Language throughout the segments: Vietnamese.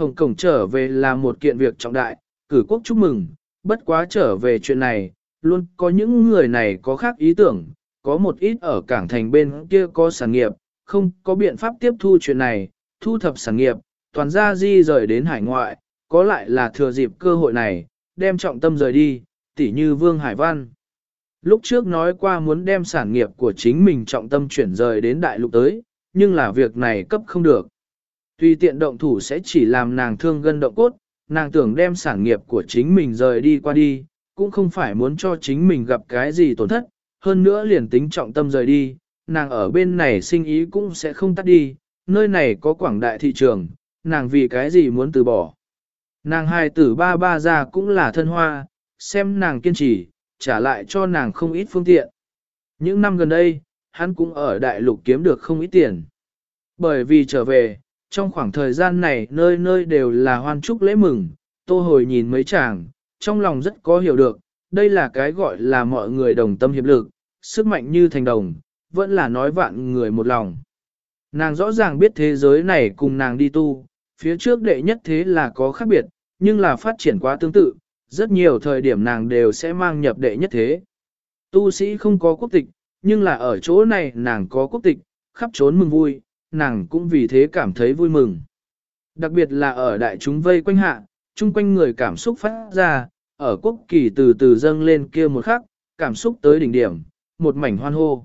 Hồng Cổng trở về là một kiện việc trọng đại, cử quốc chúc mừng, bất quá trở về chuyện này, luôn có những người này có khác ý tưởng, có một ít ở cảng thành bên kia có sản nghiệp, không có biện pháp tiếp thu chuyện này, thu thập sản nghiệp, toàn ra di rời đến hải ngoại, có lại là thừa dịp cơ hội này, đem trọng tâm rời đi, tỉ như Vương Hải Văn. Lúc trước nói qua muốn đem sản nghiệp của chính mình trọng tâm chuyển rời đến đại lục tới, nhưng là việc này cấp không được. Tuy tiện động thủ sẽ chỉ làm nàng thương gân động cốt, nàng tưởng đem sản nghiệp của chính mình rời đi qua đi, cũng không phải muốn cho chính mình gặp cái gì tổn thất, hơn nữa liền tính trọng tâm rời đi, nàng ở bên này sinh ý cũng sẽ không tắt đi, nơi này có quảng đại thị trường, nàng vì cái gì muốn từ bỏ. Nàng hai tử ba ba ra cũng là thân hoa, xem nàng kiên trì, trả lại cho nàng không ít phương tiện. Những năm gần đây, hắn cũng ở đại lục kiếm được không ít tiền. Bởi vì trở về, trong khoảng thời gian này nơi nơi đều là hoan chúc lễ mừng, tô hồi nhìn mấy chàng, trong lòng rất có hiểu được, đây là cái gọi là mọi người đồng tâm hiệp lực, sức mạnh như thành đồng, vẫn là nói vạn người một lòng. Nàng rõ ràng biết thế giới này cùng nàng đi tu, phía trước đệ nhất thế là có khác biệt, nhưng là phát triển quá tương tự, rất nhiều thời điểm nàng đều sẽ mang nhập đệ nhất thế. Tu sĩ không có quốc tịch, nhưng là ở chỗ này nàng có quốc tịch, khắp trốn mừng vui, nàng cũng vì thế cảm thấy vui mừng. Đặc biệt là ở đại chúng vây quanh hạ, chung quanh người cảm xúc phát ra, ở quốc kỳ từ từ dâng lên kia một khắc, cảm xúc tới đỉnh điểm, một mảnh hoan hô.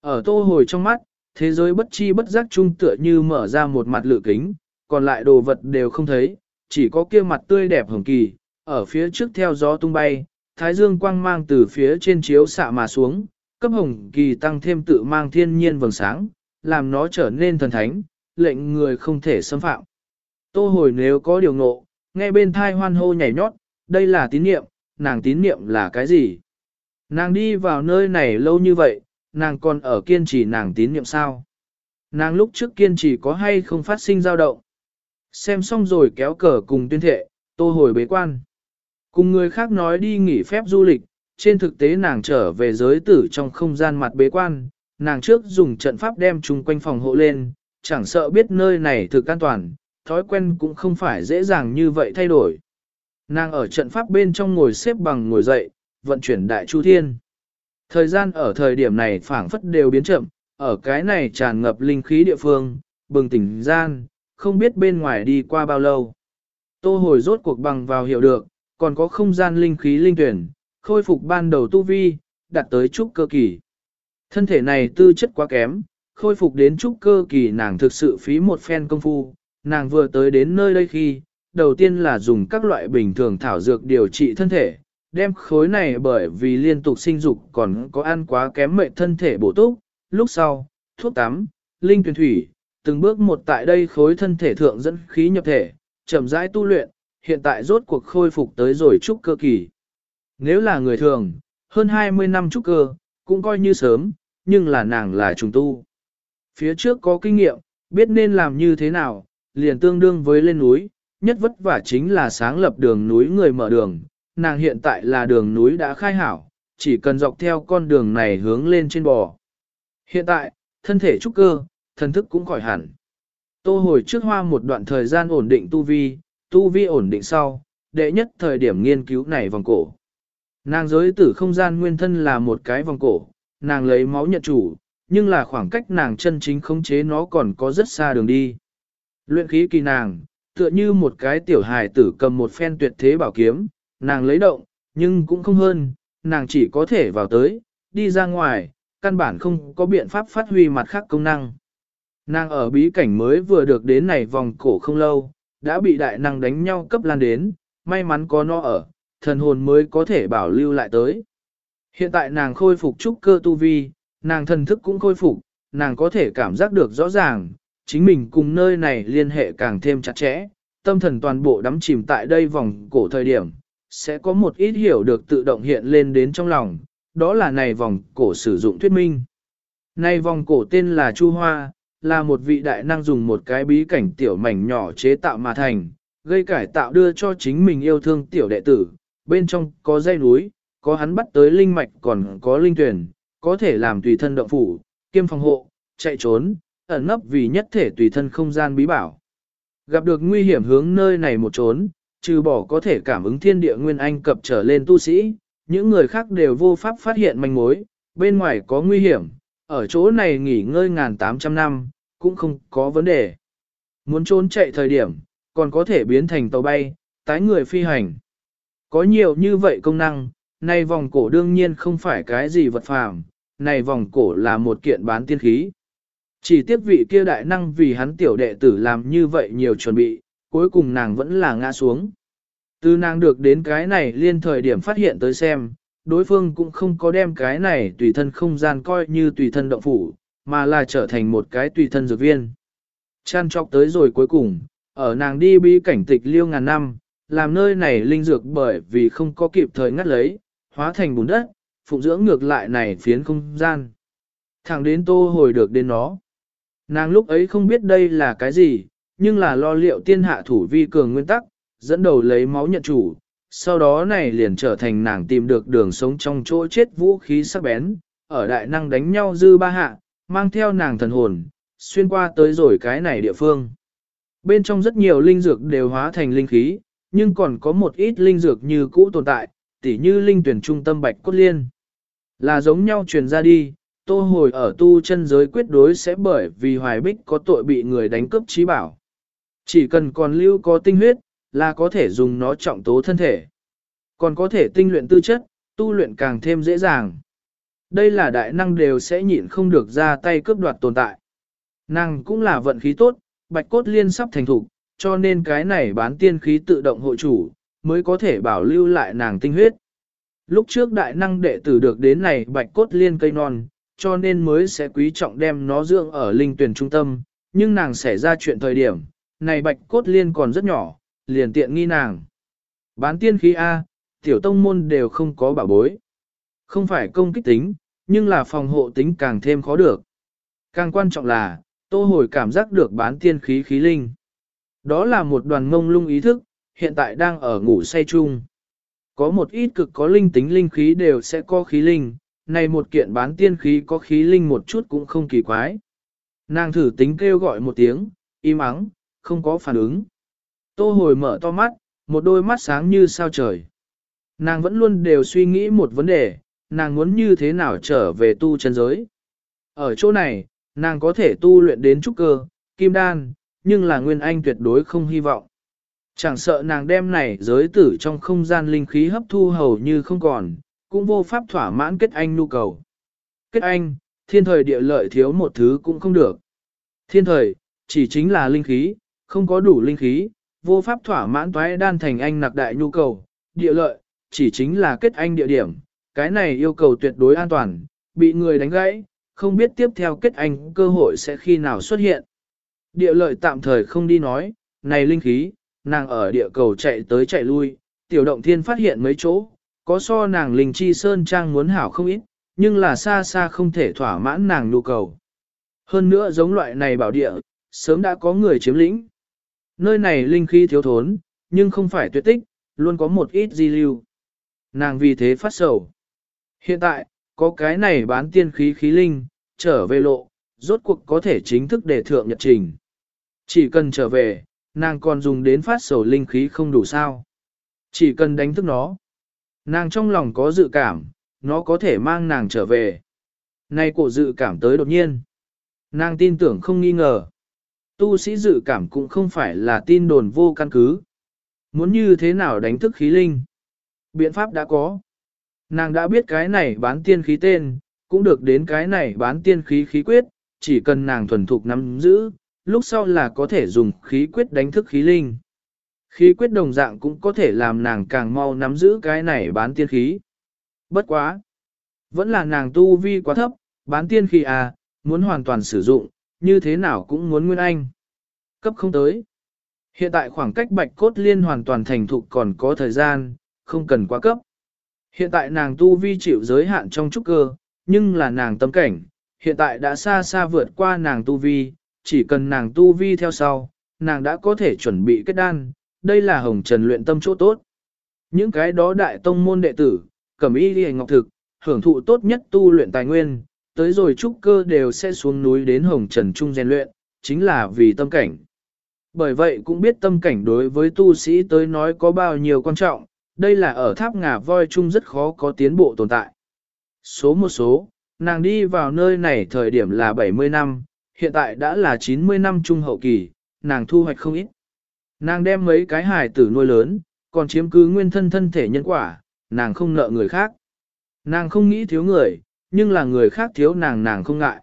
Ở tô hồi trong mắt, thế giới bất chi bất giác chung tựa như mở ra một mặt lự kính, còn lại đồ vật đều không thấy, chỉ có kia mặt tươi đẹp hồng kỳ, ở phía trước theo gió tung bay, thái dương quang mang từ phía trên chiếu xạ mà xuống, cấp hồng kỳ tăng thêm tự mang thiên nhiên vầng sáng, làm nó trở nên thần thánh, lệnh người không thể xâm phạm. Tô hồi nếu có điều ngộ, nghe bên thai hoan hô nhảy nhót, đây là tín niệm, nàng tín niệm là cái gì? Nàng đi vào nơi này lâu như vậy, nàng còn ở kiên trì nàng tín niệm sao? Nàng lúc trước kiên trì có hay không phát sinh dao động? Xem xong rồi kéo cờ cùng tuyên thệ, tô hồi bế quan. Cùng người khác nói đi nghỉ phép du lịch, trên thực tế nàng trở về giới tử trong không gian mặt bế quan, nàng trước dùng trận pháp đem chung quanh phòng hộ lên, chẳng sợ biết nơi này thực an toàn, thói quen cũng không phải dễ dàng như vậy thay đổi. Nàng ở trận pháp bên trong ngồi xếp bằng ngồi dậy, vận chuyển đại chu thiên. Thời gian ở thời điểm này phảng phất đều biến chậm, ở cái này tràn ngập linh khí địa phương, bừng tỉnh gian, không biết bên ngoài đi qua bao lâu. Tô hồi rốt cuộc bằng vào hiểu được, còn có không gian linh khí linh tuyển, khôi phục ban đầu tu vi, đạt tới trúc cơ kỳ. Thân thể này tư chất quá kém, khôi phục đến trúc cơ kỳ nàng thực sự phí một phen công phu, nàng vừa tới đến nơi đây khi, đầu tiên là dùng các loại bình thường thảo dược điều trị thân thể, đem khối này bởi vì liên tục sinh dục còn có ăn quá kém mệnh thân thể bổ túc, lúc sau, thuốc tắm, linh tuyển thủy, từng bước một tại đây khối thân thể thượng dẫn khí nhập thể, chậm rãi tu luyện, hiện tại rốt cuộc khôi phục tới rồi trúc cơ kỳ. Nếu là người thường, hơn 20 năm trúc cơ, cũng coi như sớm, nhưng là nàng là trùng tu. Phía trước có kinh nghiệm, biết nên làm như thế nào, liền tương đương với lên núi, nhất vất vả chính là sáng lập đường núi người mở đường, nàng hiện tại là đường núi đã khai hảo, chỉ cần dọc theo con đường này hướng lên trên bò. Hiện tại, thân thể trúc cơ, thân thức cũng khỏi hẳn. Tô hồi trước hoa một đoạn thời gian ổn định tu vi, tu vi ổn định sau, đệ nhất thời điểm nghiên cứu này vòng cổ. Nàng giới tử không gian nguyên thân là một cái vòng cổ, nàng lấy máu nhận chủ, nhưng là khoảng cách nàng chân chính khống chế nó còn có rất xa đường đi. Luyện khí kỳ nàng, tựa như một cái tiểu hài tử cầm một phen tuyệt thế bảo kiếm, nàng lấy động, nhưng cũng không hơn, nàng chỉ có thể vào tới, đi ra ngoài, căn bản không có biện pháp phát huy mặt khác công năng. Nàng ở bí cảnh mới vừa được đến này vòng cổ không lâu, đã bị đại năng đánh nhau cấp lan đến, may mắn có nó ở, thần hồn mới có thể bảo lưu lại tới. Hiện tại nàng khôi phục trúc cơ tu vi, nàng thần thức cũng khôi phục, nàng có thể cảm giác được rõ ràng, chính mình cùng nơi này liên hệ càng thêm chặt chẽ, tâm thần toàn bộ đắm chìm tại đây vòng cổ thời điểm, sẽ có một ít hiểu được tự động hiện lên đến trong lòng, đó là này vòng cổ sử dụng thuyết minh. Này vòng cổ tên là Chu Hoa, là một vị đại năng dùng một cái bí cảnh tiểu mảnh nhỏ chế tạo mà thành, gây cải tạo đưa cho chính mình yêu thương tiểu đệ tử, bên trong có dây núi, có hắn bắt tới linh mạch còn có linh tuyển, có thể làm tùy thân động phủ, kiêm phòng hộ, chạy trốn, ẩn nấp vì nhất thể tùy thân không gian bí bảo. Gặp được nguy hiểm hướng nơi này một trốn, trừ bỏ có thể cảm ứng thiên địa nguyên anh cập trở lên tu sĩ, những người khác đều vô pháp phát hiện manh mối, bên ngoài có nguy hiểm, ở chỗ này nghỉ ngơi ngàn tám trăm năm, cũng không có vấn đề. Muốn trốn chạy thời điểm, còn có thể biến thành tàu bay, tái người phi hành. Có nhiều như vậy công năng, này vòng cổ đương nhiên không phải cái gì vật phàm, này vòng cổ là một kiện bán tiên khí. Chỉ tiếp vị kia đại năng vì hắn tiểu đệ tử làm như vậy nhiều chuẩn bị, cuối cùng nàng vẫn là ngã xuống. Từ nàng được đến cái này liên thời điểm phát hiện tới xem, đối phương cũng không có đem cái này tùy thân không gian coi như tùy thân động phủ, mà là trở thành một cái tùy thân dược viên. Chăn chọc tới rồi cuối cùng, ở nàng đi bi cảnh tịch liêu ngàn năm, làm nơi này linh dược bởi vì không có kịp thời ngắt lấy, hóa thành bùn đất, phụng dưỡng ngược lại này phiến không gian. Thẳng đến tô hồi được đến nó. Nàng lúc ấy không biết đây là cái gì, nhưng là lo liệu tiên hạ thủ vi cường nguyên tắc, dẫn đầu lấy máu nhận chủ, sau đó này liền trở thành nàng tìm được đường sống trong chỗ chết vũ khí sắc bén, ở đại năng đánh nhau dư ba hạ, mang theo nàng thần hồn, xuyên qua tới rồi cái này địa phương. Bên trong rất nhiều linh dược đều hóa thành linh khí, nhưng còn có một ít linh dược như cũ tồn tại, tỉ như linh tuyển trung tâm bạch cốt liên. Là giống nhau truyền ra đi, tô hồi ở tu chân giới quyết đối sẽ bởi vì hoài bích có tội bị người đánh cướp trí bảo. Chỉ cần còn lưu có tinh huyết, là có thể dùng nó trọng tố thân thể. Còn có thể tinh luyện tư chất, tu luyện càng thêm dễ dàng. Đây là đại năng đều sẽ nhịn không được ra tay cướp đoạt tồn tại. Năng cũng là vận khí tốt, bạch cốt liên sắp thành thục, cho nên cái này bán tiên khí tự động hộ chủ, mới có thể bảo lưu lại nàng tinh huyết. Lúc trước đại năng đệ tử được đến này bạch cốt liên cây non, cho nên mới sẽ quý trọng đem nó dưỡng ở linh tuyển trung tâm, nhưng nàng xảy ra chuyện thời điểm, này bạch cốt liên còn rất nhỏ, liền tiện nghi nàng. Bán tiên khí A, tiểu tông môn đều không có bảo bối. Không phải công kích tính, nhưng là phòng hộ tính càng thêm khó được. Càng quan trọng là, tô hồi cảm giác được bán tiên khí khí linh. Đó là một đoàn mông lung ý thức, hiện tại đang ở ngủ say chung. Có một ít cực có linh tính linh khí đều sẽ có khí linh, này một kiện bán tiên khí có khí linh một chút cũng không kỳ quái. Nàng thử tính kêu gọi một tiếng, im ắng, không có phản ứng. Tô hồi mở to mắt, một đôi mắt sáng như sao trời. Nàng vẫn luôn đều suy nghĩ một vấn đề, nàng muốn như thế nào trở về tu chân giới. Ở chỗ này, nàng có thể tu luyện đến trúc cơ, kim đan, nhưng là nguyên anh tuyệt đối không hy vọng. Chẳng sợ nàng đem này giới tử trong không gian linh khí hấp thu hầu như không còn, cũng vô pháp thỏa mãn kết anh nhu cầu. Kết anh, thiên thời địa lợi thiếu một thứ cũng không được. Thiên thời, chỉ chính là linh khí, không có đủ linh khí, vô pháp thỏa mãn toái đan thành anh nặc đại nhu cầu. Địa lợi, chỉ chính là kết anh địa điểm, cái này yêu cầu tuyệt đối an toàn, bị người đánh gãy, không biết tiếp theo kết anh cơ hội sẽ khi nào xuất hiện. Địa lợi tạm thời không đi nói, này linh khí, nàng ở địa cầu chạy tới chạy lui, tiểu động thiên phát hiện mấy chỗ, có so nàng linh chi sơn trang muốn hảo không ít, nhưng là xa xa không thể thỏa mãn nàng nhu cầu. Hơn nữa giống loại này bảo địa, sớm đã có người chiếm lĩnh. Nơi này linh khí thiếu thốn, nhưng không phải tuyệt tích, luôn có một ít di lưu. Nàng vì thế phát sầu. Hiện tại, có cái này bán tiên khí khí linh, trở về lộ, rốt cuộc có thể chính thức để thượng nhật trình. Chỉ cần trở về, nàng còn dùng đến phát sầu linh khí không đủ sao. Chỉ cần đánh thức nó. Nàng trong lòng có dự cảm, nó có thể mang nàng trở về. Nay cổ dự cảm tới đột nhiên. Nàng tin tưởng không nghi ngờ. Tu sĩ dự cảm cũng không phải là tin đồn vô căn cứ. Muốn như thế nào đánh thức khí linh? Biện pháp đã có. Nàng đã biết cái này bán tiên khí tên, cũng được đến cái này bán tiên khí khí quyết, chỉ cần nàng thuần thục nắm giữ, lúc sau là có thể dùng khí quyết đánh thức khí linh. Khí quyết đồng dạng cũng có thể làm nàng càng mau nắm giữ cái này bán tiên khí. Bất quá. Vẫn là nàng tu vi quá thấp, bán tiên khí à, muốn hoàn toàn sử dụng, như thế nào cũng muốn nguyên anh. Cấp không tới. Hiện tại khoảng cách bạch cốt liên hoàn toàn thành thục còn có thời gian, không cần quá cấp. Hiện tại nàng tu vi chịu giới hạn trong trúc cơ, nhưng là nàng tâm cảnh, hiện tại đã xa xa vượt qua nàng tu vi, chỉ cần nàng tu vi theo sau, nàng đã có thể chuẩn bị kết đan, đây là hồng trần luyện tâm chỗ tốt. Những cái đó đại tông môn đệ tử, cẩm y đi ngọc thực, hưởng thụ tốt nhất tu luyện tài nguyên, tới rồi trúc cơ đều sẽ xuống núi đến hồng trần trung rèn luyện, chính là vì tâm cảnh. Bởi vậy cũng biết tâm cảnh đối với tu sĩ tới nói có bao nhiêu quan trọng, đây là ở tháp ngà voi chung rất khó có tiến bộ tồn tại. Số một số, nàng đi vào nơi này thời điểm là 70 năm, hiện tại đã là 90 năm trung hậu kỳ, nàng thu hoạch không ít. Nàng đem mấy cái hài tử nuôi lớn, còn chiếm cứ nguyên thân thân thể nhân quả, nàng không nợ người khác. Nàng không nghĩ thiếu người, nhưng là người khác thiếu nàng nàng không ngại.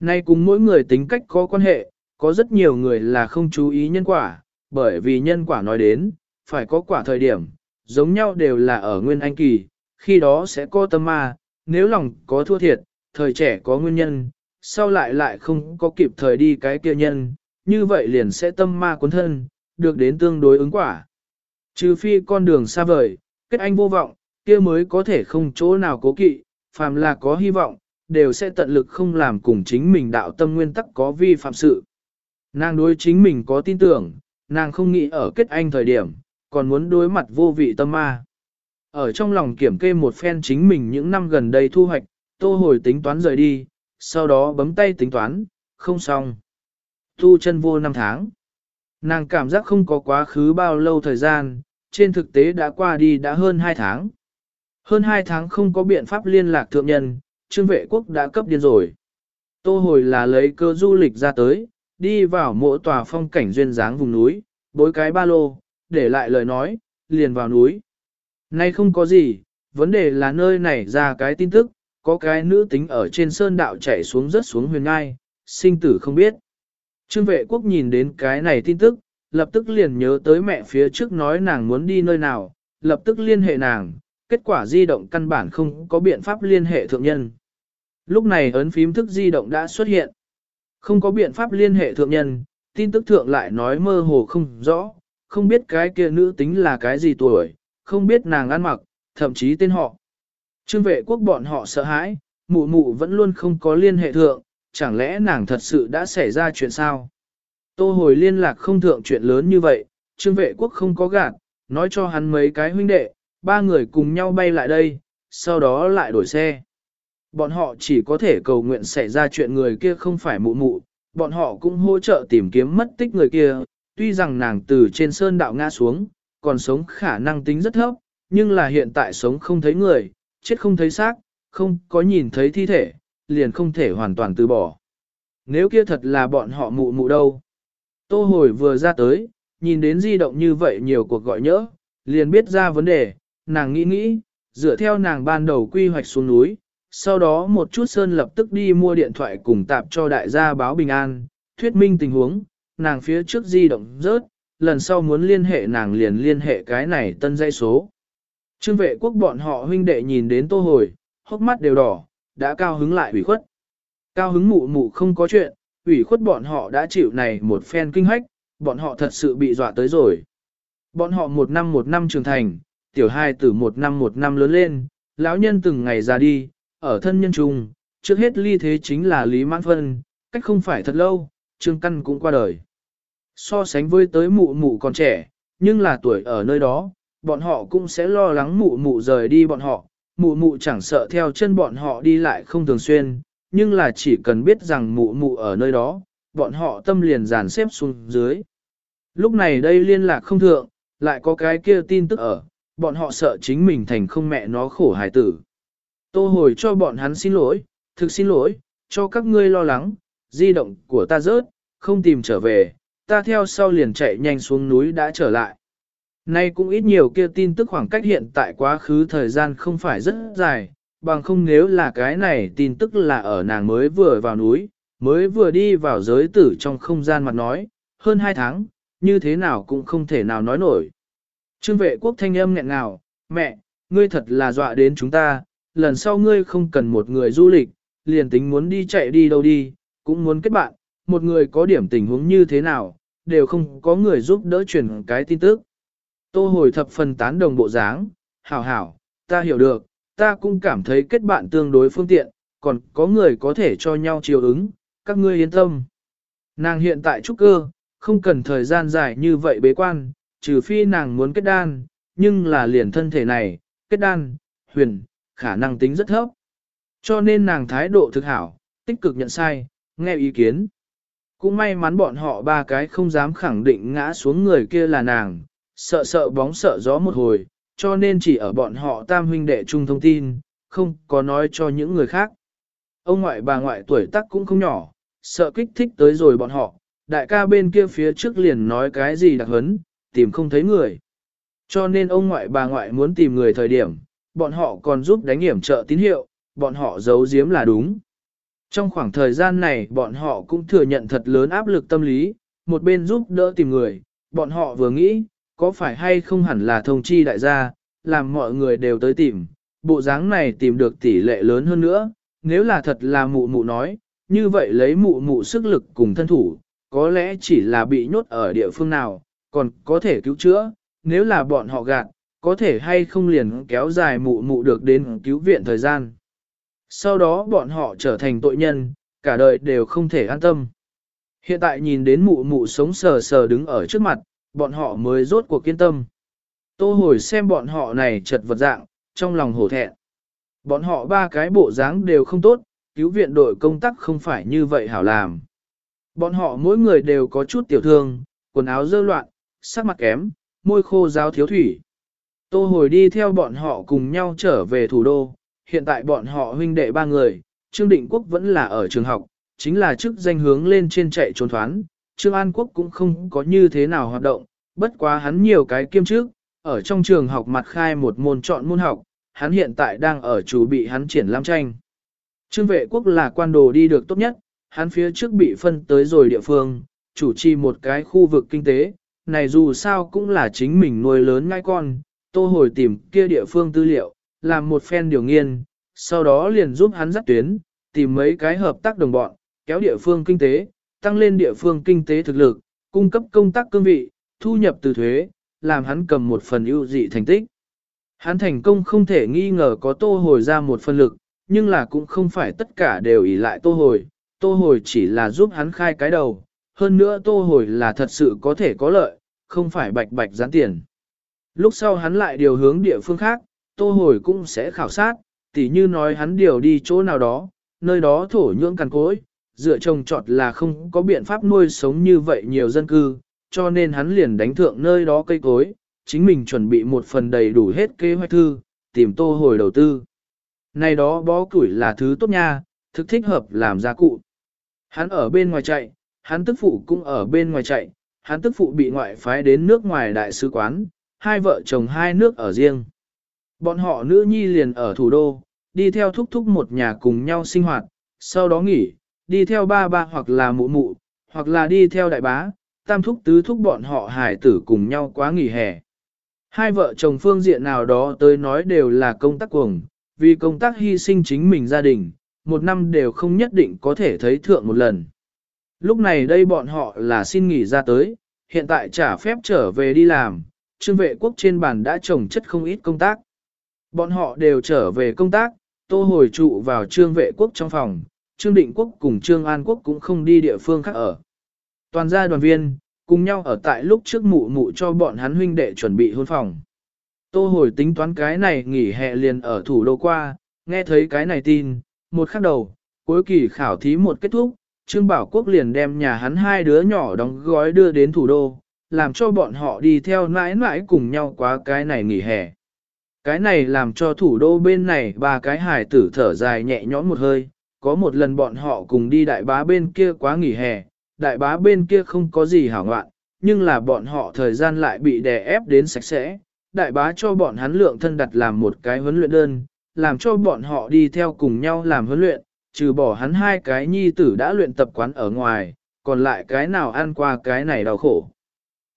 Nay cùng mỗi người tính cách có quan hệ, có rất nhiều người là không chú ý nhân quả, bởi vì nhân quả nói đến, phải có quả thời điểm, giống nhau đều là ở nguyên anh kỳ, khi đó sẽ có tâm ma, nếu lòng có thua thiệt, thời trẻ có nguyên nhân, sau lại lại không có kịp thời đi cái kia nhân, như vậy liền sẽ tâm ma cuốn thân, được đến tương đối ứng quả. Trừ phi con đường xa vời, kết anh vô vọng, kia mới có thể không chỗ nào cố kỵ, phàm là có hy vọng, đều sẽ tận lực không làm cùng chính mình đạo tâm nguyên tắc có vi phạm sự. Nàng đối chính mình có tin tưởng, nàng không nghĩ ở kết anh thời điểm, còn muốn đối mặt vô vị tâm ma. Ở trong lòng kiểm kê một phen chính mình những năm gần đây thu hoạch, tô hồi tính toán rời đi, sau đó bấm tay tính toán, không xong. Thu chân vô năm tháng. Nàng cảm giác không có quá khứ bao lâu thời gian, trên thực tế đã qua đi đã hơn 2 tháng. Hơn 2 tháng không có biện pháp liên lạc thượng nhân, trương vệ quốc đã cấp điên rồi. Tô hồi là lấy cơ du lịch ra tới, đi vào mỗi tòa phong cảnh duyên dáng vùng núi, bối cái ba lô, để lại lời nói, liền vào núi. Nay không có gì, vấn đề là nơi này ra cái tin tức, có cái nữ tính ở trên sơn đạo chạy xuống rất xuống huyền ngai, sinh tử không biết. Trương vệ quốc nhìn đến cái này tin tức, lập tức liền nhớ tới mẹ phía trước nói nàng muốn đi nơi nào, lập tức liên hệ nàng, kết quả di động căn bản không có biện pháp liên hệ thượng nhân. Lúc này ấn phím thức di động đã xuất hiện. Không có biện pháp liên hệ thượng nhân, tin tức thượng lại nói mơ hồ không rõ, không biết cái kia nữ tính là cái gì tuổi, không biết nàng ăn mặc, thậm chí tên họ. Trương vệ quốc bọn họ sợ hãi, mụ mụ vẫn luôn không có liên hệ thượng, chẳng lẽ nàng thật sự đã xảy ra chuyện sao? Tô hồi liên lạc không thượng chuyện lớn như vậy, trương vệ quốc không có gạt, nói cho hắn mấy cái huynh đệ, ba người cùng nhau bay lại đây, sau đó lại đổi xe. Bọn họ chỉ có thể cầu nguyện xảy ra chuyện người kia không phải mụ mụ, bọn họ cũng hỗ trợ tìm kiếm mất tích người kia, tuy rằng nàng từ trên sơn đạo ngã xuống, còn sống khả năng tính rất thấp, nhưng là hiện tại sống không thấy người, chết không thấy xác, không có nhìn thấy thi thể, liền không thể hoàn toàn từ bỏ. Nếu kia thật là bọn họ mụ mụ đâu. Tô hồi vừa ra tới, nhìn đến di động như vậy nhiều cuộc gọi nhỡ, liền biết ra vấn đề, nàng nghĩ nghĩ, dựa theo nàng ban đầu quy hoạch xuống núi, sau đó một chút sơn lập tức đi mua điện thoại cùng tạp cho đại gia báo bình an, thuyết minh tình huống, nàng phía trước di động rớt, lần sau muốn liên hệ nàng liền liên hệ cái này tân dây số. Trương vệ quốc bọn họ huynh đệ nhìn đến tô hồi, hốc mắt đều đỏ, đã cao hứng lại ủy khuất. Cao hứng mụ mụ không có chuyện, ủy khuất bọn họ đã chịu này một phen kinh hách, bọn họ thật sự bị dọa tới rồi. Bọn họ một năm một năm trưởng thành, tiểu hai từ một năm một năm lớn lên, lão nhân từng ngày ra đi, ở thân nhân chung, trước hết ly thế chính là Lý Mãn Phân, cách không phải thật lâu, Trương Căn cũng qua đời. So sánh với tới mụ mụ còn trẻ, nhưng là tuổi ở nơi đó, bọn họ cũng sẽ lo lắng mụ mụ rời đi bọn họ, mụ mụ chẳng sợ theo chân bọn họ đi lại không thường xuyên, nhưng là chỉ cần biết rằng mụ mụ ở nơi đó, bọn họ tâm liền dàn xếp xuống dưới. Lúc này đây liên lạc không thượng, lại có cái kia tin tức ở, bọn họ sợ chính mình thành không mẹ nó khổ hài tử. Tô hồi cho bọn hắn xin lỗi, thực xin lỗi, cho các ngươi lo lắng, di động của ta rớt, không tìm trở về, ta theo sau liền chạy nhanh xuống núi đã trở lại. Nay cũng ít nhiều kia tin tức khoảng cách hiện tại quá khứ thời gian không phải rất dài, bằng không nếu là cái này tin tức là ở nàng mới vừa vào núi, mới vừa đi vào giới tử trong không gian mặt nói, hơn hai tháng, như thế nào cũng không thể nào nói nổi. Trương vệ quốc thanh âm nghẹn ngào, mẹ, ngươi thật là dọa đến chúng ta, lần sau ngươi không cần một người du lịch, liền tính muốn đi chạy đi đâu đi, cũng muốn kết bạn, một người có điểm tình huống như thế nào, đều không có người giúp đỡ truyền cái tin tức. Tô hồi thập phần tán đồng bộ dáng, hảo hảo, ta hiểu được, ta cũng cảm thấy kết bạn tương đối phương tiện, còn có người có thể cho nhau chiều ứng, các ngươi yên tâm. Nàng hiện tại trúc cơ, không cần thời gian dài như vậy bế quan, trừ phi nàng muốn kết đan, nhưng là liền thân thể này, kết đan, huyền, khả năng tính rất thấp. Cho nên nàng thái độ thực hảo, tích cực nhận sai, nghe ý kiến. Cũng may mắn bọn họ ba cái không dám khẳng định ngã xuống người kia là nàng, sợ sợ bóng sợ gió một hồi, cho nên chỉ ở bọn họ tam huynh đệ chung thông tin, không có nói cho những người khác. Ông ngoại bà ngoại tuổi tác cũng không nhỏ, sợ kích thích tới rồi bọn họ, đại ca bên kia phía trước liền nói cái gì đặc hấn, tìm không thấy người. Cho nên ông ngoại bà ngoại muốn tìm người thời điểm, bọn họ còn giúp đánh hiểm trợ tín hiệu, bọn họ giấu giếm là đúng. Trong khoảng thời gian này bọn họ cũng thừa nhận thật lớn áp lực tâm lý, một bên giúp đỡ tìm người, bọn họ vừa nghĩ, có phải hay không hẳn là thông chi đại gia, làm mọi người đều tới tìm, bộ dáng này tìm được tỷ lệ lớn hơn nữa, nếu là thật là mụ mụ nói, như vậy lấy mụ mụ sức lực cùng thân thủ, có lẽ chỉ là bị nhốt ở địa phương nào, còn có thể cứu chữa, nếu là bọn họ gạt, có thể hay không liền kéo dài mụ mụ được đến cứu viện thời gian. Sau đó bọn họ trở thành tội nhân, cả đời đều không thể an tâm. Hiện tại nhìn đến mụ mụ sống sờ sờ đứng ở trước mặt, bọn họ mới rốt cuộc kiên tâm. Tô hồi xem bọn họ này chật vật dạng, trong lòng hổ thẹn. Bọn họ ba cái bộ dáng đều không tốt, cứu viện đội công tác không phải như vậy hảo làm. Bọn họ mỗi người đều có chút tiểu thương, quần áo dơ loạn, sắc mặt kém, môi khô ráo thiếu thủy. Tô hồi đi theo bọn họ cùng nhau trở về thủ đô, hiện tại bọn họ huynh đệ ba người, Trương Định Quốc vẫn là ở trường học, chính là chức danh hướng lên trên chạy trốn thoán, Trương An Quốc cũng không có như thế nào hoạt động, bất quá hắn nhiều cái kiêm trước, ở trong trường học mặt khai một môn chọn môn học, hắn hiện tại đang ở chủ bị hắn triển lãm tranh. Trương vệ quốc là quan đồ đi được tốt nhất, hắn phía trước bị phân tới rồi địa phương, chủ trì một cái khu vực kinh tế, này dù sao cũng là chính mình nuôi lớn ngai con, tô hồi tìm kia địa phương tư liệu, làm một phen điều nghiên, sau đó liền giúp hắn dắt tuyến, tìm mấy cái hợp tác đồng bọn, kéo địa phương kinh tế, tăng lên địa phương kinh tế thực lực, cung cấp công tác cương vị, thu nhập từ thuế, làm hắn cầm một phần ưu dị thành tích. Hắn thành công không thể nghi ngờ có tô hồi ra một phần lực, nhưng là cũng không phải tất cả đều ý lại tô hồi, tô hồi chỉ là giúp hắn khai cái đầu, hơn nữa tô hồi là thật sự có thể có lợi, không phải bạch bạch gián tiền. Lúc sau hắn lại điều hướng địa phương khác, tô hồi cũng sẽ khảo sát, tỉ như nói hắn điều đi chỗ nào đó, nơi đó thổ nhưỡng cằn cối, dựa trồng trọt là không có biện pháp nuôi sống như vậy nhiều dân cư, cho nên hắn liền đánh thượng nơi đó cây cối, chính mình chuẩn bị một phần đầy đủ hết kế hoạch thư, tìm tô hồi đầu tư. Này đó bó củi là thứ tốt nha, thực thích hợp làm gia cụ. Hắn ở bên ngoài chạy, hắn tức phụ cũng ở bên ngoài chạy, hắn tức phụ bị ngoại phái đến nước ngoài đại sứ quán, hai vợ chồng hai nước ở riêng. Bọn họ nữ nhi liền ở thủ đô, đi theo thúc thúc một nhà cùng nhau sinh hoạt, sau đó nghỉ, đi theo ba ba hoặc là mụ mụ, hoặc là đi theo đại bá, tam thúc tứ thúc bọn họ hải tử cùng nhau quá nghỉ hè. Hai vợ chồng phương diện nào đó tới nói đều là công tác cuồng, vì công tác hy sinh chính mình gia đình, một năm đều không nhất định có thể thấy thượng một lần. Lúc này đây bọn họ là xin nghỉ ra tới, hiện tại trả phép trở về đi làm, trương vệ quốc trên bàn đã trồng chất không ít công tác. Bọn họ đều trở về công tác, tô hồi trụ vào trương vệ quốc trong phòng, trương định quốc cùng trương an quốc cũng không đi địa phương khác ở. Toàn gia đoàn viên, cùng nhau ở tại lúc trước mụ mụ cho bọn hắn huynh đệ chuẩn bị hôn phòng. Tô hồi tính toán cái này nghỉ hè liền ở thủ đô qua, nghe thấy cái này tin, một khắc đầu, cuối kỳ khảo thí một kết thúc, Trương Bảo Quốc liền đem nhà hắn hai đứa nhỏ đóng gói đưa đến thủ đô, làm cho bọn họ đi theo mãi mãi cùng nhau qua cái này nghỉ hè. Cái này làm cho thủ đô bên này ba cái hải tử thở dài nhẹ nhõm một hơi, có một lần bọn họ cùng đi đại bá bên kia quá nghỉ hè, đại bá bên kia không có gì hảo ngoạn, nhưng là bọn họ thời gian lại bị đè ép đến sạch sẽ. Đại bá cho bọn hắn lượng thân đặt làm một cái huấn luyện đơn, làm cho bọn họ đi theo cùng nhau làm huấn luyện, trừ bỏ hắn hai cái nhi tử đã luyện tập quán ở ngoài, còn lại cái nào ăn qua cái này đau khổ.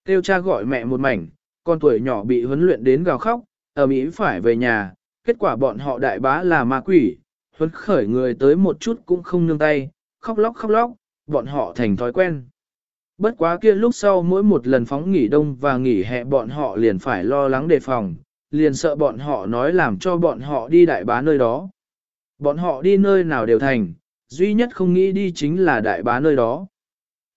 Tiêu cha gọi mẹ một mảnh, con tuổi nhỏ bị huấn luyện đến gào khóc, ở Mỹ phải về nhà, kết quả bọn họ đại bá là ma quỷ, huấn khởi người tới một chút cũng không nương tay, khóc lóc khóc lóc, bọn họ thành thói quen. Bất quá kia lúc sau mỗi một lần phóng nghỉ đông và nghỉ hè bọn họ liền phải lo lắng đề phòng, liền sợ bọn họ nói làm cho bọn họ đi đại bá nơi đó. Bọn họ đi nơi nào đều thành, duy nhất không nghĩ đi chính là đại bá nơi đó.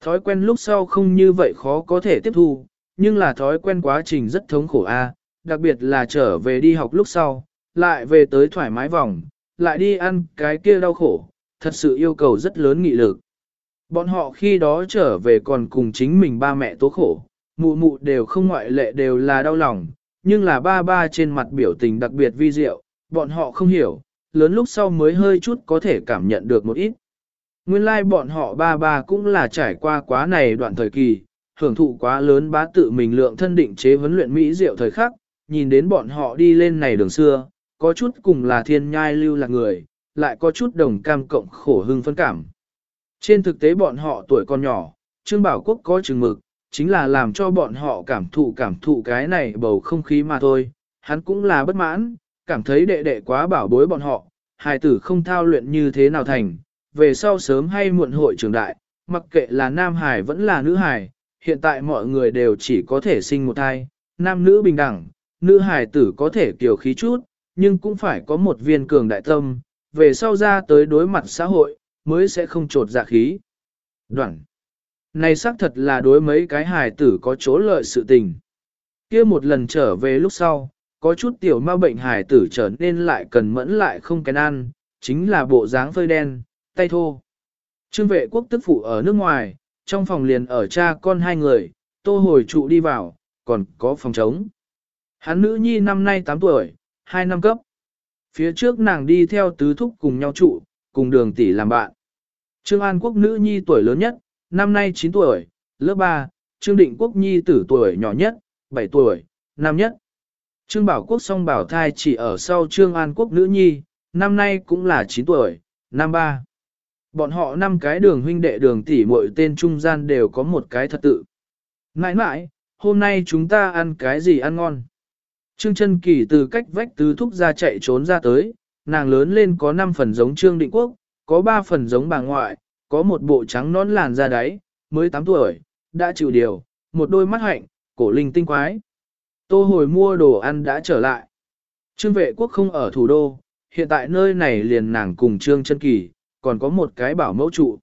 Thói quen lúc sau không như vậy khó có thể tiếp thu, nhưng là thói quen quá trình rất thống khổ a, đặc biệt là trở về đi học lúc sau, lại về tới thoải mái vòng, lại đi ăn cái kia đau khổ, thật sự yêu cầu rất lớn nghị lực. Bọn họ khi đó trở về còn cùng chính mình ba mẹ tố khổ, mụ mụ đều không ngoại lệ đều là đau lòng, nhưng là ba ba trên mặt biểu tình đặc biệt vi diệu, bọn họ không hiểu, lớn lúc sau mới hơi chút có thể cảm nhận được một ít. Nguyên lai like bọn họ ba ba cũng là trải qua quá này đoạn thời kỳ, hưởng thụ quá lớn bá tự mình lượng thân định chế huấn luyện Mỹ diệu thời khắc, nhìn đến bọn họ đi lên này đường xưa, có chút cùng là thiên nhai lưu lạc người, lại có chút đồng cam cộng khổ hưng phân cảm. Trên thực tế bọn họ tuổi còn nhỏ, Trương Bảo Quốc có chừng mực, chính là làm cho bọn họ cảm thụ cảm thụ cái này bầu không khí mà thôi. Hắn cũng là bất mãn, cảm thấy đệ đệ quá bảo bối bọn họ, hài tử không thao luyện như thế nào thành, về sau sớm hay muộn hội trưởng đại, mặc kệ là nam hài vẫn là nữ hài, hiện tại mọi người đều chỉ có thể sinh một thai, nam nữ bình đẳng, nữ hài tử có thể kiều khí chút, nhưng cũng phải có một viên cường đại tâm, về sau ra tới đối mặt xã hội, mới sẽ không trột dạ khí. Đoạn. Này xác thật là đối mấy cái hài tử có chỗ lợi sự tình. kia một lần trở về lúc sau, có chút tiểu ma bệnh hài tử trở nên lại cần mẫn lại không kén ăn, chính là bộ dáng phơi đen, tay thô. Trương vệ quốc tức phụ ở nước ngoài, trong phòng liền ở cha con hai người, tô hồi trụ đi vào, còn có phòng trống. Hắn nữ nhi năm nay 8 tuổi, 2 năm cấp. Phía trước nàng đi theo tứ thúc cùng nhau trụ, cùng đường tỷ làm bạn. Trương An Quốc nữ nhi tuổi lớn nhất, năm nay 9 tuổi, lớp 3, Trương Định Quốc nhi tử tuổi nhỏ nhất, 7 tuổi, năm nhất. Trương Bảo Quốc song bảo thai chỉ ở sau Trương An Quốc nữ nhi, năm nay cũng là 9 tuổi, năm 3. Bọn họ năm cái đường huynh đệ đường tỷ muội tên trung gian đều có một cái thật tự. Nãi nãi, hôm nay chúng ta ăn cái gì ăn ngon? Trương Trân kỳ từ cách vách tứ thúc ra chạy trốn ra tới, nàng lớn lên có 5 phần giống Trương Định Quốc, có 3 phần giống bà ngoại, có một bộ trắng nón làn da đáy, mới 8 tuổi, đã chịu điều, một đôi mắt hạnh, cổ linh tinh quái. Tô hồi mua đồ ăn đã trở lại. Trương vệ quốc không ở thủ đô, hiện tại nơi này liền nàng cùng Trương Trân kỳ, còn có một cái bảo mẫu trụ.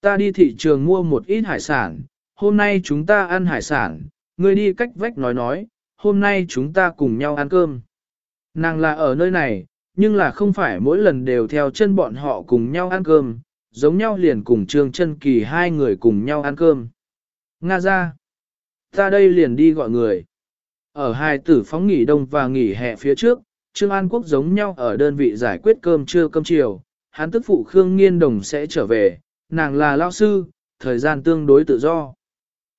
Ta đi thị trường mua một ít hải sản, hôm nay chúng ta ăn hải sản, ngươi đi cách vách nói nói, hôm nay chúng ta cùng nhau ăn cơm. Nàng là ở nơi này, nhưng là không phải mỗi lần đều theo chân bọn họ cùng nhau ăn cơm, giống nhau liền cùng Trương chân Kỳ hai người cùng nhau ăn cơm. Nga ra, ta đây liền đi gọi người. Ở hai tử phóng nghỉ đông và nghỉ hè phía trước, Trương An Quốc giống nhau ở đơn vị giải quyết cơm trưa cơm chiều, hắn tức phụ Khương Nghiên Đồng sẽ trở về, nàng là lao sư, thời gian tương đối tự do.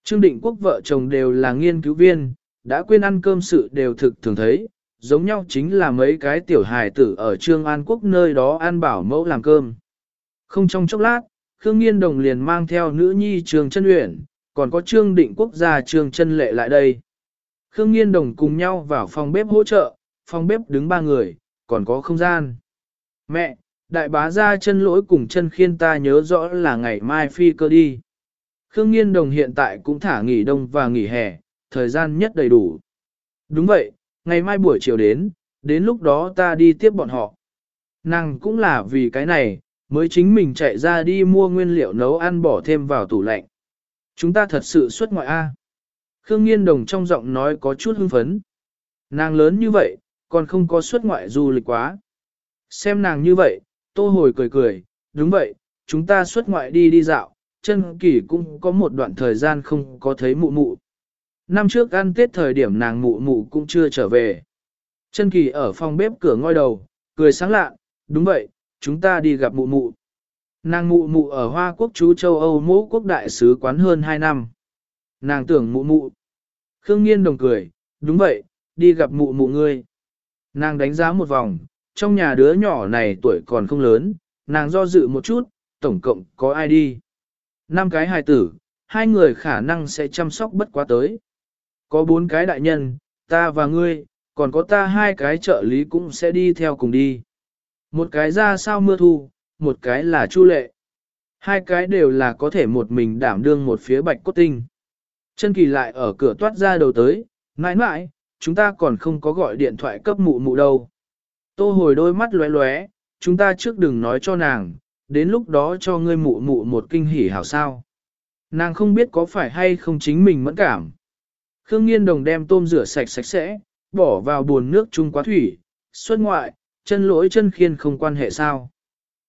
Trương Định Quốc vợ chồng đều là nghiên cứu viên, đã quên ăn cơm sự đều thực thường thấy, giống nhau chính là mấy cái tiểu hài tử ở Trương An Quốc nơi đó ăn bảo mẫu làm cơm. Không trong chốc lát, Khương Nghiên Đồng liền mang theo nữ nhi trương Chân Uyển, còn có Trương Định Quốc gia trương Chân Lệ lại đây. Khương Nghiên Đồng cùng nhau vào phòng bếp hỗ trợ, phòng bếp đứng ba người, còn có không gian. Mẹ, đại bá ra chân lỗi cùng chân khiên ta nhớ rõ là ngày mai phi cơ đi. Khương Nghiên Đồng hiện tại cũng thả nghỉ đông và nghỉ hè, thời gian nhất đầy đủ. Đúng vậy, ngày mai buổi chiều đến, đến lúc đó ta đi tiếp bọn họ. Nàng cũng là vì cái này, mới chính mình chạy ra đi mua nguyên liệu nấu ăn bỏ thêm vào tủ lạnh. Chúng ta thật sự xuất ngoại A. Khương Nghiên Đồng trong giọng nói có chút hưng phấn. Nàng lớn như vậy, còn không có xuất ngoại du lịch quá. Xem nàng như vậy, tô hồi cười cười, đúng vậy, chúng ta xuất ngoại đi đi dạo, chân kỳ cũng có một đoạn thời gian không có thấy mụ mụ. Năm trước ăn tết thời điểm nàng mụ mụ cũng chưa trở về. Chân kỳ ở phòng bếp cửa ngoi đầu, cười sáng lạ, đúng vậy, chúng ta đi gặp mụ mụ. Nàng mụ mụ ở Hoa Quốc chú châu Âu mẫu quốc đại sứ quán hơn 2 năm. Nàng tưởng mụ mụ. Khương Nghiên đồng cười, đúng vậy, đi gặp mụ mụ ngươi. Nàng đánh giá một vòng, trong nhà đứa nhỏ này tuổi còn không lớn, nàng do dự một chút, tổng cộng có ai đi. Năm cái hài tử, hai người khả năng sẽ chăm sóc bất quá tới. Có bốn cái đại nhân, ta và ngươi, còn có ta hai cái trợ lý cũng sẽ đi theo cùng đi. Một cái ra sao mưa thu, một cái là chu lệ. Hai cái đều là có thể một mình đảm đương một phía bạch cốt tinh. Chân kỳ lại ở cửa toát ra đầu tới, mãi mãi, chúng ta còn không có gọi điện thoại cấp mụ mụ đâu. Tô hồi đôi mắt lóe lóe, chúng ta trước đừng nói cho nàng, đến lúc đó cho ngươi mụ mụ một kinh hỉ hảo sao. Nàng không biết có phải hay không chính mình mẫn cảm. Khương Nghiên Đồng đem tôm rửa sạch sạch sẽ, bỏ vào buồn nước chung quá thủy, xuất ngoại, chân lỗi chân khiên không quan hệ sao.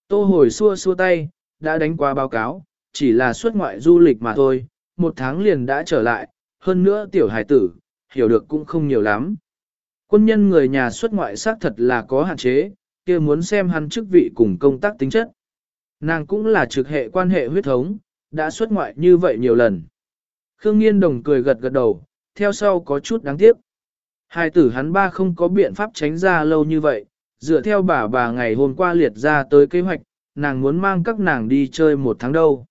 Tô hồi xua xua tay, đã đánh qua báo cáo, chỉ là xuất ngoại du lịch mà thôi, một tháng liền đã trở lại, hơn nữa tiểu hải tử, hiểu được cũng không nhiều lắm. Quân nhân người nhà xuất ngoại xác thật là có hạn chế, kia muốn xem hắn chức vị cùng công tác tính chất. Nàng cũng là trực hệ quan hệ huyết thống, đã xuất ngoại như vậy nhiều lần. Khương Nghiên Đồng cười gật gật đầu, theo sau có chút đáng tiếc. Hai tử hắn ba không có biện pháp tránh ra lâu như vậy, dựa theo bà bà ngày hôm qua liệt ra tới kế hoạch, nàng muốn mang các nàng đi chơi một tháng đâu.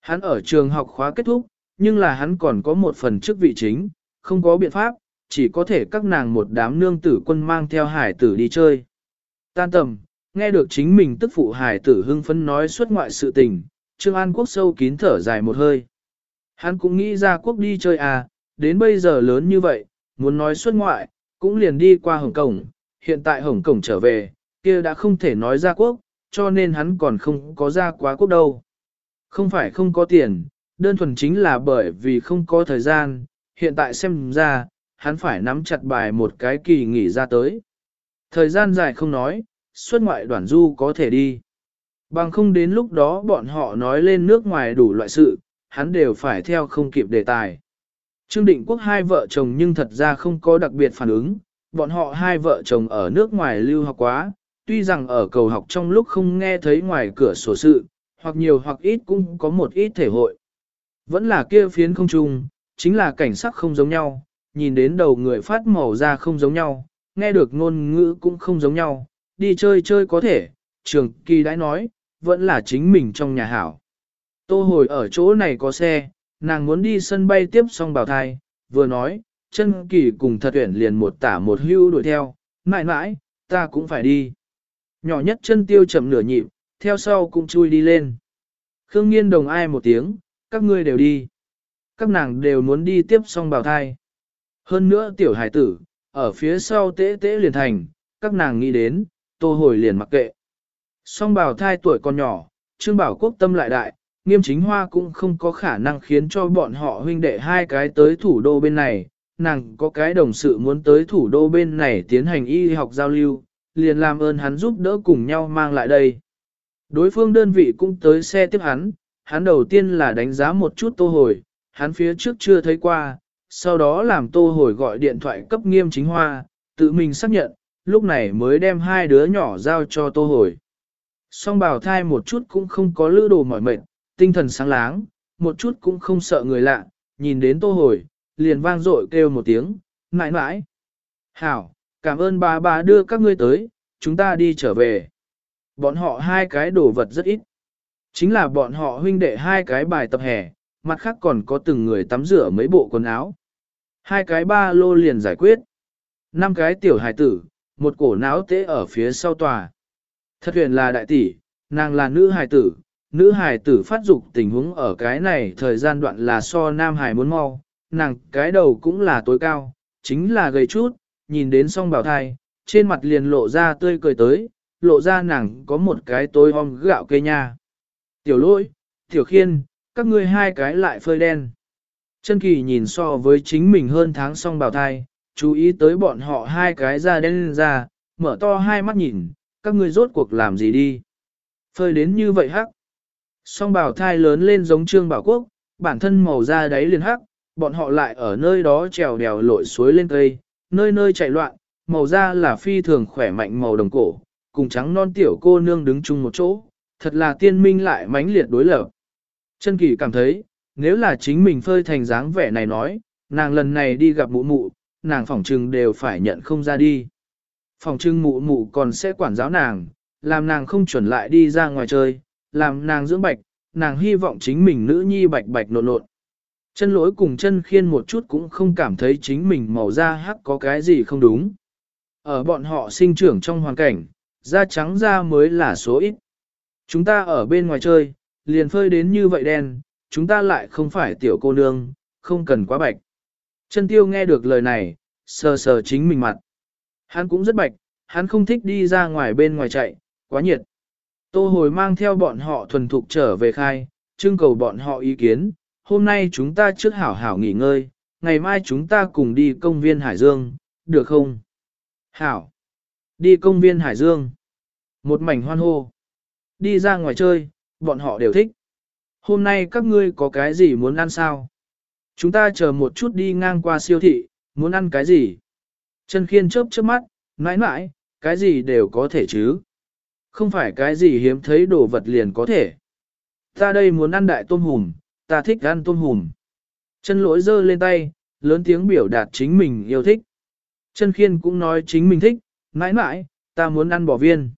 Hắn ở trường học khóa kết thúc, nhưng là hắn còn có một phần chức vị chính, không có biện pháp, chỉ có thể các nàng một đám nương tử quân mang theo hải tử đi chơi. Tan tầm, nghe được chính mình tức phụ hải tử hưng phấn nói xuất ngoại sự tình, Trương An Quốc sâu kín thở dài một hơi. Hắn cũng nghĩ ra quốc đi chơi à, đến bây giờ lớn như vậy, muốn nói xuất ngoại, cũng liền đi qua Hồng Cổng, hiện tại Hồng Cổng trở về, kia đã không thể nói ra quốc, cho nên hắn còn không có ra quá quốc đâu. Không phải không có tiền, đơn thuần chính là bởi vì không có thời gian, hiện tại xem ra, hắn phải nắm chặt bài một cái kỳ nghỉ ra tới. Thời gian dài không nói, xuất ngoại đoàn du có thể đi. Bằng không đến lúc đó bọn họ nói lên nước ngoài đủ loại sự, hắn đều phải theo không kịp đề tài. Trương Định Quốc hai vợ chồng nhưng thật ra không có đặc biệt phản ứng, bọn họ hai vợ chồng ở nước ngoài lưu học quá, tuy rằng ở cầu học trong lúc không nghe thấy ngoài cửa sổ sự, hoặc nhiều hoặc ít cũng có một ít thể hội. Vẫn là kia phiến không chung, chính là cảnh sắc không giống nhau, nhìn đến đầu người phát màu ra không giống nhau, nghe được ngôn ngữ cũng không giống nhau, đi chơi chơi có thể, trường kỳ đã nói, vẫn là chính mình trong nhà hảo. Tô hồi ở chỗ này có xe, nàng muốn đi sân bay tiếp xong bào thai, vừa nói, chân kỳ cùng thật tuyển liền một tả một hưu đuổi theo, mãi mãi, ta cũng phải đi. Nhỏ nhất chân tiêu chậm nửa nhịp, theo sau cũng chui đi lên. Khương Nghiên đồng ai một tiếng, các ngươi đều đi. Các nàng đều muốn đi tiếp xong bào thai. Hơn nữa tiểu hải tử, ở phía sau tế tế liền thành, các nàng nghĩ đến, tô hồi liền mặc kệ. Song bào thai tuổi còn nhỏ, Trương Bảo Quốc tâm lại đại, nghiêm chính hoa cũng không có khả năng khiến cho bọn họ huynh đệ hai cái tới thủ đô bên này, nàng có cái đồng sự muốn tới thủ đô bên này tiến hành y học giao lưu, liền làm ơn hắn giúp đỡ cùng nhau mang lại đây. Đối phương đơn vị cũng tới xe tiếp hắn, hắn đầu tiên là đánh giá một chút tô hồi, hắn phía trước chưa thấy qua, sau đó làm tô hồi gọi điện thoại cấp nghiêm chính hoa, tự mình xác nhận, lúc này mới đem hai đứa nhỏ giao cho tô hồi. Song bảo thai một chút cũng không có lữ đồ mỏi mệt, tinh thần sáng láng, một chút cũng không sợ người lạ, nhìn đến tô hồi, liền vang dội kêu một tiếng, mãi mãi. Hảo, cảm ơn bà bà đưa các ngươi tới, chúng ta đi trở về. Bọn họ hai cái đồ vật rất ít. Chính là bọn họ huynh đệ hai cái bài tập hè, mặt khác còn có từng người tắm rửa mấy bộ quần áo. Hai cái ba lô liền giải quyết. Năm cái tiểu hài tử, một cổ náo tế ở phía sau tòa. Thật huyền là đại tỷ, nàng là nữ hài tử, nữ hài tử phát dục tình huống ở cái này thời gian đoạn là so nam hài muốn mau, nàng cái đầu cũng là tối cao, chính là gầy chút, nhìn đến song bảo thai, trên mặt liền lộ ra tươi cười tới, lộ ra nàng có một cái tối om gạo cây nha. Tiểu lỗi, tiểu khiên, các ngươi hai cái lại phơi đen. Chân kỳ nhìn so với chính mình hơn tháng song bảo thai, chú ý tới bọn họ hai cái da đen lên ra, mở to hai mắt nhìn, các ngươi rốt cuộc làm gì đi. Phơi đến như vậy hắc. Song bảo thai lớn lên giống trương bảo quốc, bản thân màu da đáy liền hắc, bọn họ lại ở nơi đó trèo đèo lội suối lên cây, nơi nơi chạy loạn, màu da là phi thường khỏe mạnh màu đồng cổ, cùng trắng non tiểu cô nương đứng chung một chỗ, thật là tiên minh lại mãnh liệt đối lập. Chân kỳ cảm thấy, nếu là chính mình phơi thành dáng vẻ này nói, nàng lần này đi gặp mụ mụ, nàng phỏng trừng đều phải nhận không ra đi. Phỏng trừng mụ mụ còn sẽ quản giáo nàng, làm nàng không chuẩn lại đi ra ngoài chơi, làm nàng dưỡng bạch, nàng hy vọng chính mình nữ nhi bạch bạch nộn nộn. Chân lỗi cùng chân khiên một chút cũng không cảm thấy chính mình màu da hắc có cái gì không đúng. Ở bọn họ sinh trưởng trong hoàn cảnh, da trắng da mới là số ít. Chúng ta ở bên ngoài chơi, liền phơi đến như vậy đen, chúng ta lại không phải tiểu cô nương, không cần quá bạch. Chân tiêu nghe được lời này, sờ sờ chính mình mặt. Hắn cũng rất bạch, hắn không thích đi ra ngoài bên ngoài chạy, quá nhiệt. Tô hồi mang theo bọn họ thuần thục trở về khai, trưng cầu bọn họ ý kiến, hôm nay chúng ta trước hảo hảo nghỉ ngơi, ngày mai chúng ta cùng đi công viên Hải Dương, được không? Hảo! Đi công viên Hải Dương. Một mảnh hoan hô. Đi ra ngoài chơi, bọn họ đều thích. Hôm nay các ngươi có cái gì muốn ăn sao? Chúng ta chờ một chút đi ngang qua siêu thị, muốn ăn cái gì? Trần Khiên chớp chớp mắt, mãi mãi, cái gì đều có thể chứ? Không phải cái gì hiếm thấy đồ vật liền có thể. Ta đây muốn ăn đại tôm hùm, ta thích ăn tôm hùm. Chân lỗi giơ lên tay, lớn tiếng biểu đạt chính mình yêu thích. Chân khiên cũng nói chính mình thích, mãi mãi, ta muốn ăn bò viên.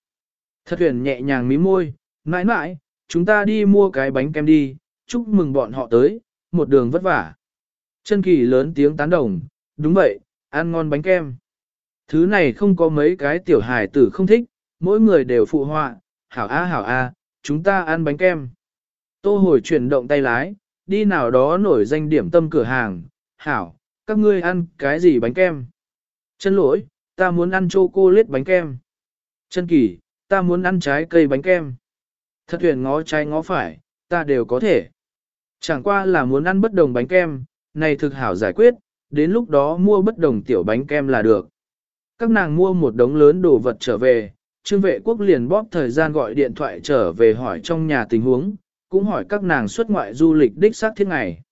Thật huyền nhẹ nhàng mí môi, mãi mãi, chúng ta đi mua cái bánh kem đi, chúc mừng bọn họ tới, một đường vất vả. Chân kỳ lớn tiếng tán đồng, đúng vậy, ăn ngon bánh kem. Thứ này không có mấy cái tiểu hài tử không thích, mỗi người đều phụ họa, hảo a hảo a, chúng ta ăn bánh kem. Tô hồi chuyển động tay lái, đi nào đó nổi danh điểm tâm cửa hàng, hảo, các ngươi ăn cái gì bánh kem? Chân lỗi, ta muốn ăn chocolate bánh kem. Chân kỳ, ta muốn ăn trái cây bánh kem. Thật huyền ngó trái ngó phải, ta đều có thể. Chẳng qua là muốn ăn bất đồng bánh kem, này thực hảo giải quyết, đến lúc đó mua bất đồng tiểu bánh kem là được. Các nàng mua một đống lớn đồ vật trở về, trương vệ quốc liền bóp thời gian gọi điện thoại trở về hỏi trong nhà tình huống, cũng hỏi các nàng xuất ngoại du lịch đích xác thiết ngày.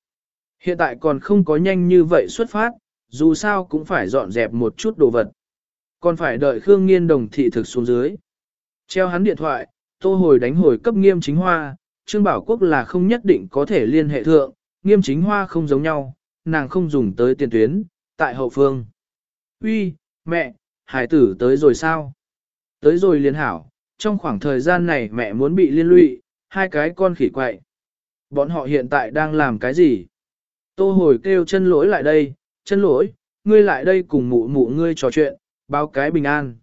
Hiện tại còn không có nhanh như vậy xuất phát, dù sao cũng phải dọn dẹp một chút đồ vật. Còn phải đợi Khương Nghiên đồng thị thực xuống dưới. Treo hắn điện thoại, tô hồi đánh hồi cấp nghiêm chính hoa, Trương Bảo Quốc là không nhất định có thể liên hệ thượng, nghiêm chính hoa không giống nhau, nàng không dùng tới tiền tuyến, tại hậu phương. Uy, mẹ, hải tử tới rồi sao? Tới rồi liên hảo, trong khoảng thời gian này mẹ muốn bị liên lụy, hai cái con khỉ quậy. Bọn họ hiện tại đang làm cái gì? Tô hồi kêu chân lỗi lại đây, chân lỗi, ngươi lại đây cùng mụ mụ ngươi trò chuyện, báo cái bình an.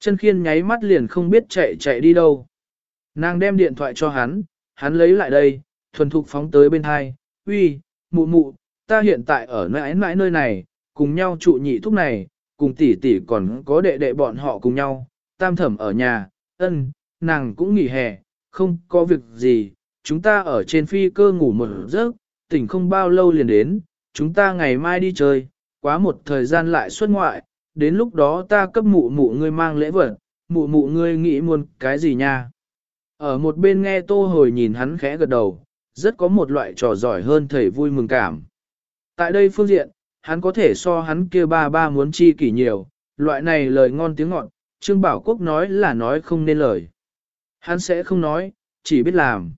Chân khiên nháy mắt liền không biết chạy chạy đi đâu. Nàng đem điện thoại cho hắn, hắn lấy lại đây, thuần thục phóng tới bên hai, uy, mụ mụ, ta hiện tại ở nơi mãi nơi này, cùng nhau trụ nhị thúc này, cùng tỷ tỷ còn có đệ đệ bọn họ cùng nhau, tam thẩm ở nhà, ân, nàng cũng nghỉ hè, không có việc gì, chúng ta ở trên phi cơ ngủ một giấc, tỉnh không bao lâu liền đến, chúng ta ngày mai đi chơi, quá một thời gian lại xuất ngoại, đến lúc đó ta cấp mụ mụ ngươi mang lễ vật, mụ mụ ngươi nghĩ muốn cái gì nha. Ở một bên nghe tô hồi nhìn hắn khẽ gật đầu, rất có một loại trò giỏi hơn thầy vui mừng cảm. Tại đây phương diện, hắn có thể so hắn kia ba ba muốn chi kỷ nhiều, loại này lời ngon tiếng ngọt, Trương Bảo Quốc nói là nói không nên lời. Hắn sẽ không nói, chỉ biết làm.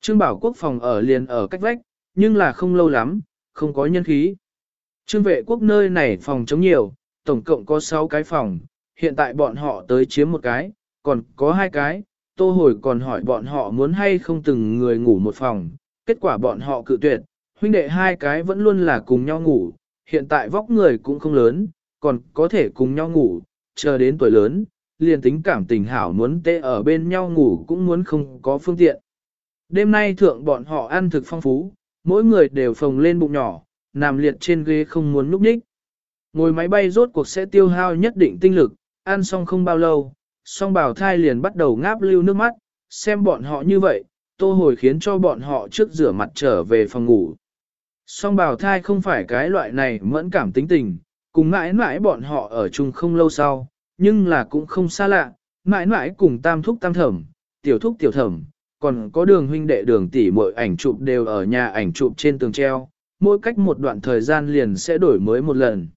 Trương Bảo Quốc phòng ở liền ở cách vách, nhưng là không lâu lắm, không có nhân khí. Trương vệ quốc nơi này phòng chống nhiều, tổng cộng có 6 cái phòng, hiện tại bọn họ tới chiếm một cái, còn có hai cái, tô hồi còn hỏi bọn họ muốn hay không từng người ngủ một phòng, kết quả bọn họ cự tuyệt, huynh đệ hai cái vẫn luôn là cùng nhau ngủ, hiện tại vóc người cũng không lớn, còn có thể cùng nhau ngủ, chờ đến tuổi lớn, liền tính cảm tình hảo muốn tê ở bên nhau ngủ cũng muốn không có phương tiện. Đêm nay thượng bọn họ ăn thực phong phú, mỗi người đều phồng lên bụng nhỏ, nằm liệt trên ghế không muốn núp ních. Ngồi máy bay rốt cuộc sẽ tiêu hao nhất định tinh lực, ăn xong không bao lâu, song bảo thai liền bắt đầu ngáp lưu nước mắt, xem bọn họ như vậy, tô hồi khiến cho bọn họ trước rửa mặt trở về phòng ngủ. Song bảo thai không phải cái loại này mẫn cảm tính tình, cùng mãi mãi bọn họ ở chung không lâu sau, nhưng là cũng không xa lạ, mãi mãi cùng tam thúc tam thẩm, tiểu thúc tiểu thẩm, còn có đường huynh đệ đường tỷ mỗi ảnh chụp đều ở nhà ảnh chụp trên tường treo, mỗi cách một đoạn thời gian liền sẽ đổi mới một lần.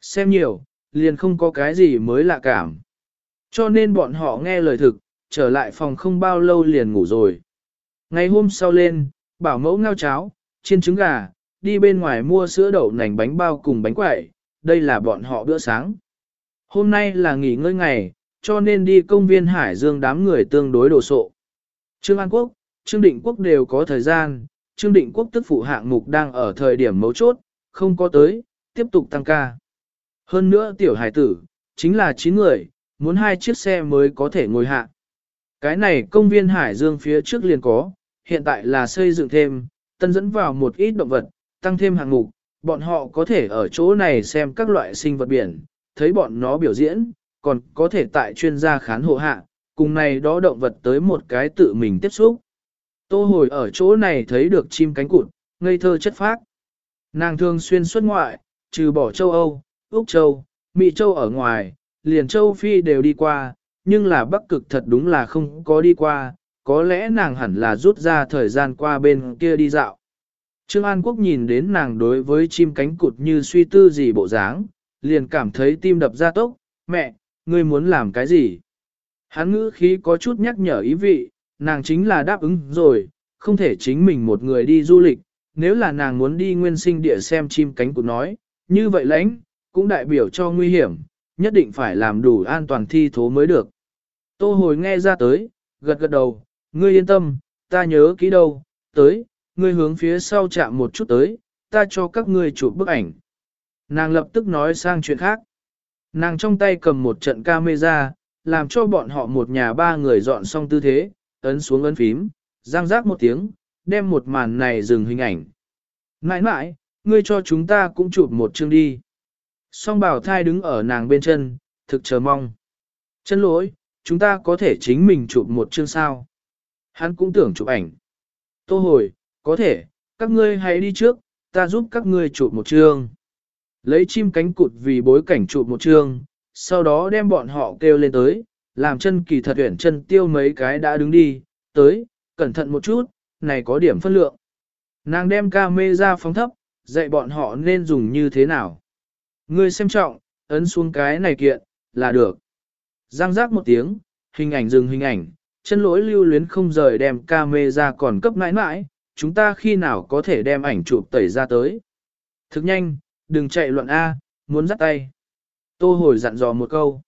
Xem nhiều, liền không có cái gì mới lạ cảm. Cho nên bọn họ nghe lời thực, trở lại phòng không bao lâu liền ngủ rồi. Ngày hôm sau lên, bảo mẫu ngao cháo, chiên trứng gà, đi bên ngoài mua sữa đậu nành bánh bao cùng bánh quẩy, đây là bọn họ bữa sáng. Hôm nay là nghỉ ngơi ngày, cho nên đi công viên Hải Dương đám người tương đối đồ sộ. Trương An Quốc, Trương Định Quốc đều có thời gian, Trương Định Quốc tức phụ hạng mục đang ở thời điểm mấu chốt, không có tới, tiếp tục tăng ca. Hơn nữa tiểu hải tử, chính là 9 người, muốn hai chiếc xe mới có thể ngồi hạ. Cái này công viên Hải Dương phía trước liền có, hiện tại là xây dựng thêm, tân dẫn vào một ít động vật, tăng thêm hạng mục, bọn họ có thể ở chỗ này xem các loại sinh vật biển, thấy bọn nó biểu diễn, còn có thể tại chuyên gia khán hộ hạ, cùng này đó động vật tới một cái tự mình tiếp xúc. Tô hồi ở chỗ này thấy được chim cánh cụt, ngây thơ chất phác. Nàng thường xuyên xuất ngoại, trừ bỏ châu Âu, Úc Châu, Mỹ Châu ở ngoài, liền châu Phi đều đi qua, nhưng là Bắc Cực thật đúng là không có đi qua, có lẽ nàng hẳn là rút ra thời gian qua bên kia đi dạo. Trương An Quốc nhìn đến nàng đối với chim cánh cụt như suy tư gì bộ dáng, liền cảm thấy tim đập ra tốc, mẹ, ngươi muốn làm cái gì? Hắn ngữ khí có chút nhắc nhở ý vị, nàng chính là đáp ứng rồi, không thể chính mình một người đi du lịch, nếu là nàng muốn đi nguyên sinh địa xem chim cánh cụt nói, như vậy lãnh, cũng đại biểu cho nguy hiểm, nhất định phải làm đủ an toàn thi thố mới được. Tô hồi nghe ra tới, gật gật đầu, ngươi yên tâm, ta nhớ kỹ đâu, tới, ngươi hướng phía sau chạm một chút tới, ta cho các ngươi chụp bức ảnh. Nàng lập tức nói sang chuyện khác. Nàng trong tay cầm một trận camera, làm cho bọn họ một nhà ba người dọn xong tư thế, ấn xuống ấn phím, răng rác một tiếng, đem một màn này dừng hình ảnh. Mãi mãi, ngươi cho chúng ta cũng chụp một chương đi. Song bảo thai đứng ở nàng bên chân, thực chờ mong. Chân lỗi, chúng ta có thể chính mình chụp một chương sao. Hắn cũng tưởng chụp ảnh. Tô hồi, có thể, các ngươi hãy đi trước, ta giúp các ngươi chụp một chương. Lấy chim cánh cụt vì bối cảnh chụp một chương, sau đó đem bọn họ kêu lên tới, làm chân kỳ thật tuyển chân tiêu mấy cái đã đứng đi, tới, cẩn thận một chút, này có điểm phân lượng. Nàng đem ca mê ra phóng thấp, dạy bọn họ nên dùng như thế nào. Ngươi xem trọng, ấn xuống cái này kiện, là được. Giang giác một tiếng, hình ảnh dừng hình ảnh, chân lỗi lưu luyến không rời đem ca mê ra còn cấp mãi mãi, chúng ta khi nào có thể đem ảnh chụp tẩy ra tới. Thực nhanh, đừng chạy loạn A, muốn dắt tay. Tô hồi dặn dò một câu.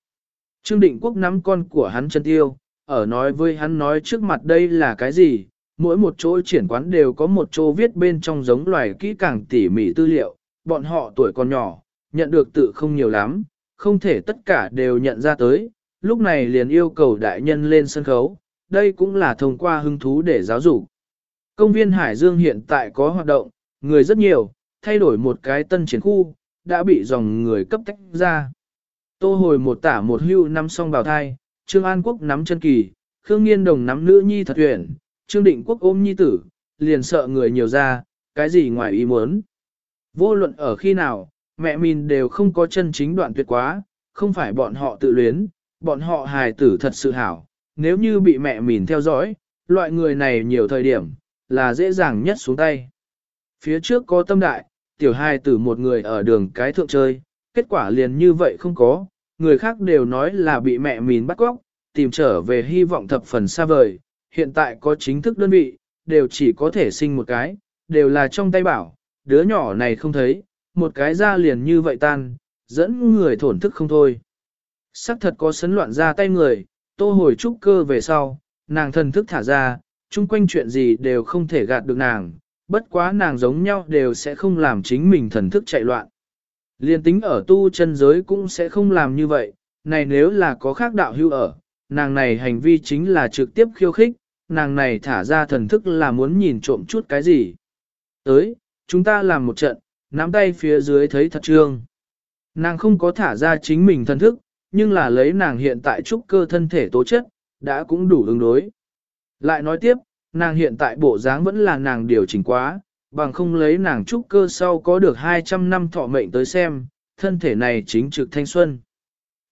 Trương Định Quốc nắm con của hắn chân tiêu, ở nói với hắn nói trước mặt đây là cái gì, mỗi một chỗ triển quán đều có một chỗ viết bên trong giống loài kỹ càng tỉ mỉ tư liệu, bọn họ tuổi còn nhỏ, nhận được tự không nhiều lắm, không thể tất cả đều nhận ra tới, lúc này liền yêu cầu đại nhân lên sân khấu, đây cũng là thông qua hứng thú để giáo dục. Công viên Hải Dương hiện tại có hoạt động, người rất nhiều, thay đổi một cái tân triển khu, đã bị dòng người cấp tách ra. Tô hồi một tả một hưu năm song bào thai, Trương An Quốc nắm chân kỳ, Khương Nghiên Đồng nắm nữ nhi thật tuyển, Trương Định Quốc ôm nhi tử, liền sợ người nhiều ra, cái gì ngoài ý muốn. Vô luận ở khi nào, mẹ mình đều không có chân chính đoạn tuyệt quá, không phải bọn họ tự luyến, bọn họ hài tử thật sự hảo, nếu như bị mẹ mình theo dõi, loại người này nhiều thời điểm, là dễ dàng nhất xuống tay. Phía trước có tâm đại, tiểu hài tử một người ở đường cái thượng chơi, kết quả liền như vậy không có, người khác đều nói là bị mẹ mìn bắt cóc, tìm trở về hy vọng thập phần xa vời, hiện tại có chính thức đơn vị, đều chỉ có thể sinh một cái, đều là trong tay bảo, đứa nhỏ này không thấy, một cái ra liền như vậy tan, dẫn người thổn thức không thôi. Sắc thật có sấn loạn ra tay người, tô hồi trúc cơ về sau, nàng thần thức thả ra, chung quanh chuyện gì đều không thể gạt được nàng, bất quá nàng giống nhau đều sẽ không làm chính mình thần thức chạy loạn. Liên tính ở tu chân giới cũng sẽ không làm như vậy, này nếu là có khác đạo hưu ở, nàng này hành vi chính là trực tiếp khiêu khích, nàng này thả ra thần thức là muốn nhìn trộm chút cái gì. Tới, chúng ta làm một trận, nắm tay phía dưới thấy thật trương. Nàng không có thả ra chính mình thần thức, nhưng là lấy nàng hiện tại trúc cơ thân thể tố chất, đã cũng đủ ứng đối. Lại nói tiếp, nàng hiện tại bộ dáng vẫn là nàng điều chỉnh quá, bằng không lấy nàng trúc cơ sau có được 200 năm thọ mệnh tới xem, thân thể này chính trực thanh xuân.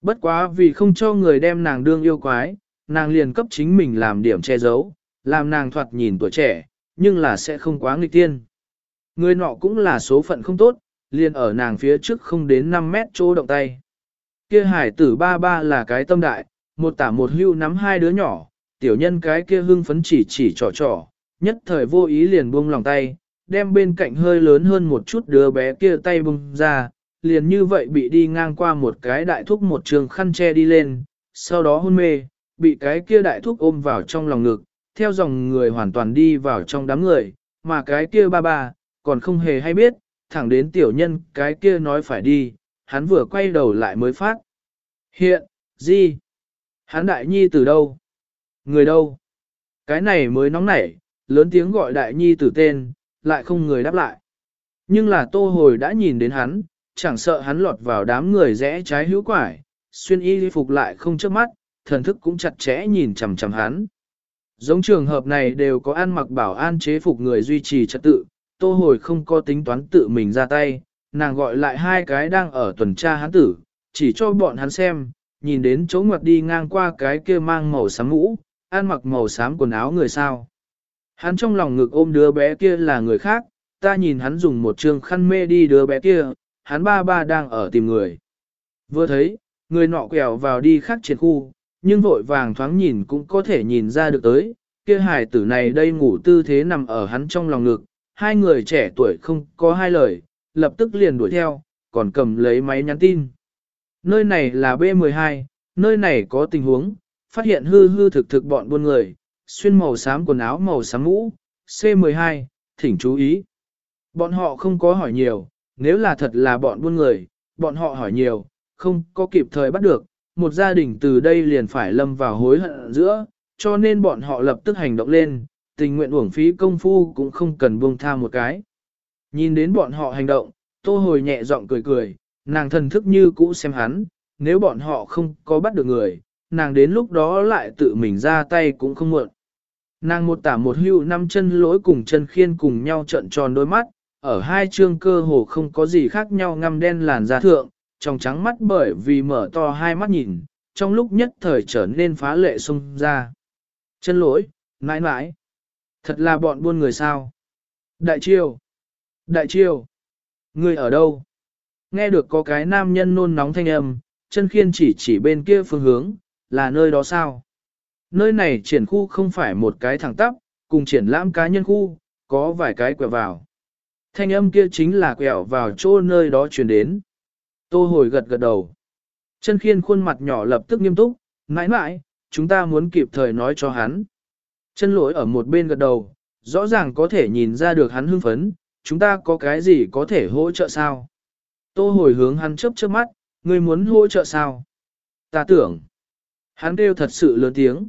Bất quá vì không cho người đem nàng đương yêu quái, nàng liền cấp chính mình làm điểm che giấu, làm nàng thoạt nhìn tuổi trẻ, nhưng là sẽ không quá nghịch tiên. Người nọ cũng là số phận không tốt, liền ở nàng phía trước không đến 5 mét chỗ động tay. Kia hải tử ba ba là cái tâm đại, một tả một hưu nắm hai đứa nhỏ, tiểu nhân cái kia hưng phấn chỉ chỉ trò trò, nhất thời vô ý liền buông lòng tay, đem bên cạnh hơi lớn hơn một chút đứa bé kia tay buông ra, liền như vậy bị đi ngang qua một cái đại thúc một trường khăn che đi lên, sau đó hôn mê, bị cái kia đại thúc ôm vào trong lòng ngực, theo dòng người hoàn toàn đi vào trong đám người, mà cái kia ba ba, còn không hề hay biết, thẳng đến tiểu nhân cái kia nói phải đi, hắn vừa quay đầu lại mới phát. Hiện, gì? Hắn đại nhi từ đâu? Người đâu? Cái này mới nóng nảy, lớn tiếng gọi đại nhi tử tên, lại không người đáp lại. Nhưng là tô hồi đã nhìn đến hắn, chẳng sợ hắn lọt vào đám người rẽ trái hữu quải, xuyên y phục lại không chớp mắt, thần thức cũng chặt chẽ nhìn chằm chằm hắn. Giống trường hợp này đều có ăn mặc bảo an chế phục người duy trì trật tự, tô hồi không có tính toán tự mình ra tay, nàng gọi lại hai cái đang ở tuần tra hắn tử, chỉ cho bọn hắn xem, nhìn đến chỗ ngoặt đi ngang qua cái kia mang màu xám mũ, ăn mặc màu xám quần áo người sao. Hắn trong lòng ngực ôm đứa bé kia là người khác, ta nhìn hắn dùng một trường khăn mê đi đứa bé kia, hắn ba ba đang ở tìm người. Vừa thấy, người nọ quẹo vào đi khác trên khu, nhưng vội vàng thoáng nhìn cũng có thể nhìn ra được tới, kia hài tử này đây ngủ tư thế nằm ở hắn trong lòng ngực, hai người trẻ tuổi không có hai lời, lập tức liền đuổi theo, còn cầm lấy máy nhắn tin. Nơi này là B12, nơi này có tình huống, phát hiện hư hư thực thực bọn buôn người, xuyên màu xám quần áo màu xám mũ, C12, thỉnh chú ý. Bọn họ không có hỏi nhiều, nếu là thật là bọn buôn người, bọn họ hỏi nhiều, không có kịp thời bắt được, một gia đình từ đây liền phải lâm vào hối hận giữa, cho nên bọn họ lập tức hành động lên, tình nguyện uổng phí công phu cũng không cần buông tha một cái. Nhìn đến bọn họ hành động, tô hồi nhẹ giọng cười cười, nàng thần thức như cũ xem hắn, nếu bọn họ không có bắt được người, nàng đến lúc đó lại tự mình ra tay cũng không muộn. Nàng một tả một hưu năm chân lỗi cùng chân khiên cùng nhau trận tròn đôi mắt, ở hai chương cơ hồ không có gì khác nhau ngăm đen làn da thượng, trong trắng mắt bởi vì mở to hai mắt nhìn, trong lúc nhất thời trở nên phá lệ xung ra. Chân lỗi, mãi mãi. Thật là bọn buôn người sao. Đại triều. Đại triều. Người ở đâu? Nghe được có cái nam nhân nôn nóng thanh âm, chân khiên chỉ chỉ bên kia phương hướng, là nơi đó sao? Nơi này triển khu không phải một cái thẳng tắp, cùng triển lãm cá nhân khu, có vài cái quẹo vào. Thanh âm kia chính là quẹo vào chỗ nơi đó truyền đến. Tô hồi gật gật đầu. Chân khiên khuôn mặt nhỏ lập tức nghiêm túc, mãi mãi, chúng ta muốn kịp thời nói cho hắn. Chân lỗi ở một bên gật đầu, rõ ràng có thể nhìn ra được hắn hưng phấn, chúng ta có cái gì có thể hỗ trợ sao? Tô hồi hướng hắn chớp chớp mắt, ngươi muốn hỗ trợ sao? Ta tưởng. Hắn kêu thật sự lớn tiếng.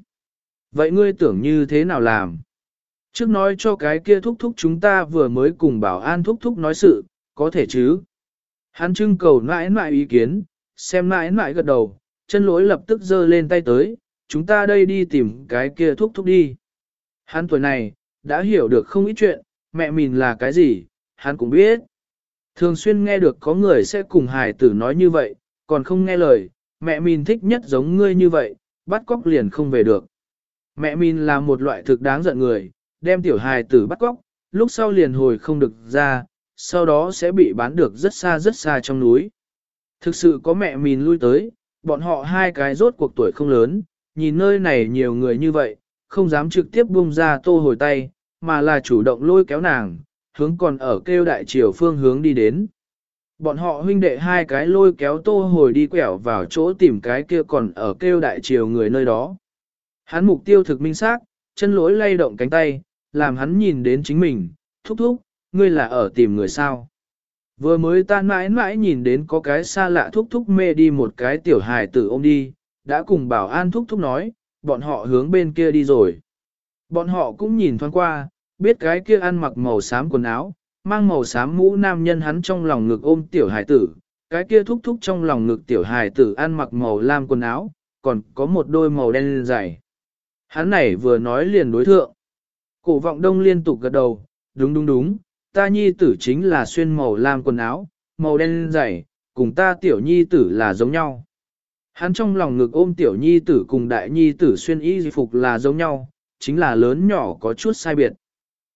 Vậy ngươi tưởng như thế nào làm? Trước nói cho cái kia thúc thúc chúng ta vừa mới cùng bảo an thúc thúc nói sự, có thể chứ? Hắn trưng cầu nãi nãi ý kiến, xem nãi nãi gật đầu, chân lỗi lập tức giơ lên tay tới, chúng ta đây đi tìm cái kia thúc thúc đi. Hắn tuổi này, đã hiểu được không ít chuyện, mẹ mình là cái gì, hắn cũng biết. Thường xuyên nghe được có người sẽ cùng hài tử nói như vậy, còn không nghe lời, mẹ mình thích nhất giống ngươi như vậy, bắt cóc liền không về được. Mẹ min là một loại thực đáng giận người, đem tiểu hài tử bắt cóc, lúc sau liền hồi không được ra, sau đó sẽ bị bán được rất xa rất xa trong núi. Thực sự có mẹ min lui tới, bọn họ hai cái rốt cuộc tuổi không lớn, nhìn nơi này nhiều người như vậy, không dám trực tiếp buông ra tô hồi tay, mà là chủ động lôi kéo nàng, hướng còn ở kêu đại triều phương hướng đi đến. Bọn họ huynh đệ hai cái lôi kéo tô hồi đi quẹo vào chỗ tìm cái kia còn ở kêu đại triều người nơi đó. Hắn mục tiêu thực minh xác, chân lối lay động cánh tay, làm hắn nhìn đến chính mình, thúc thúc, ngươi là ở tìm người sao. Vừa mới ta mãi mãi nhìn đến có cái xa lạ thúc thúc mê đi một cái tiểu hài tử ôm đi, đã cùng bảo an thúc thúc nói, bọn họ hướng bên kia đi rồi. Bọn họ cũng nhìn thoáng qua, biết cái kia ăn mặc màu xám quần áo, mang màu xám mũ nam nhân hắn trong lòng ngực ôm tiểu hài tử, cái kia thúc thúc trong lòng ngực tiểu hài tử ăn mặc màu lam quần áo, còn có một đôi màu đen dày. Hắn này vừa nói liền đối thượng. Cổ vọng đông liên tục gật đầu, đúng đúng đúng, ta nhi tử chính là xuyên màu lam quần áo, màu đen dày, cùng ta tiểu nhi tử là giống nhau. Hắn trong lòng ngực ôm tiểu nhi tử cùng đại nhi tử xuyên y phục là giống nhau, chính là lớn nhỏ có chút sai biệt.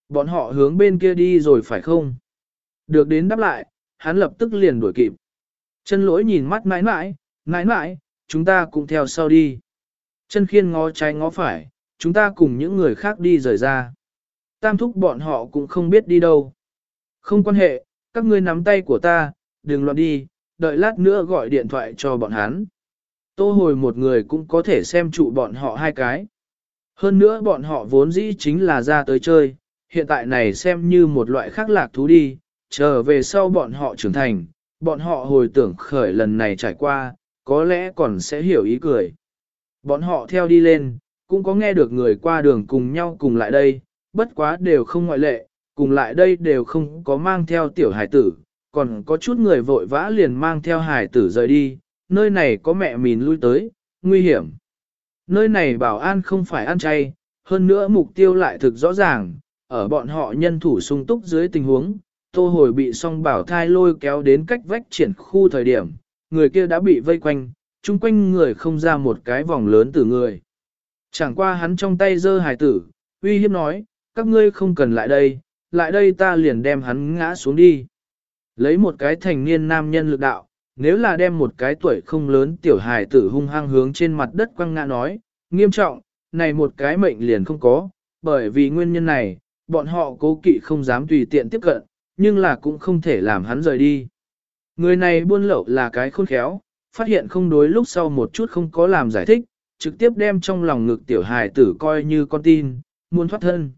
Bọn họ hướng bên kia đi rồi phải không? Được đến đáp lại, hắn lập tức liền đuổi kịp. Chân lỗi nhìn mắt mãi mãi, mãi mãi, chúng ta cũng theo sau đi. Chân khiên ngó trái ngó phải, chúng ta cùng những người khác đi rời ra. Tam thúc bọn họ cũng không biết đi đâu. Không quan hệ, các ngươi nắm tay của ta, đừng loạn đi, đợi lát nữa gọi điện thoại cho bọn hắn. Tô hồi một người cũng có thể xem trụ bọn họ hai cái. Hơn nữa bọn họ vốn dĩ chính là ra tới chơi, hiện tại này xem như một loại khác lạc thú đi, trở về sau bọn họ trưởng thành, bọn họ hồi tưởng khởi lần này trải qua, có lẽ còn sẽ hiểu ý cười. Bọn họ theo đi lên, cũng có nghe được người qua đường cùng nhau cùng lại đây, bất quá đều không ngoại lệ, cùng lại đây đều không có mang theo tiểu hải tử, còn có chút người vội vã liền mang theo hải tử rời đi, nơi này có mẹ mìn lui tới, nguy hiểm. Nơi này bảo an không phải ăn chay, hơn nữa mục tiêu lại thực rõ ràng, ở bọn họ nhân thủ sung túc dưới tình huống, tô hồi bị song bảo thai lôi kéo đến cách vách triển khu thời điểm, người kia đã bị vây quanh, chung quanh người không ra một cái vòng lớn từ người. Chẳng qua hắn trong tay giơ hài tử, uy hiếp nói, các ngươi không cần lại đây, lại đây ta liền đem hắn ngã xuống đi. Lấy một cái thành niên nam nhân lực đạo, nếu là đem một cái tuổi không lớn tiểu hài tử hung hăng hướng trên mặt đất quăng ngã nói, nghiêm trọng, này một cái mệnh liền không có, bởi vì nguyên nhân này, bọn họ cố kỵ không dám tùy tiện tiếp cận, nhưng là cũng không thể làm hắn rời đi. Người này buôn lậu là cái khôn khéo, phát hiện không đối lúc sau một chút không có làm giải thích, trực tiếp đem trong lòng ngực tiểu hài tử coi như con tin, muốn thoát thân.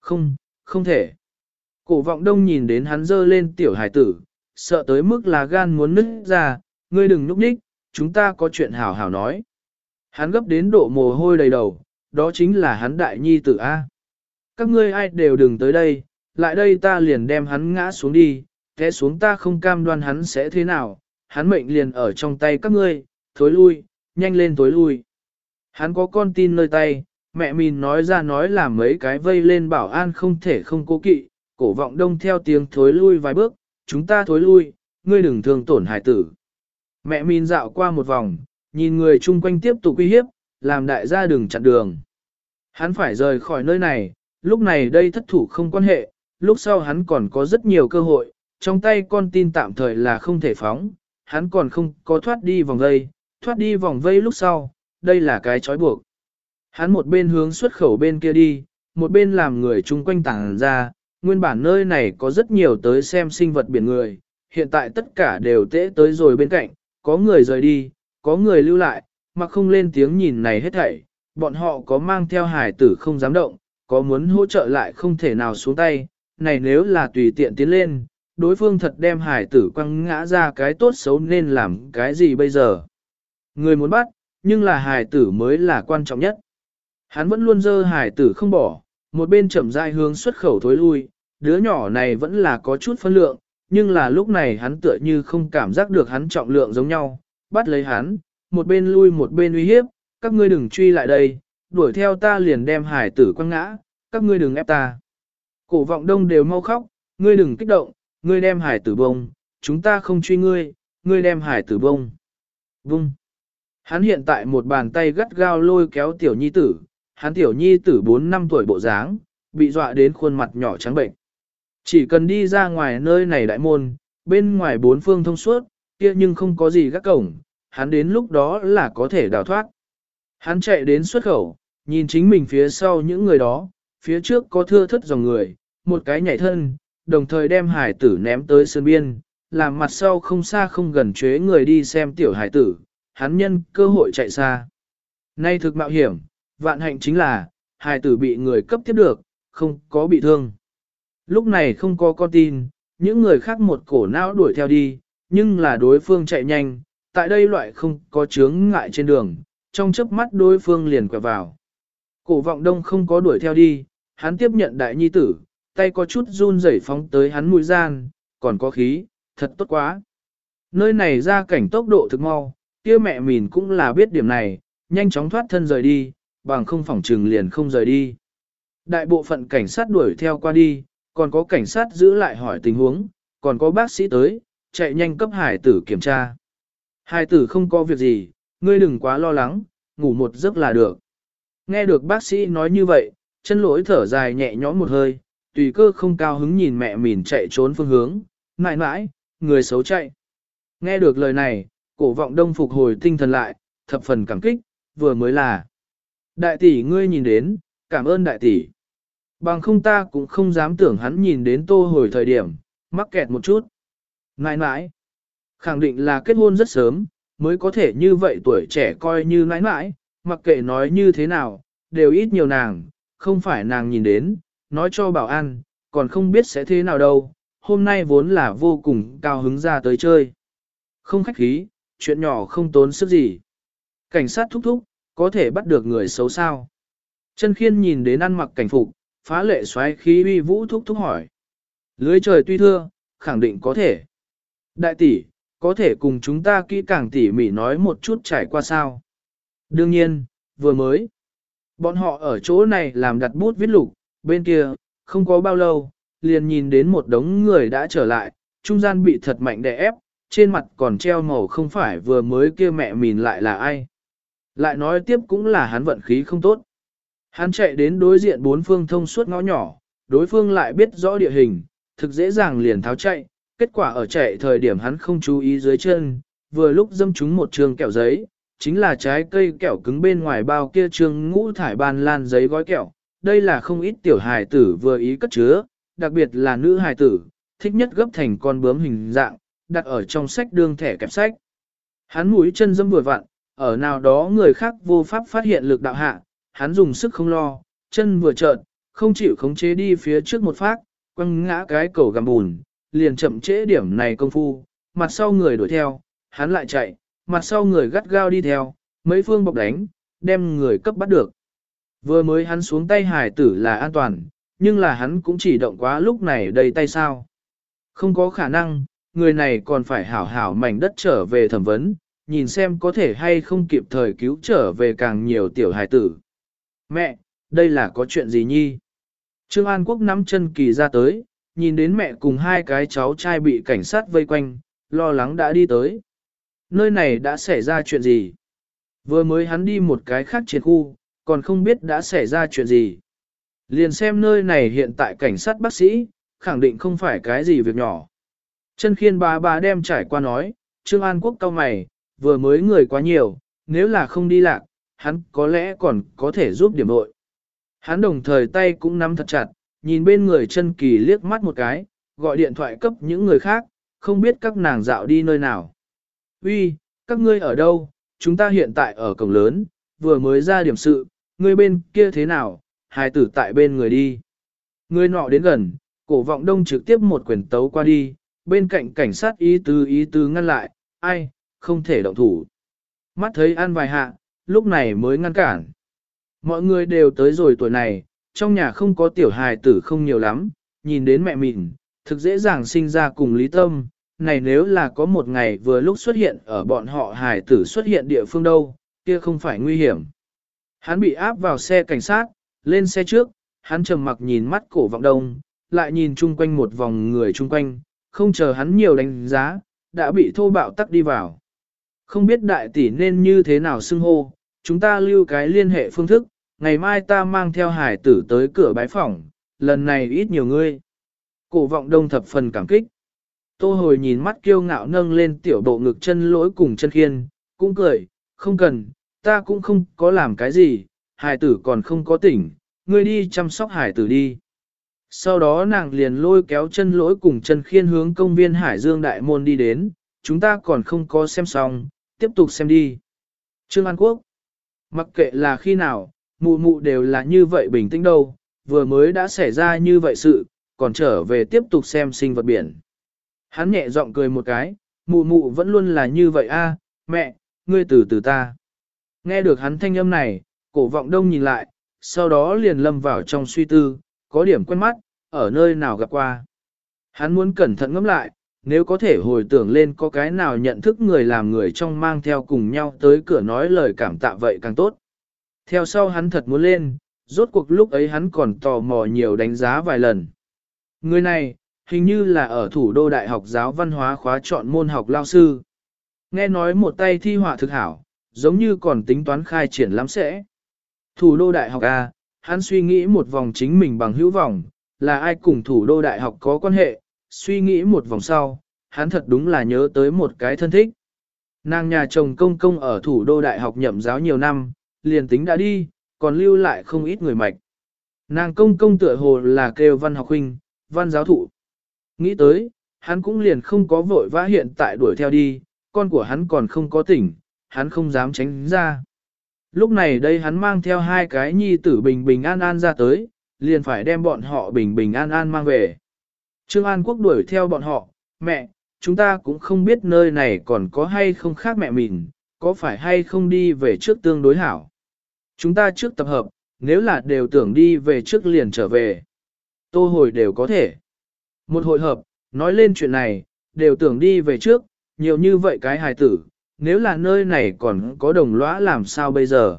Không, không thể. Cổ vọng đông nhìn đến hắn dơ lên tiểu hài tử, sợ tới mức là gan muốn nứt ra, ngươi đừng núp đích, chúng ta có chuyện hảo hảo nói. Hắn gấp đến độ mồ hôi đầy đầu, đó chính là hắn đại nhi tử A. Các ngươi ai đều đừng tới đây, lại đây ta liền đem hắn ngã xuống đi, thế xuống ta không cam đoan hắn sẽ thế nào, hắn mệnh liền ở trong tay các ngươi, thối lui, nhanh lên thối lui. Hắn có con tin nơi tay, mẹ mình nói ra nói là mấy cái vây lên bảo an không thể không cố kỵ, cổ vọng đông theo tiếng thối lui vài bước, chúng ta thối lui, ngươi đừng thương tổn hải tử. Mẹ mình dạo qua một vòng, nhìn người chung quanh tiếp tục uy hiếp, làm đại gia đừng chặn đường. Hắn phải rời khỏi nơi này, lúc này đây thất thủ không quan hệ, lúc sau hắn còn có rất nhiều cơ hội, trong tay con tin tạm thời là không thể phóng, hắn còn không có thoát đi vòng vây, thoát đi vòng vây lúc sau, đây là cái trói buộc. Hắn một bên hướng xuất khẩu bên kia đi, một bên làm người chung quanh tàng ra, nguyên bản nơi này có rất nhiều tới xem sinh vật biển người, hiện tại tất cả đều tễ tới rồi bên cạnh, có người rời đi, có người lưu lại, mà không lên tiếng nhìn này hết thảy, bọn họ có mang theo hải tử không dám động, có muốn hỗ trợ lại không thể nào xuống tay, này nếu là tùy tiện tiến lên, đối phương thật đem hải tử quăng ngã ra cái tốt xấu nên làm cái gì bây giờ. Người muốn bắt, nhưng là hải tử mới là quan trọng nhất. Hắn vẫn luôn dơ hải tử không bỏ, một bên chậm rãi hướng xuất khẩu thối lui, đứa nhỏ này vẫn là có chút phân lượng, nhưng là lúc này hắn tựa như không cảm giác được hắn trọng lượng giống nhau, bắt lấy hắn, một bên lui một bên uy hiếp, các ngươi đừng truy lại đây, đuổi theo ta liền đem hải tử quăng ngã, các ngươi đừng ép ta. Cổ vọng đông đều mau khóc, ngươi đừng kích động, ngươi đem hải tử bông, chúng ta không truy ngươi, ngươi đem hải tử bông. Bông. Hắn hiện tại một bàn tay gắt gao lôi kéo tiểu nhi tử, hắn tiểu nhi tử 4 năm tuổi bộ dáng, bị dọa đến khuôn mặt nhỏ trắng bệnh. Chỉ cần đi ra ngoài nơi này đại môn, bên ngoài bốn phương thông suốt, kia nhưng không có gì gác cổng, hắn đến lúc đó là có thể đào thoát. Hắn chạy đến xuất khẩu, nhìn chính mình phía sau những người đó, phía trước có thưa thất dòng người, một cái nhảy thân, đồng thời đem hải tử ném tới sơn biên, làm mặt sau không xa không gần chế người đi xem tiểu hải tử, hắn nhân cơ hội chạy xa. Nay thực mạo hiểm, vạn hạnh chính là, hải tử bị người cấp tiếp được, không có bị thương. Lúc này không có con tin, những người khác một cổ não đuổi theo đi, nhưng là đối phương chạy nhanh, tại đây loại không có chướng ngại trên đường, trong chớp mắt đối phương liền quẹo vào. Cổ vọng đông không có đuổi theo đi, hắn tiếp nhận đại nhi tử, tay có chút run rẩy phóng tới hắn mũi gian, còn có khí, thật tốt quá. Nơi này ra cảnh tốc độ thực mau, kia mẹ mình cũng là biết điểm này, nhanh chóng thoát thân rời đi, bằng không phỏng trừng liền không rời đi. Đại bộ phận cảnh sát đuổi theo qua đi, còn có cảnh sát giữ lại hỏi tình huống, còn có bác sĩ tới, chạy nhanh cấp hải tử kiểm tra. Hải tử không có việc gì, ngươi đừng quá lo lắng, ngủ một giấc là được. Nghe được bác sĩ nói như vậy, chân lỗi thở dài nhẹ nhõm một hơi, tùy cơ không cao hứng nhìn mẹ mỉn chạy trốn phương hướng, mãi mãi, người xấu chạy. Nghe được lời này, cổ vọng đông phục hồi tinh thần lại, thập phần cảm kích, vừa mới là. Đại tỷ ngươi nhìn đến, cảm ơn đại tỷ. Bằng không ta cũng không dám tưởng hắn nhìn đến tô hồi thời điểm, mắc kẹt một chút. Nãi nãi, khẳng định là kết hôn rất sớm, mới có thể như vậy tuổi trẻ coi như nãi nãi, mặc kệ nói như thế nào, đều ít nhiều nàng, không phải nàng nhìn đến, nói cho bảo an, còn không biết sẽ thế nào đâu, hôm nay vốn là vô cùng cao hứng ra tới chơi. Không khách khí, chuyện nhỏ không tốn sức gì. Cảnh sát thúc thúc, có thể bắt được người xấu sao. Chân khiên nhìn đến ăn mặc cảnh phục, phá lệ xoáy khí uy vũ thúc thúc hỏi. Lưới trời tuy thưa, khẳng định có thể. Đại tỷ, có thể cùng chúng ta kỹ càng tỉ mỉ nói một chút trải qua sao. Đương nhiên, vừa mới. Bọn họ ở chỗ này làm đặt bút viết lục, bên kia, không có bao lâu, liền nhìn đến một đống người đã trở lại, trung gian bị thật mạnh đè ép, trên mặt còn treo màu không phải vừa mới kia mẹ mìn lại là ai. Lại nói tiếp cũng là hắn vận khí không tốt. Hắn chạy đến đối diện bốn phương thông suốt ngõ nhỏ, đối phương lại biết rõ địa hình, thực dễ dàng liền tháo chạy, kết quả ở chạy thời điểm hắn không chú ý dưới chân, vừa lúc dâm trúng một trường kẹo giấy, chính là trái cây kẹo cứng bên ngoài bao kia trương ngũ thải ban lan giấy gói kẹo. Đây là không ít tiểu hài tử vừa ý cất chứa, đặc biệt là nữ hài tử, thích nhất gấp thành con bướm hình dạng, đặt ở trong sách đương thẻ kẹp sách. Hắn mũi chân dâm vừa vặn, ở nào đó người khác vô pháp phát hiện lực đạo hạ, hắn dùng sức không lo, chân vừa trợn, không chịu khống chế đi phía trước một phát, quăng ngã cái cầu gầm bùn, liền chậm trễ điểm này công phu, mặt sau người đuổi theo, hắn lại chạy, mặt sau người gắt gao đi theo, mấy phương bọc đánh, đem người cấp bắt được. Vừa mới hắn xuống tay hải tử là an toàn, nhưng là hắn cũng chỉ động quá lúc này đầy tay sao. Không có khả năng, người này còn phải hảo hảo mảnh đất trở về thẩm vấn, nhìn xem có thể hay không kịp thời cứu trở về càng nhiều tiểu hải tử. Mẹ, đây là có chuyện gì nhi? Trương An Quốc nắm chân kỳ ra tới, nhìn đến mẹ cùng hai cái cháu trai bị cảnh sát vây quanh, lo lắng đã đi tới. Nơi này đã xảy ra chuyện gì? Vừa mới hắn đi một cái khác trên khu, còn không biết đã xảy ra chuyện gì. Liền xem nơi này hiện tại cảnh sát bác sĩ, khẳng định không phải cái gì việc nhỏ. Chân khiên bà bà đem trải qua nói, Trương An Quốc cao mày, vừa mới người quá nhiều, nếu là không đi lạc, hắn có lẽ còn có thể giúp điểm đội. Hắn đồng thời tay cũng nắm thật chặt, nhìn bên người chân kỳ liếc mắt một cái, gọi điện thoại cấp những người khác, không biết các nàng dạo đi nơi nào. Uy, các ngươi ở đâu? Chúng ta hiện tại ở cổng lớn, vừa mới ra điểm sự, Ngươi bên kia thế nào? hài tử tại bên người đi. Người nọ đến gần, cổ vọng đông trực tiếp một quyền tấu qua đi, bên cạnh cảnh sát ý tứ ý tứ ngăn lại, ai, không thể động thủ. Mắt thấy ăn vài hạ, lúc này mới ngăn cản. Mọi người đều tới rồi tuổi này, trong nhà không có tiểu hài tử không nhiều lắm, nhìn đến mẹ mình, thực dễ dàng sinh ra cùng lý tâm. Này nếu là có một ngày vừa lúc xuất hiện ở bọn họ hải tử xuất hiện địa phương đâu, kia không phải nguy hiểm. Hắn bị áp vào xe cảnh sát, lên xe trước, hắn trầm mặc nhìn mắt cổ vọng đông, lại nhìn chung quanh một vòng người chung quanh, không chờ hắn nhiều đánh giá, đã bị thô bạo tắc đi vào. Không biết đại tỷ nên như thế nào xưng hô, chúng ta lưu cái liên hệ phương thức, ngày mai ta mang theo hải tử tới cửa bái phỏng, lần này ít nhiều ngươi. Cổ vọng đông thập phần cảm kích. Tô hồi nhìn mắt kiêu ngạo nâng lên tiểu bộ ngực chân lỗi cùng chân khiên, cũng cười, không cần, ta cũng không có làm cái gì, hải tử còn không có tỉnh, ngươi đi chăm sóc hải tử đi. Sau đó nàng liền lôi kéo chân lỗi cùng chân khiên hướng công viên Hải Dương Đại Môn đi đến, chúng ta còn không có xem xong, tiếp tục xem đi. Trương An Quốc Mặc kệ là khi nào, mụ mụ đều là như vậy bình tĩnh đâu, vừa mới đã xảy ra như vậy sự, còn trở về tiếp tục xem sinh vật biển. Hắn nhẹ giọng cười một cái, mụ mụ vẫn luôn là như vậy a, mẹ, ngươi từ từ ta. Nghe được hắn thanh âm này, cổ vọng đông nhìn lại, sau đó liền lâm vào trong suy tư, có điểm quen mắt, ở nơi nào gặp qua. Hắn muốn cẩn thận ngẫm lại, nếu có thể hồi tưởng lên có cái nào nhận thức người làm người trong mang theo cùng nhau tới cửa nói lời cảm tạ vậy càng tốt. Theo sau hắn thật muốn lên, rốt cuộc lúc ấy hắn còn tò mò nhiều đánh giá vài lần. Người này, hình như là ở thủ đô đại học giáo văn hóa khóa chọn môn học lao sư. Nghe nói một tay thi họa thực hảo, giống như còn tính toán khai triển lắm sẽ. Thủ đô đại học A, hắn suy nghĩ một vòng chính mình bằng hữu vòng, là ai cùng thủ đô đại học có quan hệ, suy nghĩ một vòng sau, hắn thật đúng là nhớ tới một cái thân thích. Nàng nhà chồng công công ở thủ đô đại học nhậm giáo nhiều năm, liền tính đã đi, còn lưu lại không ít người mạch. Nàng công công tựa hồ là kêu văn học huynh, văn giáo thụ. Nghĩ tới, hắn cũng liền không có vội vã hiện tại đuổi theo đi, con của hắn còn không có tỉnh, hắn không dám tránh ra. Lúc này đây hắn mang theo hai cái nhi tử bình bình an an ra tới, liền phải đem bọn họ bình bình an an mang về. Trương An Quốc đuổi theo bọn họ, mẹ, chúng ta cũng không biết nơi này còn có hay không khác mẹ mình, có phải hay không đi về trước tương đối hảo. Chúng ta trước tập hợp, nếu là đều tưởng đi về trước liền trở về. Tô hồi đều có thể. Một hội hợp, nói lên chuyện này, đều tưởng đi về trước, nhiều như vậy cái hài tử, nếu là nơi này còn có đồng lõa làm sao bây giờ.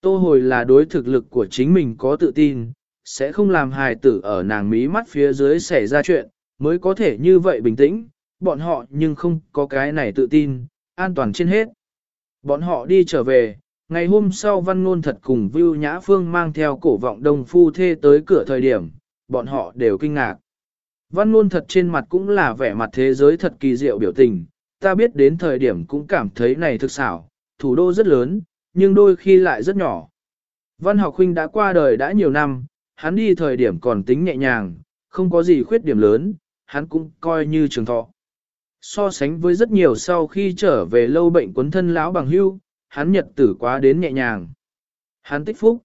Tô hồi là đối thực lực của chính mình có tự tin, sẽ không làm hài tử ở nàng mí mắt phía dưới xảy ra chuyện, mới có thể như vậy bình tĩnh, bọn họ nhưng không có cái này tự tin, an toàn trên hết. Bọn họ đi trở về, Ngày hôm sau văn ngôn thật cùng Vưu Nhã Phương mang theo cổ vọng đông phu thê tới cửa thời điểm, bọn họ đều kinh ngạc. Văn luôn thật trên mặt cũng là vẻ mặt thế giới thật kỳ diệu biểu tình, ta biết đến thời điểm cũng cảm thấy này thực xảo, thủ đô rất lớn, nhưng đôi khi lại rất nhỏ. Văn học huynh đã qua đời đã nhiều năm, hắn đi thời điểm còn tính nhẹ nhàng, không có gì khuyết điểm lớn, hắn cũng coi như trường thọ. So sánh với rất nhiều sau khi trở về lâu bệnh quấn thân lão bằng hưu, hắn nhật tử quá đến nhẹ nhàng. Hắn tích phúc.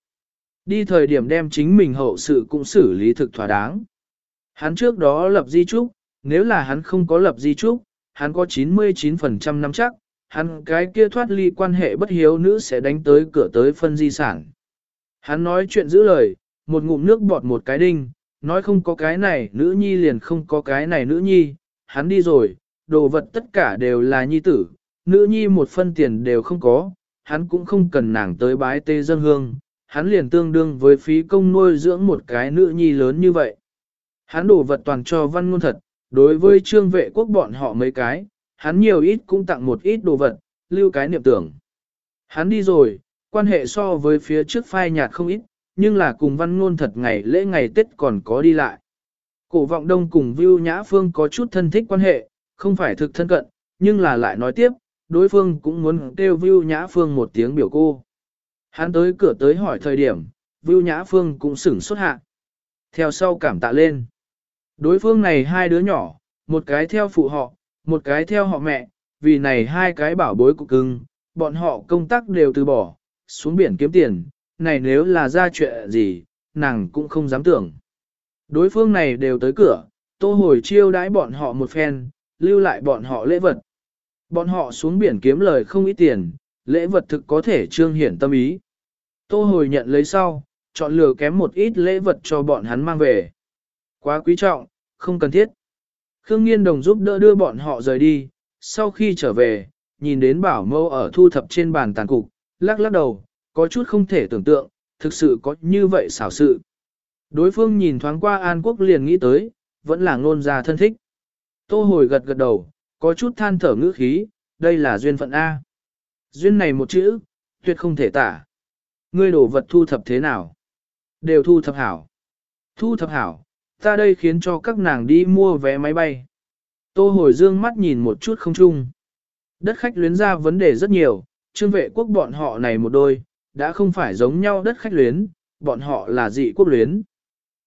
Đi thời điểm đem chính mình hậu sự cũng xử lý thực thỏa đáng. Hắn trước đó lập di trúc, nếu là hắn không có lập di trúc, hắn có 99% nắm chắc, hắn cái kia thoát ly quan hệ bất hiếu nữ sẽ đánh tới cửa tới phân di sản. Hắn nói chuyện giữ lời, một ngụm nước bọt một cái đinh, nói không có cái này nữ nhi liền không có cái này nữ nhi, hắn đi rồi, đồ vật tất cả đều là nhi tử, nữ nhi một phân tiền đều không có, hắn cũng không cần nàng tới bái tê dân hương, hắn liền tương đương với phí công nuôi dưỡng một cái nữ nhi lớn như vậy. Hắn đồ vật toàn cho văn ngôn thật, đối với trương vệ quốc bọn họ mấy cái, hắn nhiều ít cũng tặng một ít đồ vật, lưu cái niệm tưởng. Hắn đi rồi, quan hệ so với phía trước phai nhạt không ít, nhưng là cùng văn ngôn thật ngày lễ ngày Tết còn có đi lại. Cổ vọng đông cùng Vưu Nhã Phương có chút thân thích quan hệ, không phải thực thân cận, nhưng là lại nói tiếp, đối phương cũng muốn kêu Vưu Nhã Phương một tiếng biểu cô. Hắn tới cửa tới hỏi thời điểm, Vưu Nhã Phương cũng sửng xuất hạ. Theo sau cảm tạ lên. Đối phương này hai đứa nhỏ, một cái theo phụ họ, một cái theo họ mẹ, vì này hai cái bảo bối của cưng, bọn họ công tác đều từ bỏ, xuống biển kiếm tiền, này nếu là ra chuyện gì, nàng cũng không dám tưởng. Đối phương này đều tới cửa, tô hồi chiêu đãi bọn họ một phen, lưu lại bọn họ lễ vật. Bọn họ xuống biển kiếm lời không ít tiền, lễ vật thực có thể trương hiển tâm ý. Tô hồi nhận lấy sau, chọn lựa kém một ít lễ vật cho bọn hắn mang về. Quá quý trọng, không cần thiết. Khương Nghiên Đồng giúp đỡ đưa bọn họ rời đi, sau khi trở về, nhìn đến bảo mâu ở thu thập trên bàn tàn cục, lắc lắc đầu, có chút không thể tưởng tượng, thực sự có như vậy xảo sự. Đối phương nhìn thoáng qua An Quốc liền nghĩ tới, vẫn là ngôn gia thân thích. Tô hồi gật gật đầu, có chút than thở ngữ khí, đây là duyên phận A. Duyên này một chữ, tuyệt không thể tả. Ngươi đổ vật thu thập thế nào? Đều thu thập hảo. Thu thập hảo, ta đây khiến cho các nàng đi mua vé máy bay. Tô hồi dương mắt nhìn một chút không chung. Đất khách luyến ra vấn đề rất nhiều, trương vệ quốc bọn họ này một đôi, đã không phải giống nhau đất khách luyến, bọn họ là dị quốc luyến.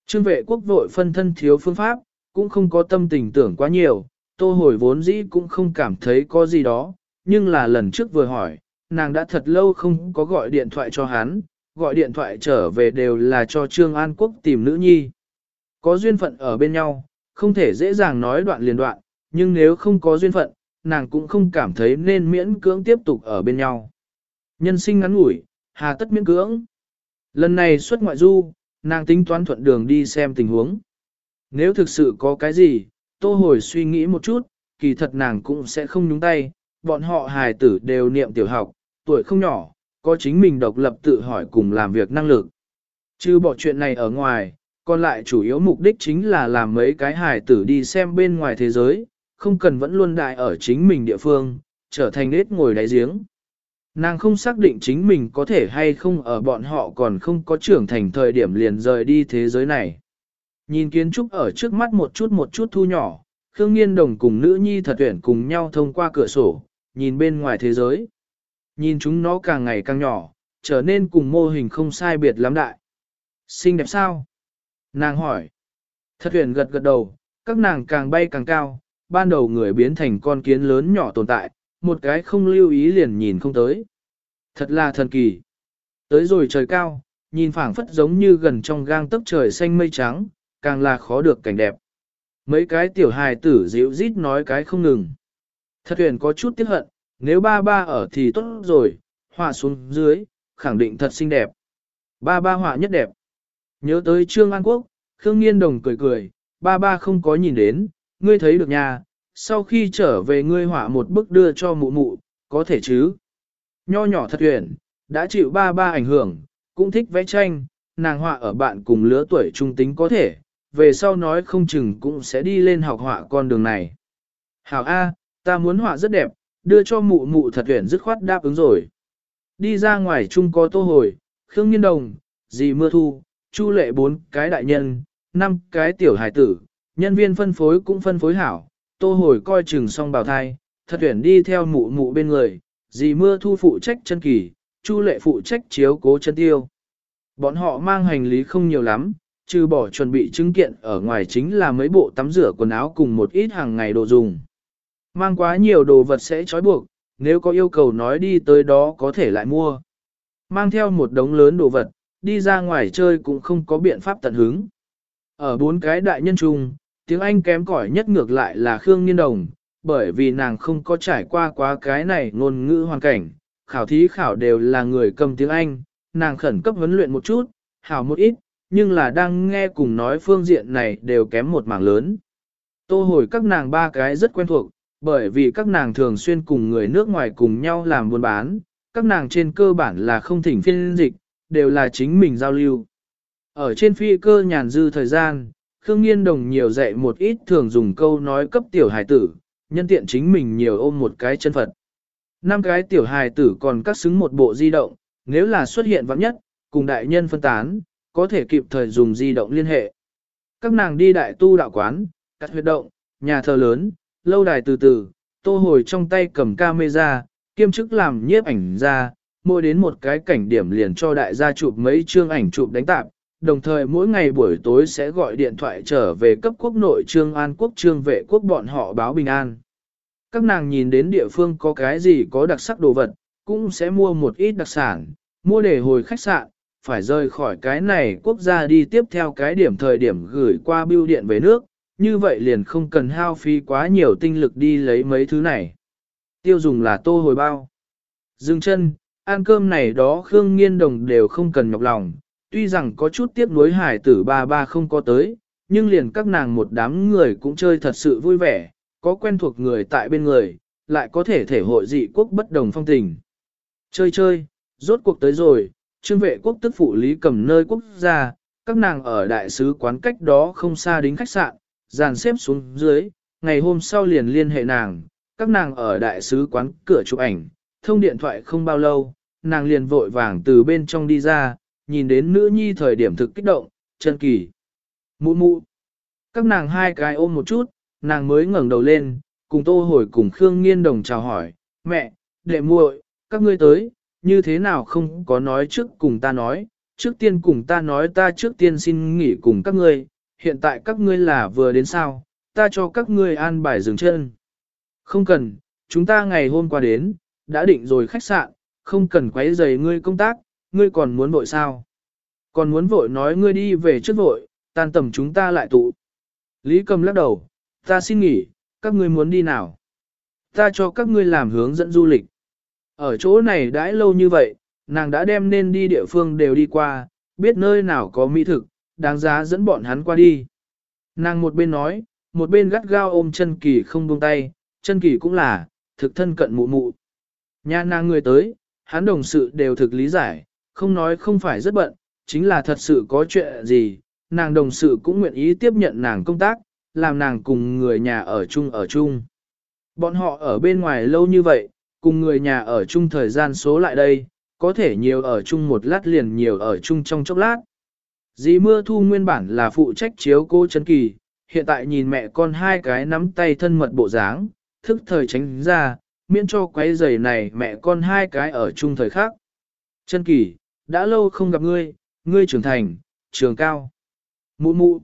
Trương vệ quốc vội phân thân thiếu phương pháp, cũng không có tâm tình tưởng quá nhiều, tô hồi vốn dĩ cũng không cảm thấy có gì đó, nhưng là lần trước vừa hỏi, nàng đã thật lâu không có gọi điện thoại cho hắn, gọi điện thoại trở về đều là cho Trương An Quốc tìm nữ nhi. Có duyên phận ở bên nhau, không thể dễ dàng nói đoạn liền đoạn, nhưng nếu không có duyên phận, nàng cũng không cảm thấy nên miễn cưỡng tiếp tục ở bên nhau. Nhân sinh ngắn ngủi, hà tất miễn cưỡng. Lần này xuất ngoại du, nàng tính toán thuận đường đi xem tình huống. Nếu thực sự có cái gì, tô hồi suy nghĩ một chút, kỳ thật nàng cũng sẽ không nhúng tay, bọn họ hài tử đều niệm tiểu học, tuổi không nhỏ, có chính mình độc lập tự hỏi cùng làm việc năng lực. Chứ bỏ chuyện này ở ngoài, còn lại chủ yếu mục đích chính là làm mấy cái hài tử đi xem bên ngoài thế giới, không cần vẫn luôn đại ở chính mình địa phương, trở thành nết ngồi đáy giếng. Nàng không xác định chính mình có thể hay không ở bọn họ còn không có trưởng thành thời điểm liền rời đi thế giới này. Nhìn kiến trúc ở trước mắt một chút một chút thu nhỏ, Khương Nghiên Đồng cùng nữ nhi thật tuyển cùng nhau thông qua cửa sổ, nhìn bên ngoài thế giới. Nhìn chúng nó càng ngày càng nhỏ, trở nên cùng mô hình không sai biệt lắm đại. Xinh đẹp sao? Nàng hỏi. Thật huyền gật gật đầu, các nàng càng bay càng cao, ban đầu người biến thành con kiến lớn nhỏ tồn tại, một cái không lưu ý liền nhìn không tới. Thật là thần kỳ. Tới rồi trời cao, nhìn phảng phất giống như gần trong gang tấc trời xanh mây trắng, càng là khó được cảnh đẹp. Mấy cái tiểu hài tử dịu rít nói cái không ngừng. Thật huyền có chút tiếc hận, nếu ba ba ở thì tốt rồi, họa xuống dưới, khẳng định thật xinh đẹp. Ba ba họa nhất đẹp. Nhớ tới Trương An Quốc, Khương Nghiên Đồng cười cười, ba ba không có nhìn đến, ngươi thấy được nhà, sau khi trở về ngươi họa một bức đưa cho mụ mụ, có thể chứ. Nho nhỏ thật huyền, đã chịu ba ba ảnh hưởng, cũng thích vẽ tranh, nàng họa ở bạn cùng lứa tuổi trung tính có thể, về sau nói không chừng cũng sẽ đi lên học họa con đường này. Hảo A, ta muốn họa rất đẹp, đưa cho mụ mụ thật tuyển dứt khoát đáp ứng rồi. Đi ra ngoài chung có tô hồi, Khương Nghiên Đồng, dì Mưa Thu, Chu Lệ bốn cái đại nhân, năm cái tiểu hải tử, nhân viên phân phối cũng phân phối hảo, tô hồi coi chừng xong bào thai, thật tuyển đi theo mụ mụ bên người, dì Mưa Thu phụ trách chân kỳ, Chu Lệ phụ trách chiếu cố chân tiêu. Bọn họ mang hành lý không nhiều lắm, trừ bỏ chuẩn bị chứng kiện ở ngoài chính là mấy bộ tắm rửa quần áo cùng một ít hàng ngày đồ dùng. Mang quá nhiều đồ vật sẽ trói buộc, nếu có yêu cầu nói đi tới đó có thể lại mua. Mang theo một đống lớn đồ vật, đi ra ngoài chơi cũng không có biện pháp tận hứng. Ở bốn cái đại nhân chung, tiếng Anh kém cỏi nhất ngược lại là Khương Niên Đồng, bởi vì nàng không có trải qua quá cái này ngôn ngữ hoàn cảnh, khảo thí khảo đều là người cầm tiếng Anh, nàng khẩn cấp huấn luyện một chút, hảo một ít, nhưng là đang nghe cùng nói phương diện này đều kém một mảng lớn. Tô hồi các nàng ba cái rất quen thuộc, bởi vì các nàng thường xuyên cùng người nước ngoài cùng nhau làm buôn bán, các nàng trên cơ bản là không thỉnh phiên dịch, đều là chính mình giao lưu. Ở trên phi cơ nhàn dư thời gian, Khương Nghiên Đồng nhiều dạy một ít thường dùng câu nói cấp tiểu hài tử, nhân tiện chính mình nhiều ôm một cái chân Phật. Năm cái tiểu hài tử còn cắt xứng một bộ di động, nếu là xuất hiện vắng nhất, cùng đại nhân phân tán, có thể kịp thời dùng di động liên hệ. Các nàng đi đại tu đạo quán, cắt huyệt động, nhà thờ lớn, lâu đài từ từ, tô hồi trong tay cầm camera, kiêm chức làm nhiếp ảnh ra, mỗi đến một cái cảnh điểm liền cho đại gia chụp mấy chương ảnh chụp đánh tạp, đồng thời mỗi ngày buổi tối sẽ gọi điện thoại trở về cấp quốc nội trương an quốc trương vệ quốc bọn họ báo bình an. Các nàng nhìn đến địa phương có cái gì có đặc sắc đồ vật, cũng sẽ mua một ít đặc sản, mua để hồi khách sạn, phải rời khỏi cái này quốc gia đi tiếp theo cái điểm thời điểm gửi qua bưu điện về nước, như vậy liền không cần hao phí quá nhiều tinh lực đi lấy mấy thứ này. Tiêu dùng là tô hồi bao. Dừng chân, ăn cơm này đó Khương Nghiên Đồng đều không cần nhọc lòng, tuy rằng có chút tiếc nuối hải tử ba ba không có tới, nhưng liền các nàng một đám người cũng chơi thật sự vui vẻ, có quen thuộc người tại bên người, lại có thể thể hội dị quốc bất đồng phong tình. Chơi chơi, rốt cuộc tới rồi, trương vệ quốc tức phụ lý cầm nơi quốc gia, các nàng ở đại sứ quán cách đó không xa đến khách sạn, dàn xếp xuống dưới, ngày hôm sau liền liên hệ nàng, các nàng ở đại sứ quán cửa chụp ảnh, thông điện thoại không bao lâu, nàng liền vội vàng từ bên trong đi ra, nhìn đến nữ nhi thời điểm thực kích động, chân kỳ. Mụ mụ. Các nàng hai cái ôm một chút, nàng mới ngẩng đầu lên, cùng tô hồi cùng Khương Nghiên Đồng chào hỏi, mẹ, đệ muội, các ngươi tới, như thế nào không có nói trước cùng ta nói, trước tiên cùng ta nói ta trước tiên xin nghỉ cùng các ngươi, hiện tại các ngươi là vừa đến sao, ta cho các ngươi an bài dừng chân. Không cần, chúng ta ngày hôm qua đến, đã định rồi khách sạn, không cần quấy rầy ngươi công tác, ngươi còn muốn vội sao? Còn muốn vội nói ngươi đi về trước vội, tan tầm chúng ta lại tụ. Lý cầm lắc đầu, ta xin nghỉ, các ngươi muốn đi nào? Ta cho các ngươi làm hướng dẫn du lịch. Ở chỗ này đãi lâu như vậy, nàng đã đem nên đi địa phương đều đi qua, biết nơi nào có mỹ thực, đáng giá dẫn bọn hắn qua đi. Nàng một bên nói, một bên gắt gao ôm chân kỳ không buông tay, chân kỳ cũng là, thực thân cận mụ mụ. Nhà nàng người tới, hắn đồng sự đều thực lý giải, không nói không phải rất bận, chính là thật sự có chuyện gì, nàng đồng sự cũng nguyện ý tiếp nhận nàng công tác, làm nàng cùng người nhà ở chung ở chung. Bọn họ ở bên ngoài lâu như vậy, cùng người nhà ở chung thời gian số lại đây, có thể nhiều ở chung một lát liền nhiều ở chung trong chốc lát. Dì mưa thu nguyên bản là phụ trách chiếu cô Trấn kỳ, hiện tại nhìn mẹ con hai cái nắm tay thân mật bộ dáng, thức thời tránh ra, miễn cho quấy giày này mẹ con hai cái ở chung thời khác. Chân kỳ, đã lâu không gặp ngươi, ngươi trưởng thành, trường cao. Mụ mụ.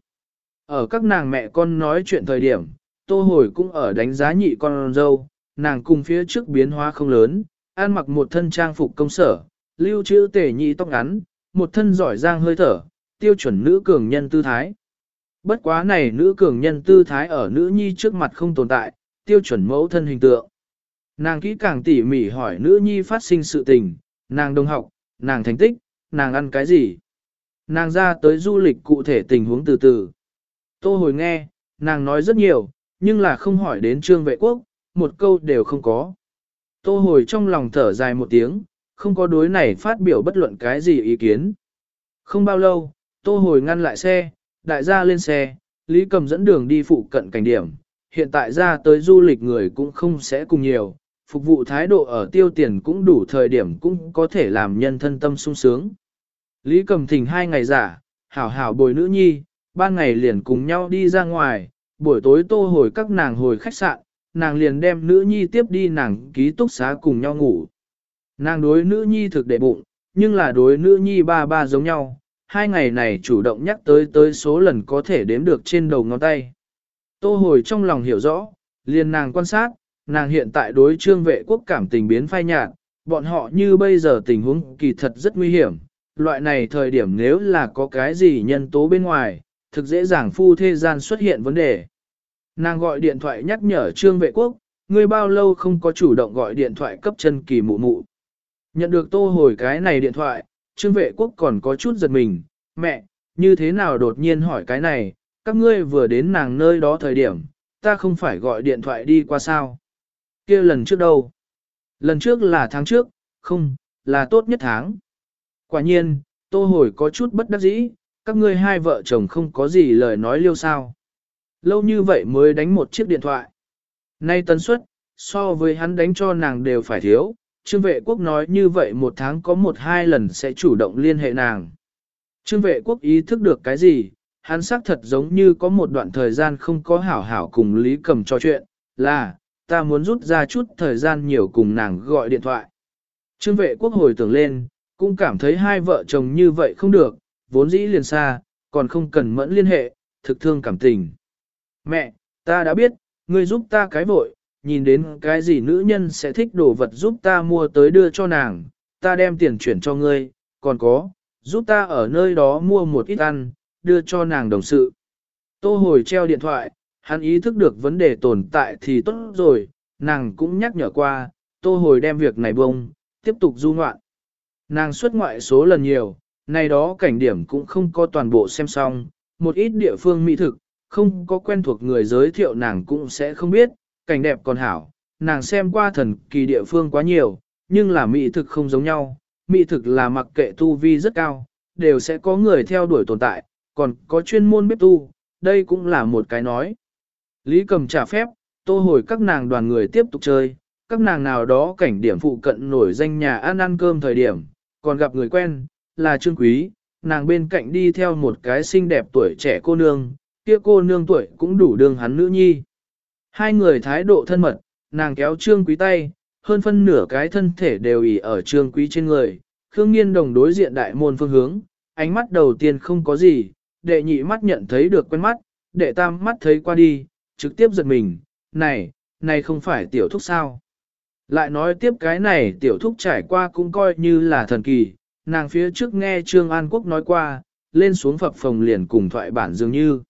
Ở các nàng mẹ con nói chuyện thời điểm, tô hồi cũng ở đánh giá nhị con dâu, nàng cùng phía trước biến hóa không lớn, ăn mặc một thân trang phục công sở, lưu trữ tể nhị tóc ngắn, một thân giỏi giang hơi thở, tiêu chuẩn nữ cường nhân tư thái. Bất quá này nữ cường nhân tư thái ở nữ nhi trước mặt không tồn tại, tiêu chuẩn mẫu thân hình tượng. Nàng kỹ càng tỉ mỉ hỏi nữ nhi phát sinh sự tình, nàng đồng học, nàng thành tích, nàng ăn cái gì. Nàng ra tới du lịch cụ thể tình huống từ từ. Tô hồi nghe, nàng nói rất nhiều, nhưng là không hỏi đến trương vệ quốc, một câu đều không có. Tô hồi trong lòng thở dài một tiếng, không có đối này phát biểu bất luận cái gì ý kiến. Không bao lâu, tô hồi ngăn lại xe, đại gia lên xe, Lý Cầm dẫn đường đi phụ cận cảnh điểm. Hiện tại ra tới du lịch người cũng không sẽ cùng nhiều, phục vụ thái độ ở tiêu tiền cũng đủ thời điểm cũng có thể làm nhân thân tâm sung sướng. Lý cầm thình hai ngày giả, hảo hảo bồi nữ nhi, ban ngày liền cùng nhau đi ra ngoài, buổi tối tô hồi các nàng hồi khách sạn, nàng liền đem nữ nhi tiếp đi nàng ký túc xá cùng nhau ngủ. Nàng đối nữ nhi thực đệ bụng, nhưng là đối nữ nhi ba ba giống nhau, hai ngày này chủ động nhắc tới tới số lần có thể đếm được trên đầu ngón tay. Tô hồi trong lòng hiểu rõ, liền nàng quan sát, nàng hiện tại đối trương vệ quốc cảm tình biến phai nhạt, bọn họ như bây giờ tình huống kỳ thật rất nguy hiểm, loại này thời điểm nếu là có cái gì nhân tố bên ngoài, thực dễ dàng phu thế gian xuất hiện vấn đề. Nàng gọi điện thoại nhắc nhở trương vệ quốc, ngươi bao lâu không có chủ động gọi điện thoại cấp chân kỳ mụ mụ. Nhận được tô hồi cái này điện thoại, trương vệ quốc còn có chút giật mình, mẹ, như thế nào đột nhiên hỏi cái này, các ngươi vừa đến nàng nơi đó thời điểm, ta không phải gọi điện thoại đi qua sao kia lần trước đâu? Lần trước là tháng trước, không, là tốt nhất tháng. Quả nhiên, tô hồi có chút bất đắc dĩ, các ngươi hai vợ chồng không có gì lời nói liêu sao. Lâu như vậy mới đánh một chiếc điện thoại. Nay tần suất, so với hắn đánh cho nàng đều phải thiếu, Trương vệ quốc nói như vậy một tháng có một hai lần sẽ chủ động liên hệ nàng. Trương vệ quốc ý thức được cái gì, hắn xác thật giống như có một đoạn thời gian không có hảo hảo cùng Lý Cầm trò chuyện, là, ta muốn rút ra chút thời gian nhiều cùng nàng gọi điện thoại. Trương vệ quốc hồi tưởng lên, cũng cảm thấy hai vợ chồng như vậy không được, vốn dĩ liền xa, còn không cần mẫn liên hệ, thực thương cảm tình. Mẹ, ta đã biết, ngươi giúp ta cái vội, nhìn đến cái gì nữ nhân sẽ thích đồ vật giúp ta mua tới đưa cho nàng, ta đem tiền chuyển cho ngươi, còn có, giúp ta ở nơi đó mua một ít ăn, đưa cho nàng đồng sự. Tô hồi treo điện thoại, hắn ý thức được vấn đề tồn tại thì tốt rồi, nàng cũng nhắc nhở qua, tô hồi đem việc này bông, tiếp tục du ngoạn. Nàng xuất ngoại số lần nhiều, này đó cảnh điểm cũng không có toàn bộ xem xong, một ít địa phương mỹ thực, không có quen thuộc người giới thiệu nàng cũng sẽ không biết, cảnh đẹp còn hảo, nàng xem qua thần kỳ địa phương quá nhiều, nhưng là mỹ thực không giống nhau, mỹ thực là mặc kệ tu vi rất cao, đều sẽ có người theo đuổi tồn tại, còn có chuyên môn bếp tu, đây cũng là một cái nói. Lý cầm trả phép, tô hồi các nàng đoàn người tiếp tục chơi, các nàng nào đó cảnh điểm phụ cận nổi danh nhà ăn ăn cơm thời điểm, còn gặp người quen, là Trương Quý, nàng bên cạnh đi theo một cái xinh đẹp tuổi trẻ cô nương, kia cô nương tuổi cũng đủ đường hắn nữ nhi. Hai người thái độ thân mật, nàng kéo Trương Quý tay, hơn phân nửa cái thân thể đều ỉ ở Trương Quý trên người, Khương Nghiên đồng đối diện đại môn phương hướng, ánh mắt đầu tiên không có gì, đệ nhị mắt nhận thấy được quen mắt, đệ tam mắt thấy qua đi, trực tiếp giật mình, này, này không phải tiểu thúc sao. Lại nói tiếp cái này tiểu thúc trải qua cũng coi như là thần kỳ, nàng phía trước nghe Trương An Quốc nói qua, lên xuống phập phòng liền cùng thoại bản dường như.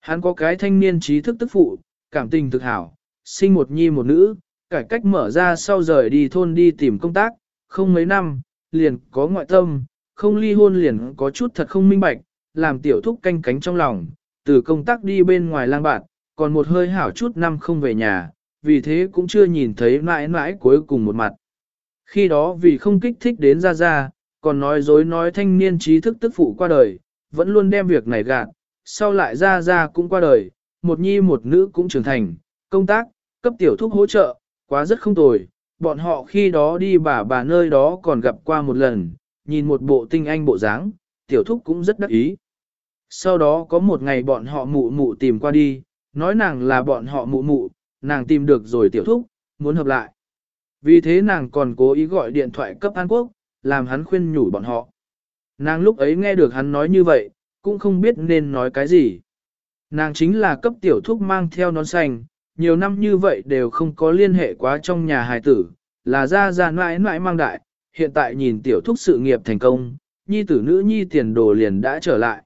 Hắn có cái thanh niên trí thức tức phụ, cảm tình thực hảo, sinh một nhi một nữ, cải cách mở ra sau rời đi thôn đi tìm công tác, không mấy năm, liền có ngoại tâm, không ly hôn liền có chút thật không minh bạch, làm tiểu thúc canh cánh trong lòng, từ công tác đi bên ngoài lang bạn, còn một hơi hảo chút năm không về nhà, vì thế cũng chưa nhìn thấy mãi mãi cuối cùng một mặt. Khi đó vì không kích thích đến ra ra, còn nói dối nói thanh niên trí thức tức phụ qua đời, vẫn luôn đem việc này gạt, sau lại ra ra cũng qua đời, một nhi một nữ cũng trưởng thành, công tác, cấp tiểu thúc hỗ trợ, quá rất không tồi, bọn họ khi đó đi bà bà nơi đó còn gặp qua một lần, nhìn một bộ tinh anh bộ dáng, tiểu thúc cũng rất đắc ý. Sau đó có một ngày bọn họ mụ mụ tìm qua đi, nói nàng là bọn họ mụ mụ, nàng tìm được rồi tiểu thúc, muốn hợp lại. Vì thế nàng còn cố ý gọi điện thoại cấp An Quốc, làm hắn khuyên nhủ bọn họ. Nàng lúc ấy nghe được hắn nói như vậy, cũng không biết nên nói cái gì. Nàng chính là cấp tiểu thúc mang theo nón xanh, nhiều năm như vậy đều không có liên hệ quá trong nhà hài tử, là ra ra mãi mãi mang đại, hiện tại nhìn tiểu thúc sự nghiệp thành công, nhi tử nữ nhi tiền đồ liền đã trở lại.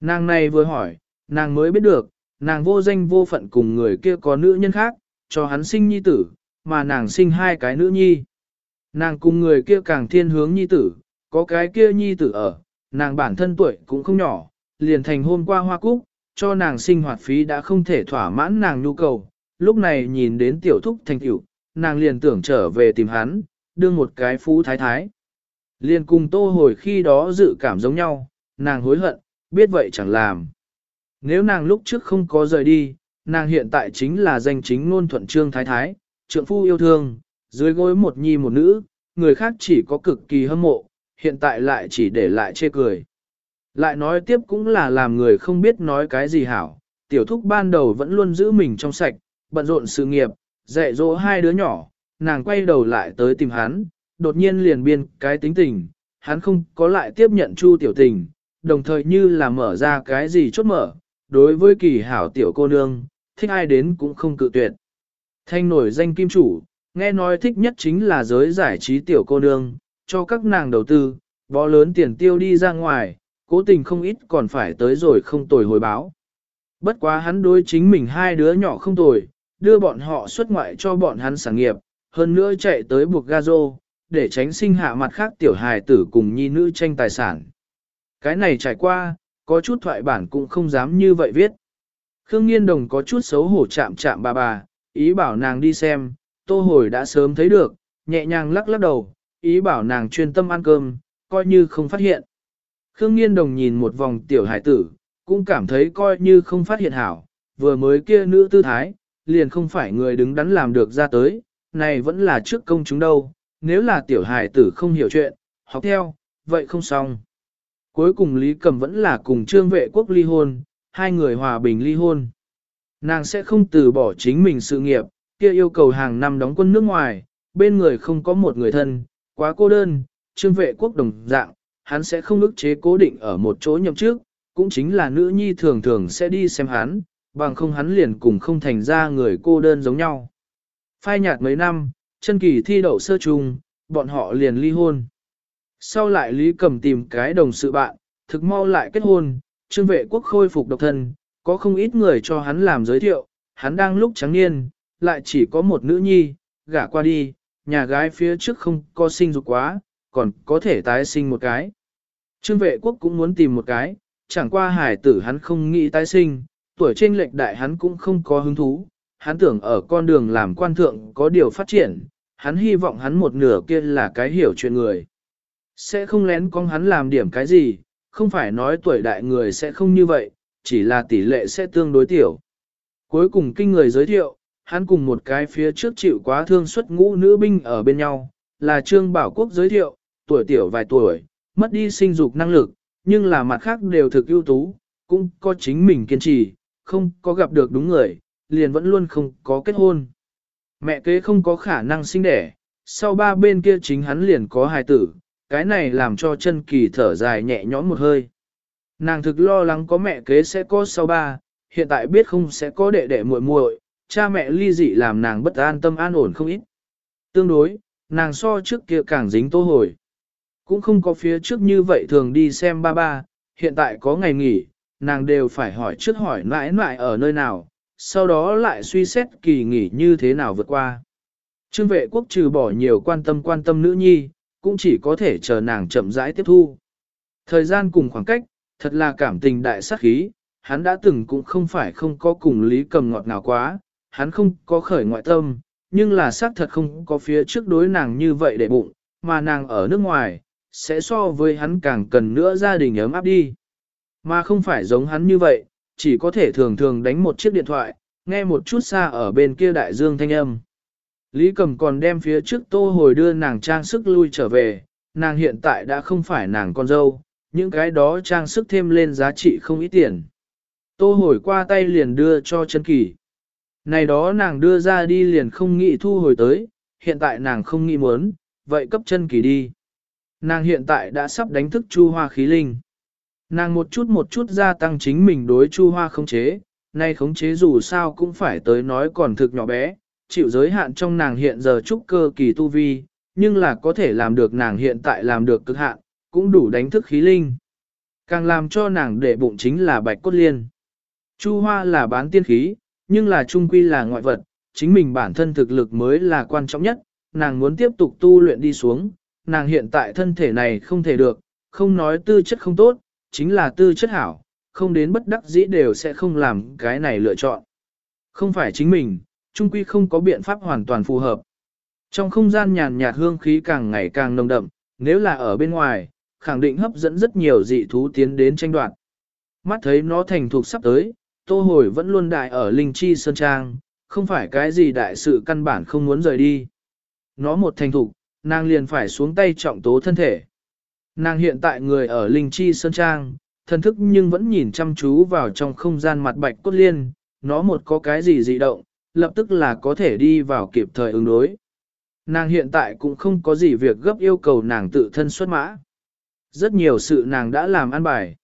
Nàng này vừa hỏi, nàng mới biết được, nàng vô danh vô phận cùng người kia có nữ nhân khác, cho hắn sinh nhi tử, mà nàng sinh hai cái nữ nhi. Nàng cùng người kia càng thiên hướng nhi tử, có cái kia nhi tử ở, nàng bản thân tuổi cũng không nhỏ, liền thành hôm qua hoa cúc, cho nàng sinh hoạt phí đã không thể thỏa mãn nàng nhu cầu. Lúc này nhìn đến tiểu thúc thành tiểu, nàng liền tưởng trở về tìm hắn, đưa một cái phú thái thái. Liền cùng tô hồi khi đó dự cảm giống nhau, nàng hối hận, biết vậy chẳng làm. Nếu nàng lúc trước không có rời đi, nàng hiện tại chính là danh chính ngôn thuận trương thái thái, trượng phu yêu thương, dưới gối một nhi một nữ, người khác chỉ có cực kỳ hâm mộ, hiện tại lại chỉ để lại chê cười. Lại nói tiếp cũng là làm người không biết nói cái gì hảo, tiểu thúc ban đầu vẫn luôn giữ mình trong sạch, bận rộn sự nghiệp, dạy dỗ hai đứa nhỏ, nàng quay đầu lại tới tìm hắn, đột nhiên liền biên cái tính tình, hắn không có lại tiếp nhận chu tiểu tình, đồng thời như là mở ra cái gì chốt mở, đối với kỳ hảo tiểu cô nương, thích ai đến cũng không cự tuyệt. Thanh nổi danh kim chủ, nghe nói thích nhất chính là giới giải trí tiểu cô nương, cho các nàng đầu tư, bó lớn tiền tiêu đi ra ngoài, cố tình không ít còn phải tới rồi không tồi hồi báo. Bất quá hắn đối chính mình hai đứa nhỏ không tồi, đưa bọn họ xuất ngoại cho bọn hắn sản nghiệp, hơn nữa chạy tới buộc gazo, để tránh sinh hạ mặt khác tiểu hài tử cùng nhi nữ tranh tài sản. Cái này trải qua, có chút thoại bản cũng không dám như vậy viết. Khương Nghiên Đồng có chút xấu hổ chạm chạm bà bà, ý bảo nàng đi xem, tô hồi đã sớm thấy được, nhẹ nhàng lắc lắc đầu, ý bảo nàng chuyên tâm ăn cơm, coi như không phát hiện. Khương Nghiên Đồng nhìn một vòng tiểu hải tử, cũng cảm thấy coi như không phát hiện hảo, vừa mới kia nữ tư thái, liền không phải người đứng đắn làm được ra tới, này vẫn là trước công chúng đâu, nếu là tiểu hải tử không hiểu chuyện, học theo, vậy không xong. Cuối cùng Lý Cầm vẫn là cùng trương vệ quốc ly hôn, hai người hòa bình ly hôn. Nàng sẽ không từ bỏ chính mình sự nghiệp, kia yêu cầu hàng năm đóng quân nước ngoài, bên người không có một người thân, quá cô đơn, trương vệ quốc đồng dạng, hắn sẽ không ức chế cố định ở một chỗ nhậm trước, cũng chính là nữ nhi thường thường sẽ đi xem hắn, bằng không hắn liền cùng không thành ra người cô đơn giống nhau. Phai nhạt mấy năm, chân kỳ thi đậu sơ trùng, bọn họ liền ly hôn. Sau lại Lý Cầm tìm cái đồng sự bạn, thực mau lại kết hôn, trương vệ quốc khôi phục độc thân, có không ít người cho hắn làm giới thiệu, hắn đang lúc trắng niên, lại chỉ có một nữ nhi, gả qua đi, nhà gái phía trước không có sinh dục quá, còn có thể tái sinh một cái. Trương vệ quốc cũng muốn tìm một cái, chẳng qua hải tử hắn không nghĩ tái sinh, tuổi trên lệch đại hắn cũng không có hứng thú, hắn tưởng ở con đường làm quan thượng có điều phát triển, hắn hy vọng hắn một nửa kia là cái hiểu chuyện người. Sẽ không lén con hắn làm điểm cái gì, không phải nói tuổi đại người sẽ không như vậy, chỉ là tỷ lệ sẽ tương đối tiểu. Cuối cùng kinh người giới thiệu, hắn cùng một cái phía trước chịu quá thương xuất ngũ nữ binh ở bên nhau, là Trương Bảo Quốc giới thiệu, tuổi tiểu vài tuổi, mất đi sinh dục năng lực, nhưng là mặt khác đều thực ưu tú, cũng có chính mình kiên trì, không có gặp được đúng người, liền vẫn luôn không có kết hôn. Mẹ kế không có khả năng sinh đẻ, sau ba bên kia chính hắn liền có hài tử, cái này làm cho chân kỳ thở dài nhẹ nhõm một hơi. Nàng thực lo lắng có mẹ kế sẽ có sau ba, hiện tại biết không sẽ có đệ đệ muội muội, cha mẹ ly dị làm nàng bất an tâm an ổn không ít. Tương đối, nàng so trước kia càng dính tô hồi. Cũng không có phía trước như vậy thường đi xem ba ba, hiện tại có ngày nghỉ, nàng đều phải hỏi trước hỏi mãi mãi ở nơi nào, sau đó lại suy xét kỳ nghỉ như thế nào vượt qua. Trương vệ quốc trừ bỏ nhiều quan tâm quan tâm nữ nhi, cũng chỉ có thể chờ nàng chậm rãi tiếp thu. Thời gian cùng khoảng cách, thật là cảm tình đại sát khí, hắn đã từng cũng không phải không có cùng lý cầm ngọt nào quá, hắn không có khởi ngoại tâm, nhưng là xác thật không có phía trước đối nàng như vậy để bụng, mà nàng ở nước ngoài, sẽ so với hắn càng cần nữa gia đình ấm áp đi. Mà không phải giống hắn như vậy, chỉ có thể thường thường đánh một chiếc điện thoại, nghe một chút xa ở bên kia đại dương thanh âm. Lý Cầm còn đem phía trước tô hồi đưa nàng trang sức lui trở về, nàng hiện tại đã không phải nàng con dâu, những cái đó trang sức thêm lên giá trị không ít tiền. Tô hồi qua tay liền đưa cho chân kỳ. Này đó nàng đưa ra đi liền không nghĩ thu hồi tới, hiện tại nàng không nghĩ muốn, vậy cấp chân kỳ đi. Nàng hiện tại đã sắp đánh thức chu hoa khí linh. Nàng một chút một chút gia tăng chính mình đối chu hoa khống chế, nay khống chế dù sao cũng phải tới nói còn thực nhỏ bé, chịu giới hạn trong nàng hiện giờ trúc cơ kỳ tu vi, nhưng là có thể làm được nàng hiện tại làm được cực hạn, cũng đủ đánh thức khí linh. Càng làm cho nàng để bụng chính là bạch cốt liên. Chu hoa là bán tiên khí, nhưng là trung quy là ngoại vật, chính mình bản thân thực lực mới là quan trọng nhất, nàng muốn tiếp tục tu luyện đi xuống, nàng hiện tại thân thể này không thể được, không nói tư chất không tốt, chính là tư chất hảo, không đến bất đắc dĩ đều sẽ không làm cái này lựa chọn. Không phải chính mình, trung quy không có biện pháp hoàn toàn phù hợp. Trong không gian nhàn nhạt hương khí càng ngày càng nồng đậm, nếu là ở bên ngoài, khẳng định hấp dẫn rất nhiều dị thú tiến đến tranh đoạt. Mắt thấy nó thành thuộc sắp tới, tô hồi vẫn luôn đại ở Linh Chi Sơn Trang, không phải cái gì đại sự căn bản không muốn rời đi. nó một thành thục, nàng liền phải xuống tay trọng tố thân thể. Nàng hiện tại người ở Linh Chi Sơn Trang, thân thức nhưng vẫn nhìn chăm chú vào trong không gian mặt bạch cốt liên, nó một có cái gì dị động, lập tức là có thể đi vào kịp thời ứng đối. Nàng hiện tại cũng không có gì việc gấp yêu cầu nàng tự thân xuất mã. Rất nhiều sự nàng đã làm ăn bài.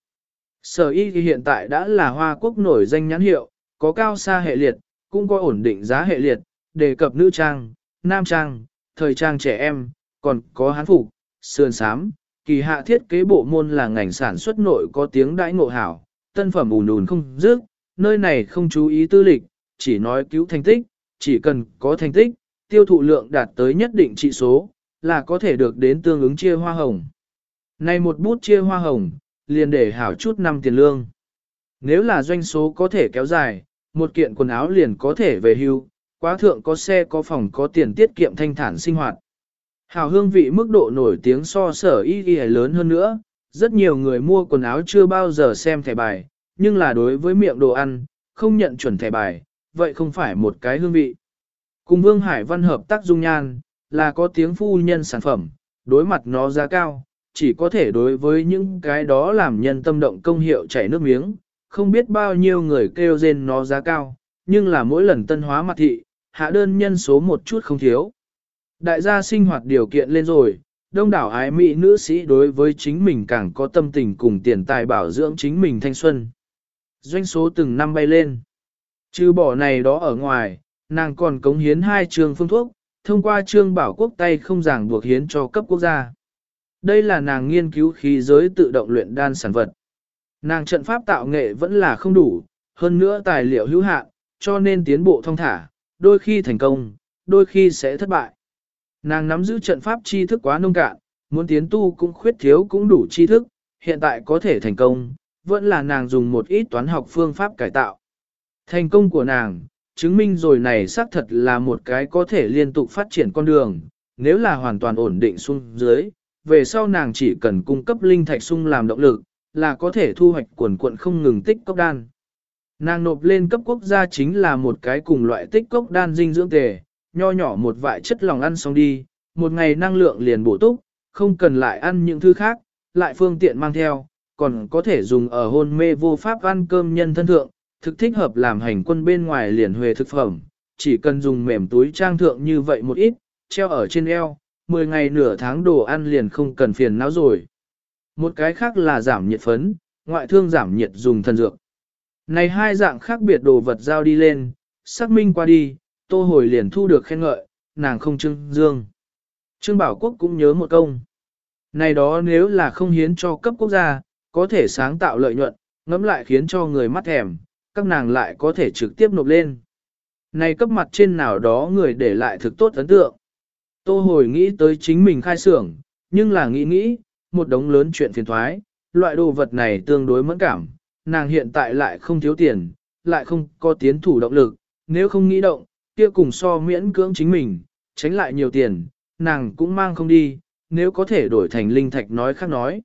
Sở y thì hiện tại đã là hoa quốc nổi danh nhãn hiệu, có cao xa hệ liệt, cũng có ổn định giá hệ liệt, đề cập nữ trang, nam trang, thời trang trẻ em, còn có hán phục, sườn sám, kỳ hạ thiết kế bộ môn là ngành sản xuất nội có tiếng đãi ngộ hảo, tân phẩm ùn ùn không dứt, nơi này không chú ý tư lịch, chỉ nói cứu thành tích, chỉ cần có thành tích, tiêu thụ lượng đạt tới nhất định trị số, là có thể được đến tương ứng chia hoa hồng. Này một bút chia hoa hồng, liền để hảo chút năm tiền lương. Nếu là doanh số có thể kéo dài, một kiện quần áo liền có thể về hưu, quá thượng có xe có phòng có tiền tiết kiệm thanh thản sinh hoạt. Hảo hương vị mức độ nổi tiếng so sở y y lớn hơn nữa, rất nhiều người mua quần áo chưa bao giờ xem thẻ bài, nhưng là đối với miệng đồ ăn, không nhận chuẩn thẻ bài, vậy không phải một cái hương vị. Cùng Vương Hải Văn hợp tác dung nhan, là có tiếng phu nhân sản phẩm, đối mặt nó giá cao, chỉ có thể đối với những cái đó làm nhân tâm động công hiệu chảy nước miếng, không biết bao nhiêu người kêu rên nó giá cao, nhưng là mỗi lần tân hóa mặt thị, hạ đơn nhân số một chút không thiếu. Đại gia sinh hoạt điều kiện lên rồi, đông đảo ái mỹ nữ sĩ đối với chính mình càng có tâm tình cùng tiền tài bảo dưỡng chính mình thanh xuân. Doanh số từng năm bay lên. Trừ bỏ này đó ở ngoài, nàng còn cống hiến hai trường phương thuốc, thông qua trương bảo quốc tay không giảng buộc hiến cho cấp quốc gia. Đây là nàng nghiên cứu khí giới tự động luyện đan sản vật. Nàng trận pháp tạo nghệ vẫn là không đủ, hơn nữa tài liệu hữu hạn, cho nên tiến bộ thông thả, đôi khi thành công, đôi khi sẽ thất bại. Nàng nắm giữ trận pháp tri thức quá nông cạn, muốn tiến tu cũng khuyết thiếu cũng đủ tri thức, hiện tại có thể thành công, vẫn là nàng dùng một ít toán học phương pháp cải tạo. Thành công của nàng, chứng minh rồi này xác thật là một cái có thể liên tục phát triển con đường, nếu là hoàn toàn ổn định xuống dưới, về sau nàng chỉ cần cung cấp linh thạch sung làm động lực, là có thể thu hoạch quần quận không ngừng tích cốc đan. Nàng nộp lên cấp quốc gia chính là một cái cùng loại tích cốc đan dinh dưỡng tề, nho nhỏ một vại chất lòng ăn xong đi, một ngày năng lượng liền bổ túc, không cần lại ăn những thứ khác, lại phương tiện mang theo, còn có thể dùng ở hôn mê vô pháp ăn cơm nhân thân thượng, thực thích hợp làm hành quân bên ngoài liền huề thực phẩm, chỉ cần dùng mềm túi trang thượng như vậy một ít, treo ở trên eo, 10 ngày nửa tháng đồ ăn liền không cần phiền não rồi. Một cái khác là giảm nhiệt phấn, ngoại thương giảm nhiệt dùng thần dược. Này hai dạng khác biệt đồ vật giao đi lên, xác minh qua đi, tô hồi liền thu được khen ngợi, nàng không trưng dương. Trương Bảo Quốc cũng nhớ một công. Này đó nếu là không hiến cho cấp quốc gia, có thể sáng tạo lợi nhuận, ngẫm lại khiến cho người mắt thèm, các nàng lại có thể trực tiếp nộp lên. Này cấp mặt trên nào đó người để lại thực tốt ấn tượng. Tô hồi nghĩ tới chính mình khai xưởng, nhưng là nghĩ nghĩ, một đống lớn chuyện phiền thoái, loại đồ vật này tương đối mẫn cảm, nàng hiện tại lại không thiếu tiền, lại không có tiến thủ động lực, nếu không nghĩ động, kia cùng so miễn cưỡng chính mình, tránh lại nhiều tiền, nàng cũng mang không đi, nếu có thể đổi thành linh thạch nói khác nói.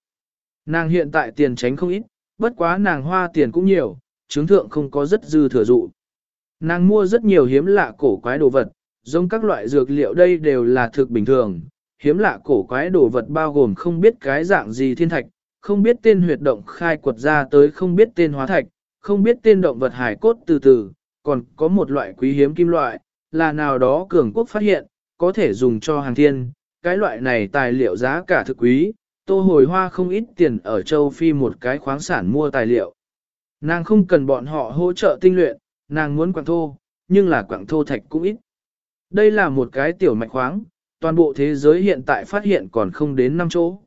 Nàng hiện tại tiền tránh không ít, bất quá nàng hoa tiền cũng nhiều, chứng thượng không có rất dư thừa dụ. Nàng mua rất nhiều hiếm lạ cổ quái đồ vật, giống các loại dược liệu đây đều là thực bình thường. Hiếm lạ cổ quái đồ vật bao gồm không biết cái dạng gì thiên thạch, không biết tên huyệt động khai quật ra tới không biết tên hóa thạch, không biết tên động vật hải cốt từ từ, còn có một loại quý hiếm kim loại, là nào đó cường quốc phát hiện, có thể dùng cho hàng thiên. Cái loại này tài liệu giá cả thực quý, tô hồi hoa không ít tiền ở châu Phi một cái khoáng sản mua tài liệu. Nàng không cần bọn họ hỗ trợ tinh luyện, nàng muốn quảng thô, nhưng là quảng thô thạch cũng ít. Đây là một cái tiểu mạch khoáng, toàn bộ thế giới hiện tại phát hiện còn không đến 5 chỗ.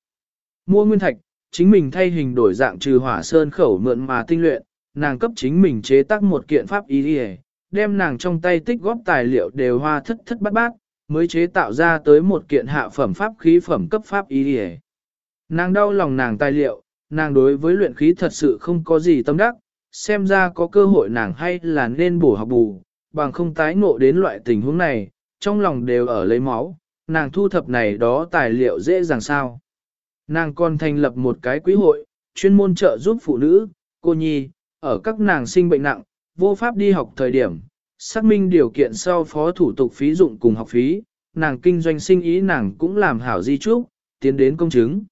Mua nguyên thạch, chính mình thay hình đổi dạng trừ hỏa sơn khẩu mượn mà tinh luyện, nàng cấp chính mình chế tác một kiện pháp ý đi đem nàng trong tay tích góp tài liệu đều hoa thất thất bát bát, mới chế tạo ra tới một kiện hạ phẩm pháp khí phẩm cấp pháp ý đi Nàng đau lòng nàng tài liệu, nàng đối với luyện khí thật sự không có gì tâm đắc, xem ra có cơ hội nàng hay là nên bổ học bù, bằng không tái ngộ đến loại tình huống này, trong lòng đều ở lấy máu, nàng thu thập này đó tài liệu dễ dàng sao. Nàng còn thành lập một cái quý hội, chuyên môn trợ giúp phụ nữ, cô nhi, ở các nàng sinh bệnh nặng, vô pháp đi học thời điểm, xác minh điều kiện sau phó thủ tục phí dụng cùng học phí, nàng kinh doanh sinh ý nàng cũng làm hảo di trúc, tiến đến công chứng.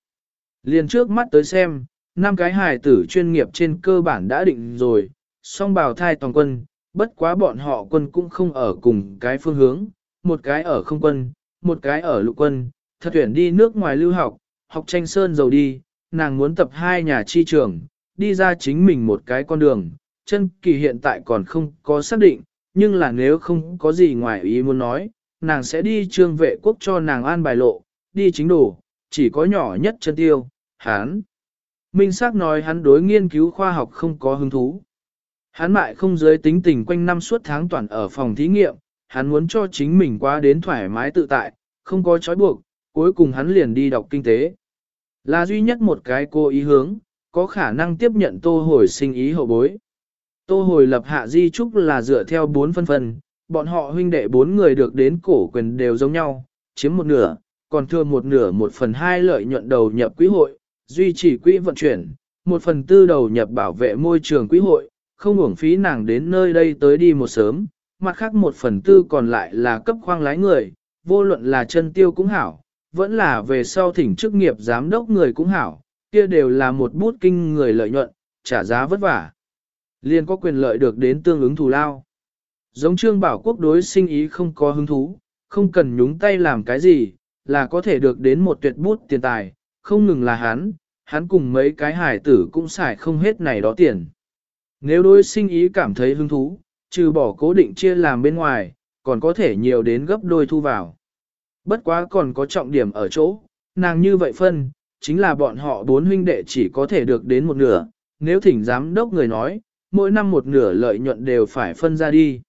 Liền trước mắt tới xem, năm cái hài tử chuyên nghiệp trên cơ bản đã định rồi, song bào thai toàn quân, bất quá bọn họ quân cũng không ở cùng cái phương hướng, một cái ở không quân, một cái ở lục quân, thật tuyển đi nước ngoài lưu học, học tranh sơn dầu đi, nàng muốn tập hai nhà chi trường, đi ra chính mình một cái con đường, chân kỳ hiện tại còn không có xác định, nhưng là nếu không có gì ngoài ý muốn nói, nàng sẽ đi trương vệ quốc cho nàng an bài lộ, đi chính đủ, chỉ có nhỏ nhất chân tiêu, hán. Minh xác nói hắn đối nghiên cứu khoa học không có hứng thú. Hắn mại không giới tính tình quanh năm suốt tháng toàn ở phòng thí nghiệm, hắn muốn cho chính mình qua đến thoải mái tự tại, không có trói buộc, cuối cùng hắn liền đi đọc kinh tế. Là duy nhất một cái cô ý hướng, có khả năng tiếp nhận tô hồi sinh ý hậu bối. Tô hồi lập hạ di trúc là dựa theo bốn phân phần, bọn họ huynh đệ bốn người được đến cổ quyền đều giống nhau, chiếm một nửa, còn thừa một nửa một phần hai lợi nhuận đầu nhập quỹ hội, duy trì quỹ vận chuyển, một phần tư đầu nhập bảo vệ môi trường quỹ hội, không uổng phí nàng đến nơi đây tới đi một sớm, mặt khác một phần tư còn lại là cấp khoang lái người, vô luận là chân tiêu cũng hảo, vẫn là về sau thỉnh chức nghiệp giám đốc người cũng hảo, kia đều là một bút kinh người lợi nhuận, trả giá vất vả. Liên có quyền lợi được đến tương ứng thù lao. Giống trương bảo quốc đối sinh ý không có hứng thú, không cần nhúng tay làm cái gì, là có thể được đến một tuyệt bút tiền tài, không ngừng là hắn, hắn cùng mấy cái hải tử cũng xài không hết này đó tiền. Nếu đối sinh ý cảm thấy hứng thú, trừ bỏ cố định chia làm bên ngoài, còn có thể nhiều đến gấp đôi thu vào. Bất quá còn có trọng điểm ở chỗ, nàng như vậy phân, chính là bọn họ bốn huynh đệ chỉ có thể được đến một nửa, nếu thỉnh giám đốc người nói, mỗi năm một nửa lợi nhuận đều phải phân ra đi.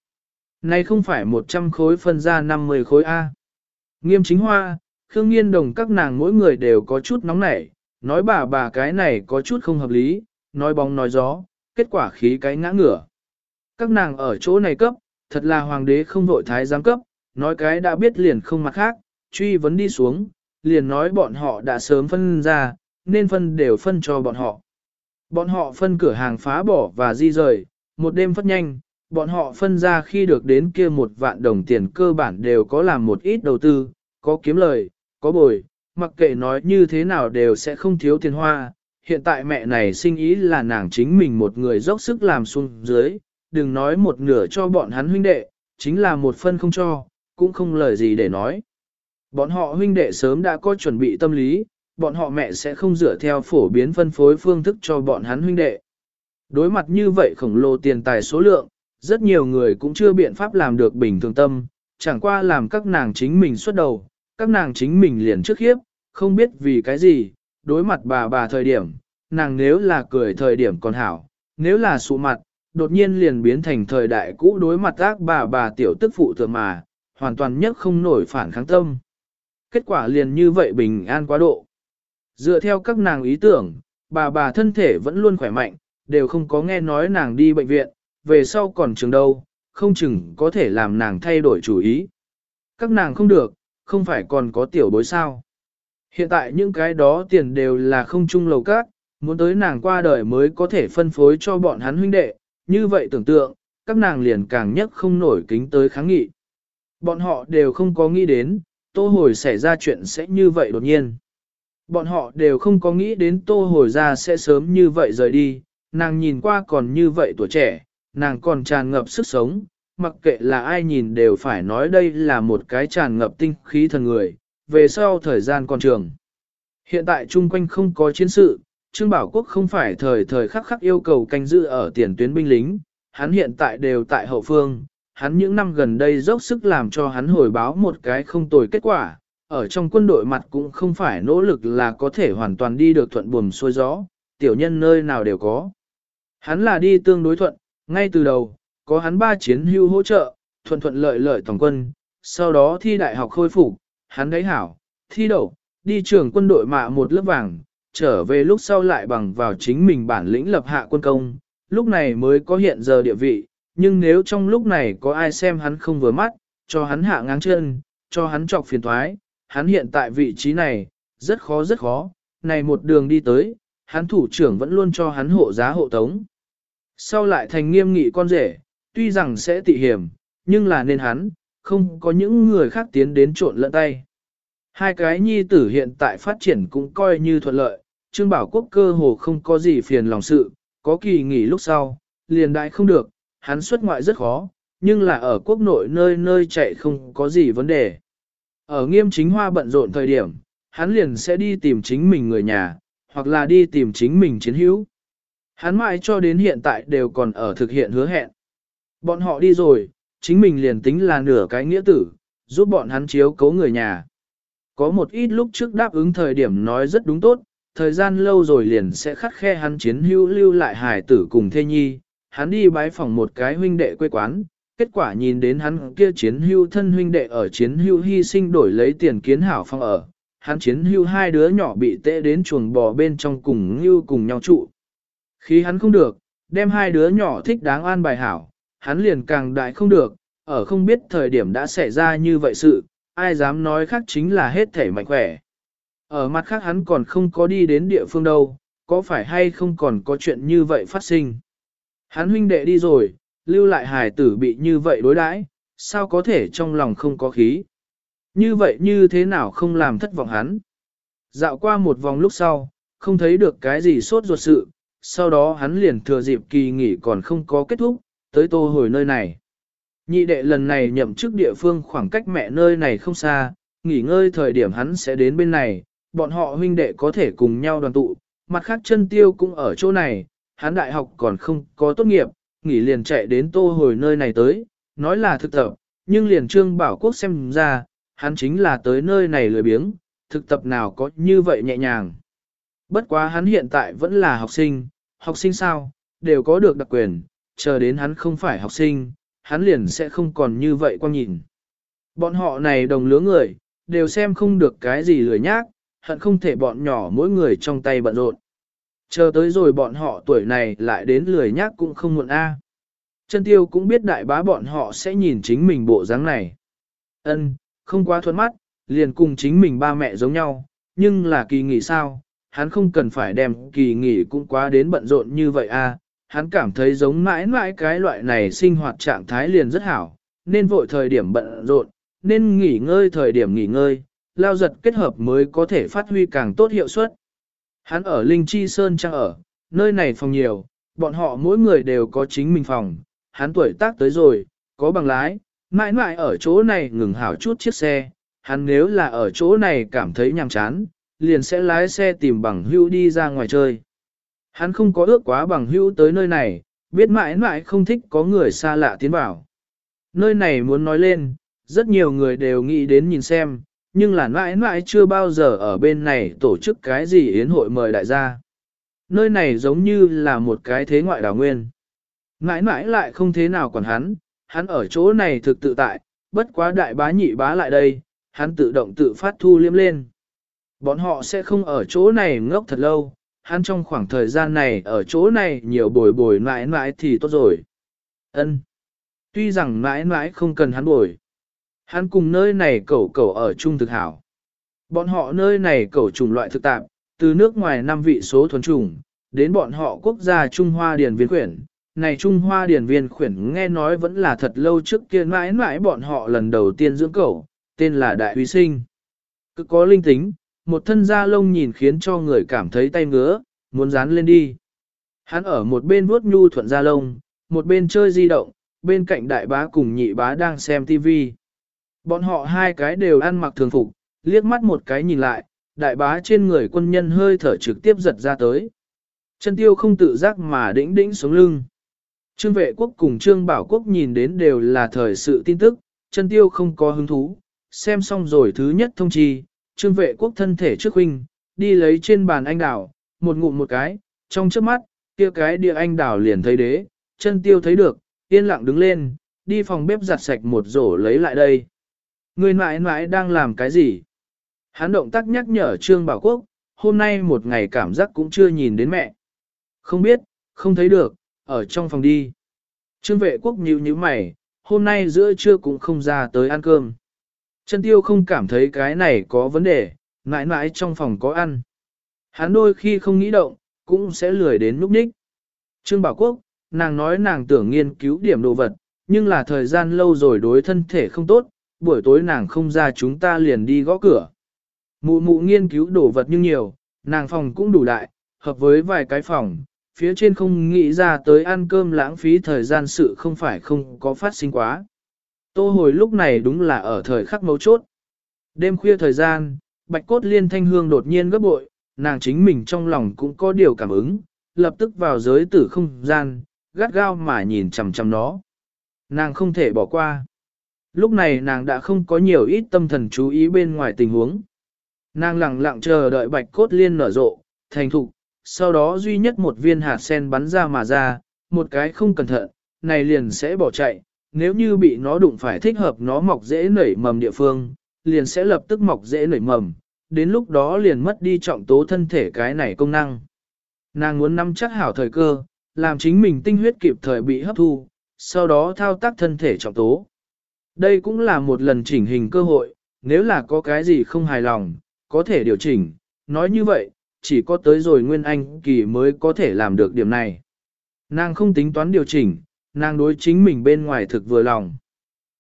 Này không phải 100 khối phân ra 50 khối A. Nghiêm chính hoa, Khương Nghiên Đồng các nàng mỗi người đều có chút nóng nảy, nói bà bà cái này có chút không hợp lý, nói bóng nói gió, kết quả khí cái ngã ngửa. Các nàng ở chỗ này cấp, thật là hoàng đế không vội thái giám cấp, nói cái đã biết liền không mặt khác, truy vấn đi xuống, liền nói bọn họ đã sớm phân ra, nên phân đều phân cho bọn họ. Bọn họ phân cửa hàng phá bỏ và di rời, một đêm phất nhanh, bọn họ phân ra khi được đến kia một vạn đồng tiền cơ bản đều có làm một ít đầu tư, có kiếm lời, có bồi, mặc kệ nói như thế nào đều sẽ không thiếu tiền hoa. Hiện tại mẹ này sinh ý là nàng chính mình một người dốc sức làm xuống dưới, đừng nói một nửa cho bọn hắn huynh đệ, chính là một phân không cho, cũng không lời gì để nói. Bọn họ huynh đệ sớm đã có chuẩn bị tâm lý, bọn họ mẹ sẽ không dựa theo phổ biến phân phối phương thức cho bọn hắn huynh đệ. Đối mặt như vậy khổng lồ tiền tài số lượng, rất nhiều người cũng chưa biện pháp làm được bình thường tâm, chẳng qua làm các nàng chính mình xuất đầu, các nàng chính mình liền trước khiếp, không biết vì cái gì, đối mặt bà bà thời điểm, nàng nếu là cười thời điểm còn hảo, nếu là sụ mặt, đột nhiên liền biến thành thời đại cũ đối mặt ác bà bà tiểu tức phụ thừa mà, hoàn toàn nhất không nổi phản kháng tâm. Kết quả liền như vậy bình an quá độ. Dựa theo các nàng ý tưởng, bà bà thân thể vẫn luôn khỏe mạnh, đều không có nghe nói nàng đi bệnh viện, về sau còn trường đâu, không chừng có thể làm nàng thay đổi chủ ý. Các nàng không được, không phải còn có tiểu bối sao. Hiện tại những cái đó tiền đều là không chung lầu cát, muốn tới nàng qua đời mới có thể phân phối cho bọn hắn huynh đệ, như vậy tưởng tượng, các nàng liền càng nhất không nổi kính tới kháng nghị. Bọn họ đều không có nghĩ đến, tô hồi xảy ra chuyện sẽ như vậy đột nhiên. Bọn họ đều không có nghĩ đến tô hồi ra sẽ sớm như vậy rời đi, nàng nhìn qua còn như vậy tuổi trẻ, nàng còn tràn ngập sức sống, mặc kệ là ai nhìn đều phải nói đây là một cái tràn ngập tinh khí thần người, về sau thời gian còn trường. Hiện tại chung quanh không có chiến sự, Trương Bảo Quốc không phải thời thời khắc khắc yêu cầu canh giữ ở tiền tuyến binh lính, hắn hiện tại đều tại hậu phương, hắn những năm gần đây dốc sức làm cho hắn hồi báo một cái không tồi kết quả, ở trong quân đội mặt cũng không phải nỗ lực là có thể hoàn toàn đi được thuận buồm xuôi gió, tiểu nhân nơi nào đều có. Hắn là đi tương đối thuận, ngay từ đầu, có hắn ba chiến hưu hỗ trợ, thuận thuận lợi lợi tổng quân, sau đó thi đại học khôi phục, hắn đấy hảo, thi đậu, đi trường quân đội mạ một lớp vàng, trở về lúc sau lại bằng vào chính mình bản lĩnh lập hạ quân công, lúc này mới có hiện giờ địa vị, nhưng nếu trong lúc này có ai xem hắn không vừa mắt, cho hắn hạ ngang chân, cho hắn trọc phiền thoái, hắn hiện tại vị trí này, rất khó rất khó, này một đường đi tới, hắn thủ trưởng vẫn luôn cho hắn hộ giá hộ tống. Sau lại thành nghiêm nghị con rể, tuy rằng sẽ tị hiểm, nhưng là nên hắn, không có những người khác tiến đến trộn lẫn tay. Hai cái nhi tử hiện tại phát triển cũng coi như thuận lợi, Trương Bảo Quốc cơ hồ không có gì phiền lòng sự, có kỳ nghỉ lúc sau, liền đại không được, hắn xuất ngoại rất khó, nhưng là ở quốc nội nơi nơi chạy không có gì vấn đề. Ở nghiêm chính hoa bận rộn thời điểm, hắn liền sẽ đi tìm chính mình người nhà, hoặc là đi tìm chính mình chiến hữu. Hắn mãi cho đến hiện tại đều còn ở thực hiện hứa hẹn. Bọn họ đi rồi, chính mình liền tính là nửa cái nghĩa tử, giúp bọn hắn chiếu cố người nhà. Có một ít lúc trước đáp ứng thời điểm nói rất đúng tốt, thời gian lâu rồi liền sẽ khắt khe hắn chiến hữu lưu lại hài tử cùng thê nhi. Hắn đi bái phòng một cái huynh đệ quê quán, kết quả nhìn đến hắn kia chiến hưu thân huynh đệ ở chiến hưu hy sinh đổi lấy tiền kiến hảo phong ở. Hắn chiến hưu hai đứa nhỏ bị tệ đến chuồng bò bên trong cùng như cùng nhau trụ. Khi hắn không được, đem hai đứa nhỏ thích đáng an bài hảo, hắn liền càng đại không được, ở không biết thời điểm đã xảy ra như vậy sự, ai dám nói khác chính là hết thể mạnh khỏe. Ở mặt khác hắn còn không có đi đến địa phương đâu, có phải hay không còn có chuyện như vậy phát sinh. Hắn huynh đệ đi rồi, lưu lại hài tử bị như vậy đối đãi, sao có thể trong lòng không có khí. Như vậy như thế nào không làm thất vọng hắn. Dạo qua một vòng lúc sau, không thấy được cái gì sốt ruột sự, sau đó hắn liền thừa dịp kỳ nghỉ còn không có kết thúc, tới tô hồi nơi này. Nhị đệ lần này nhậm chức địa phương khoảng cách mẹ nơi này không xa, nghỉ ngơi thời điểm hắn sẽ đến bên này, bọn họ huynh đệ có thể cùng nhau đoàn tụ, mặt khác chân tiêu cũng ở chỗ này, hắn đại học còn không có tốt nghiệp, nghỉ liền chạy đến tô hồi nơi này tới, nói là thực tập, nhưng liền trương bảo quốc xem ra, hắn chính là tới nơi này lười biếng, thực tập nào có như vậy nhẹ nhàng. Bất quá hắn hiện tại vẫn là học sinh, học sinh sao, đều có được đặc quyền, chờ đến hắn không phải học sinh, hắn liền sẽ không còn như vậy quan nhìn. Bọn họ này đồng lứa người, đều xem không được cái gì lười nhác, hận không thể bọn nhỏ mỗi người trong tay bận rộn. Chờ tới rồi bọn họ tuổi này lại đến lười nhác cũng không muộn a. Chân tiêu cũng biết đại bá bọn họ sẽ nhìn chính mình bộ dáng này. Ân, không quá thuận mắt, liền cùng chính mình ba mẹ giống nhau, nhưng là kỳ nghỉ sao, hắn không cần phải đem kỳ nghỉ cũng quá đến bận rộn như vậy a. Hắn cảm thấy giống mãi mãi cái loại này sinh hoạt trạng thái liền rất hảo, nên vội thời điểm bận rộn, nên nghỉ ngơi thời điểm nghỉ ngơi, lao giật kết hợp mới có thể phát huy càng tốt hiệu suất. Hắn ở Linh Chi Sơn trang ở, nơi này phòng nhiều, bọn họ mỗi người đều có chính mình phòng, hắn tuổi tác tới rồi, có bằng lái, mãi mãi ở chỗ này ngừng hảo chút chiếc xe, hắn nếu là ở chỗ này cảm thấy nhàm chán, liền sẽ lái xe tìm bằng hữu đi ra ngoài chơi. Hắn không có ước quá bằng hữu tới nơi này, biết mãi mãi không thích có người xa lạ tiến vào. Nơi này muốn nói lên, rất nhiều người đều nghĩ đến nhìn xem, nhưng là mãi mãi chưa bao giờ ở bên này tổ chức cái gì yến hội mời đại gia. Nơi này giống như là một cái thế ngoại đảo nguyên. Mãi mãi lại không thế nào còn hắn, hắn ở chỗ này thực tự tại, bất quá đại bá nhị bá lại đây, hắn tự động tự phát thu liếm lên. Bọn họ sẽ không ở chỗ này ngốc thật lâu, hắn trong khoảng thời gian này ở chỗ này nhiều bồi bồi mãi mãi thì tốt rồi. Ân. Tuy rằng mãi mãi không cần hắn bồi. Hắn cùng nơi này cẩu cẩu ở chung thực hảo. Bọn họ nơi này cẩu trùng loại thực tạp, từ nước ngoài năm vị số thuần trùng, đến bọn họ quốc gia Trung Hoa Điền Viên Khuyển. Này Trung Hoa Điền Viên Khuyển nghe nói vẫn là thật lâu trước kia mãi mãi bọn họ lần đầu tiên dưỡng cẩu, tên là Đại Huy Sinh. Cứ có linh tính, một thân da lông nhìn khiến cho người cảm thấy tay ngứa, muốn dán lên đi. Hắn ở một bên vuốt nhu thuận da lông, một bên chơi di động, bên cạnh đại bá cùng nhị bá đang xem TV. Bọn họ hai cái đều ăn mặc thường phục, liếc mắt một cái nhìn lại, đại bá trên người quân nhân hơi thở trực tiếp giật ra tới. Chân tiêu không tự giác mà đĩnh đĩnh xuống lưng. Trương vệ quốc cùng trương bảo quốc nhìn đến đều là thời sự tin tức, chân tiêu không có hứng thú, xem xong rồi thứ nhất thông chi, trương vệ quốc thân thể trước huynh, đi lấy trên bàn anh đảo, một ngụm một cái, trong trước mắt, kia cái địa anh đảo liền thấy đế, chân tiêu thấy được, yên lặng đứng lên, đi phòng bếp giặt sạch một rổ lấy lại đây. Người mãi mãi đang làm cái gì? Hắn động tác nhắc nhở Trương Bảo Quốc, hôm nay một ngày cảm giác cũng chưa nhìn đến mẹ. Không biết, không thấy được, ở trong phòng đi. Trương vệ quốc nhíu nhíu mày, hôm nay giữa trưa cũng không ra tới ăn cơm. Chân tiêu không cảm thấy cái này có vấn đề, mãi mãi trong phòng có ăn. Hắn đôi khi không nghĩ động, cũng sẽ lười đến núp ních. Trương Bảo Quốc, nàng nói nàng tưởng nghiên cứu điểm đồ vật, nhưng là thời gian lâu rồi đối thân thể không tốt, buổi tối nàng không ra chúng ta liền đi gõ cửa. Mụ mụ nghiên cứu đồ vật nhưng nhiều, nàng phòng cũng đủ đại, hợp với vài cái phòng, phía trên không nghĩ ra tới ăn cơm lãng phí thời gian sự không phải không có phát sinh quá. Tô hồi lúc này đúng là ở thời khắc mấu chốt. Đêm khuya thời gian, bạch cốt liên thanh hương đột nhiên gấp bội, nàng chính mình trong lòng cũng có điều cảm ứng, lập tức vào giới tử không gian, gắt gao mà nhìn chằm chằm nó. Nàng không thể bỏ qua. Lúc này nàng đã không có nhiều ít tâm thần chú ý bên ngoài tình huống. Nàng lặng lặng chờ đợi bạch cốt liên nở rộ, thành thục, sau đó duy nhất một viên hạt sen bắn ra mà ra, một cái không cẩn thận, này liền sẽ bỏ chạy, nếu như bị nó đụng phải thích hợp nó mọc dễ nảy mầm địa phương, liền sẽ lập tức mọc dễ nảy mầm, đến lúc đó liền mất đi trọng tố thân thể cái này công năng. Nàng muốn nắm chắc hảo thời cơ, làm chính mình tinh huyết kịp thời bị hấp thu, sau đó thao tác thân thể trọng tố. Đây cũng là một lần chỉnh hình cơ hội, nếu là có cái gì không hài lòng, có thể điều chỉnh, nói như vậy, chỉ có tới rồi Nguyên Anh kỳ mới có thể làm được điểm này. Nàng không tính toán điều chỉnh, nàng đối chính mình bên ngoài thực vừa lòng.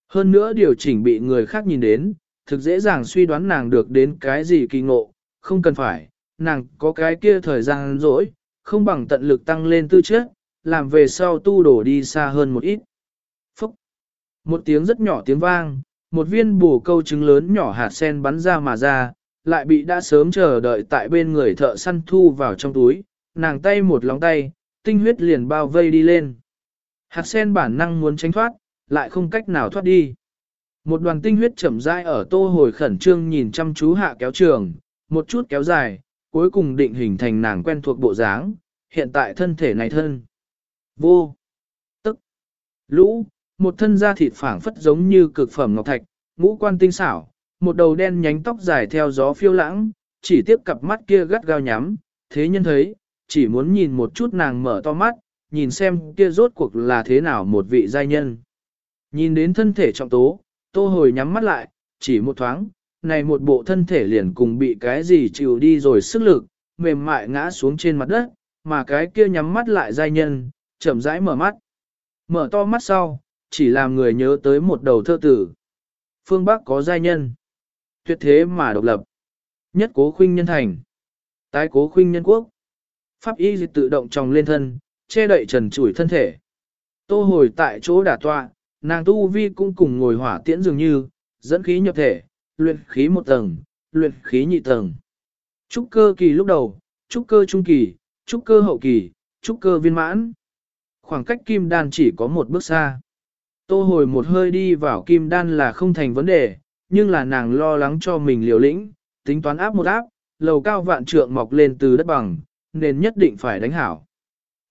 Hơn nữa điều chỉnh bị người khác nhìn đến, thực dễ dàng suy đoán nàng được đến cái gì kỳ ngộ, không cần phải, nàng có cái kia thời gian rỗi, không bằng tận lực tăng lên tư chất, làm về sau tu đổ đi xa hơn một ít. Phúc! Một tiếng rất nhỏ tiếng vang, một viên bù câu trứng lớn nhỏ hạt sen bắn ra mà ra, lại bị đã sớm chờ đợi tại bên người thợ săn thu vào trong túi, nàng tay một lòng tay, tinh huyết liền bao vây đi lên. Hạt sen bản năng muốn tránh thoát, lại không cách nào thoát đi. Một đoàn tinh huyết chậm rãi ở tô hồi khẩn trương nhìn chăm chú hạ kéo trường, một chút kéo dài, cuối cùng định hình thành nàng quen thuộc bộ dáng, hiện tại thân thể này thân. Vô, tức, lũ, một thân da thịt phảng phất giống như cực phẩm ngọc thạch, ngũ quan tinh xảo, một đầu đen nhánh tóc dài theo gió phiêu lãng, chỉ tiếp cặp mắt kia gắt gao nhắm, thế nhân thấy, chỉ muốn nhìn một chút nàng mở to mắt, nhìn xem kia rốt cuộc là thế nào một vị giai nhân. Nhìn đến thân thể trọng tố, tô hồi nhắm mắt lại, chỉ một thoáng, này một bộ thân thể liền cùng bị cái gì chịu đi rồi sức lực, mềm mại ngã xuống trên mặt đất, mà cái kia nhắm mắt lại giai nhân, chậm rãi mở mắt. Mở to mắt sau, chỉ làm người nhớ tới một đầu thơ tử. Phương Bắc có giai nhân. Tuyệt thế mà độc lập. Nhất cố khuynh nhân thành. Tái cố khuynh nhân quốc. Pháp y dịch tự động tròng lên thân, che đậy trần trụi thân thể. Tô hồi tại chỗ đả tọa, nàng tu vi cũng cùng ngồi hỏa tiễn dường như, dẫn khí nhập thể, luyện khí một tầng, luyện khí nhị tầng. Trúc cơ kỳ lúc đầu, trúc cơ trung kỳ, trúc cơ hậu kỳ, trúc cơ viên mãn. Khoảng cách kim đan chỉ có một bước xa. Tô hồi một hơi đi vào kim đan là không thành vấn đề, nhưng là nàng lo lắng cho mình liều lĩnh, tính toán áp một áp, lầu cao vạn trượng mọc lên từ đất bằng, nên nhất định phải đánh hảo.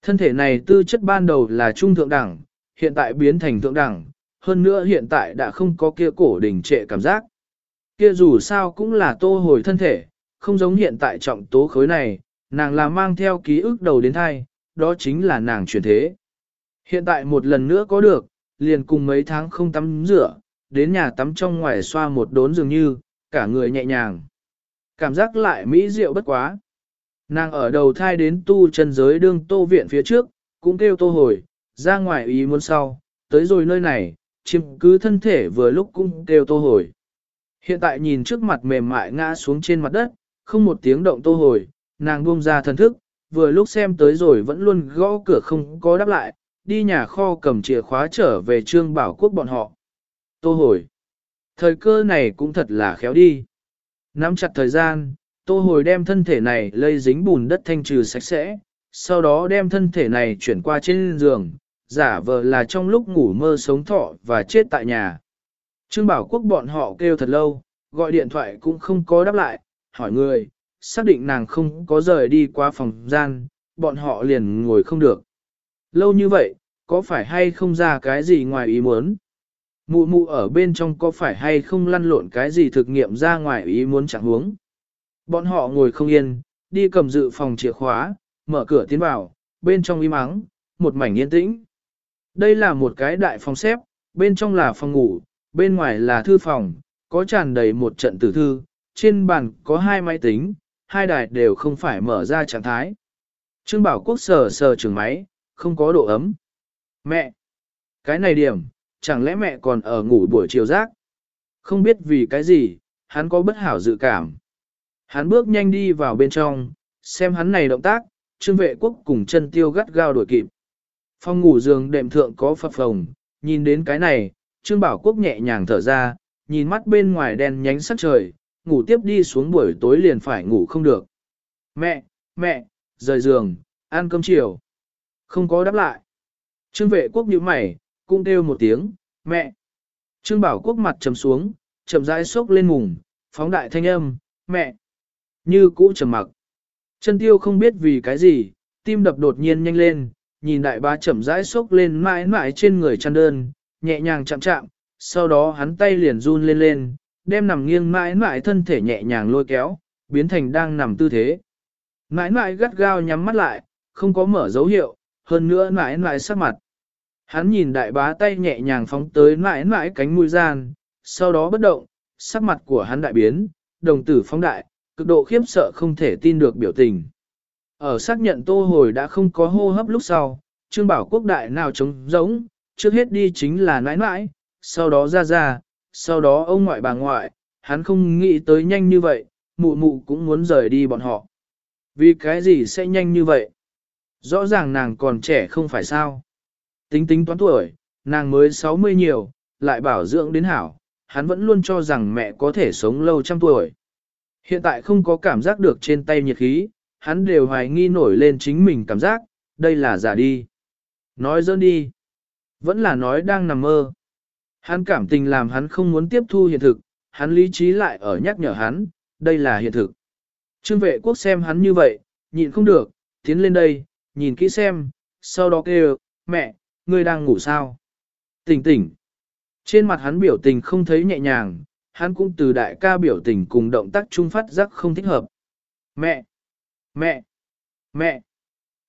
Thân thể này tư chất ban đầu là trung thượng đẳng, hiện tại biến thành thượng đẳng, hơn nữa hiện tại đã không có kia cổ đỉnh trệ cảm giác. Kia dù sao cũng là tô hồi thân thể, không giống hiện tại trọng tố khối này, nàng là mang theo ký ức đầu đến thai, đó chính là nàng chuyển thế. Hiện tại một lần nữa có được, liền cùng mấy tháng không tắm rửa, đến nhà tắm trong ngoài xoa một đốn dường như, cả người nhẹ nhàng. Cảm giác lại mỹ diệu bất quá. Nàng ở đầu thai đến tu chân giới đương tô viện phía trước, cũng kêu tô hồi, ra ngoài ý muốn sau, tới rồi nơi này, chiếm cứ thân thể vừa lúc cũng kêu tô hồi. Hiện tại nhìn trước mặt mềm mại ngã xuống trên mặt đất, không một tiếng động tô hồi, nàng buông ra thần thức, vừa lúc xem tới rồi vẫn luôn gõ cửa không có đáp lại, đi nhà kho cầm chìa khóa trở về trương bảo quốc bọn họ. Tô hồi. Thời cơ này cũng thật là khéo đi. Nắm chặt thời gian, tô hồi đem thân thể này lây dính bùn đất thanh trừ sạch sẽ, sau đó đem thân thể này chuyển qua trên giường, giả vờ là trong lúc ngủ mơ sống thọ và chết tại nhà. Trương Bảo Quốc bọn họ kêu thật lâu, gọi điện thoại cũng không có đáp lại, hỏi người, xác định nàng không có rời đi qua phòng gian, bọn họ liền ngồi không được. Lâu như vậy, có phải hay không ra cái gì ngoài ý muốn? Mụ mụ ở bên trong có phải hay không lăn lộn cái gì thực nghiệm ra ngoài ý muốn chẳng huống? Bọn họ ngồi không yên, đi cầm dự phòng chìa khóa, mở cửa tiến vào, bên trong im ắng, một mảnh yên tĩnh. Đây là một cái đại phòng xếp, bên trong là phòng ngủ, bên ngoài là thư phòng, có tràn đầy một trận tử thư, trên bàn có hai máy tính, hai đài đều không phải mở ra trạng thái. Trương Bảo Quốc sờ sờ trường máy, không có độ ấm. Mẹ! Cái này điểm, chẳng lẽ mẹ còn ở ngủ buổi chiều rác? Không biết vì cái gì, hắn có bất hảo dự cảm. Hắn bước nhanh đi vào bên trong, xem hắn này động tác, trương vệ quốc cùng chân tiêu gắt gao đuổi kịp. Phòng ngủ giường đệm thượng có phập phồng, nhìn đến cái này, trương bảo quốc nhẹ nhàng thở ra, nhìn mắt bên ngoài đèn nhánh sắc trời, ngủ tiếp đi xuống buổi tối liền phải ngủ không được. Mẹ, mẹ, rời giường, ăn cơm chiều. Không có đáp lại. Trương vệ quốc nhíu mày, cũng kêu một tiếng, mẹ. Trương bảo quốc mặt trầm xuống, chậm rãi sốc lên mùng, phóng đại thanh âm, mẹ. Như cũ trầm mặc. Chân tiêu không biết vì cái gì, tim đập đột nhiên nhanh lên, nhìn đại bá chậm rãi sốc lên mãi mãi trên người chăn đơn, nhẹ nhàng chạm chạm, sau đó hắn tay liền run lên lên, đem nằm nghiêng mãi mãi thân thể nhẹ nhàng lôi kéo, biến thành đang nằm tư thế. Mãi mãi gắt gao nhắm mắt lại, không có mở dấu hiệu, hơn nữa mãi mãi sắc mặt. Hắn nhìn đại bá tay nhẹ nhàng phóng tới mãi mãi cánh mũi gian, sau đó bất động, sắc mặt của hắn đại biến, đồng tử phóng đại, cực độ khiếp sợ không thể tin được biểu tình. Ở xác nhận tô hồi đã không có hô hấp lúc sau, Trương Bảo Quốc đại nào trống giống, trước hết đi chính là nãi nãi, sau đó ra ra, sau đó ông ngoại bà ngoại, hắn không nghĩ tới nhanh như vậy, mụ mụ cũng muốn rời đi bọn họ. Vì cái gì sẽ nhanh như vậy? Rõ ràng nàng còn trẻ không phải sao? Tính tính toán tuổi, nàng mới 60 nhiều, lại bảo dưỡng đến hảo, hắn vẫn luôn cho rằng mẹ có thể sống lâu trăm tuổi. Hiện tại không có cảm giác được trên tay nhiệt khí, hắn đều hoài nghi nổi lên chính mình cảm giác, đây là giả đi. Nói dơn đi. Vẫn là nói đang nằm mơ. Hắn cảm tình làm hắn không muốn tiếp thu hiện thực, hắn lý trí lại ở nhắc nhở hắn, đây là hiện thực. Trương vệ quốc xem hắn như vậy, nhịn không được, tiến lên đây, nhìn kỹ xem, sau đó kêu, mẹ, ngươi đang ngủ sao? Tỉnh tỉnh. Trên mặt hắn biểu tình không thấy nhẹ nhàng, hắn cũng từ đại ca biểu tình cùng động tác trung phát giác không thích hợp. Mẹ! Mẹ! Mẹ!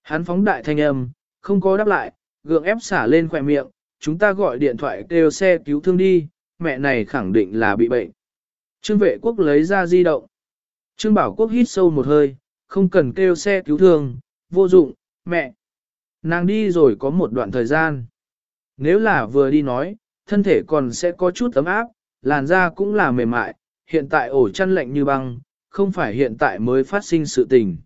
Hắn phóng đại thanh âm, không có đáp lại, gượng ép xả lên khỏe miệng, chúng ta gọi điện thoại kêu xe cứu thương đi, mẹ này khẳng định là bị bệnh. Trương vệ quốc lấy ra di động. Trương bảo quốc hít sâu một hơi, không cần kêu xe cứu thương, vô dụng, mẹ. Nàng đi rồi có một đoạn thời gian. Nếu là vừa đi nói, thân thể còn sẽ có chút ấm áp, làn da cũng là mềm mại, hiện tại ổ chăn lạnh như băng, không phải hiện tại mới phát sinh sự tình.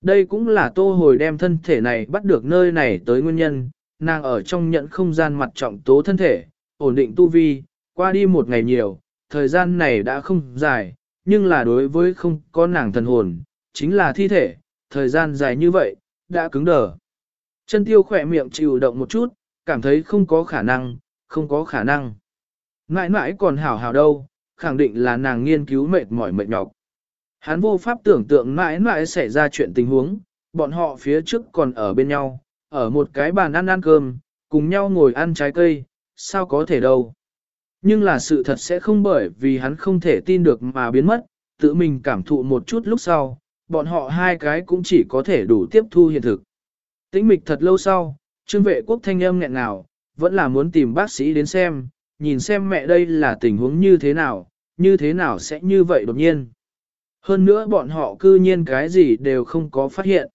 Đây cũng là tô hồi đem thân thể này bắt được nơi này tới nguyên nhân, nàng ở trong nhận không gian mặt trọng tố thân thể, ổn định tu vi, qua đi một ngày nhiều, thời gian này đã không dài, nhưng là đối với không có nàng thần hồn, chính là thi thể, thời gian dài như vậy, đã cứng đờ. Chân tiêu khỏe miệng chịu động một chút, cảm thấy không có khả năng, không có khả năng. Mãi mãi còn hảo hảo đâu, khẳng định là nàng nghiên cứu mệt mỏi mệt nhọc. Hắn vô pháp tưởng tượng mãi mãi xảy ra chuyện tình huống, bọn họ phía trước còn ở bên nhau, ở một cái bàn ăn ăn cơm, cùng nhau ngồi ăn trái cây, sao có thể đâu. Nhưng là sự thật sẽ không bởi vì hắn không thể tin được mà biến mất, tự mình cảm thụ một chút lúc sau, bọn họ hai cái cũng chỉ có thể đủ tiếp thu hiện thực. Tĩnh mịch thật lâu sau, trương vệ quốc thanh âm nghẹn ngào, vẫn là muốn tìm bác sĩ đến xem, nhìn xem mẹ đây là tình huống như thế nào, như thế nào sẽ như vậy đột nhiên. Hơn nữa bọn họ cư nhiên cái gì đều không có phát hiện.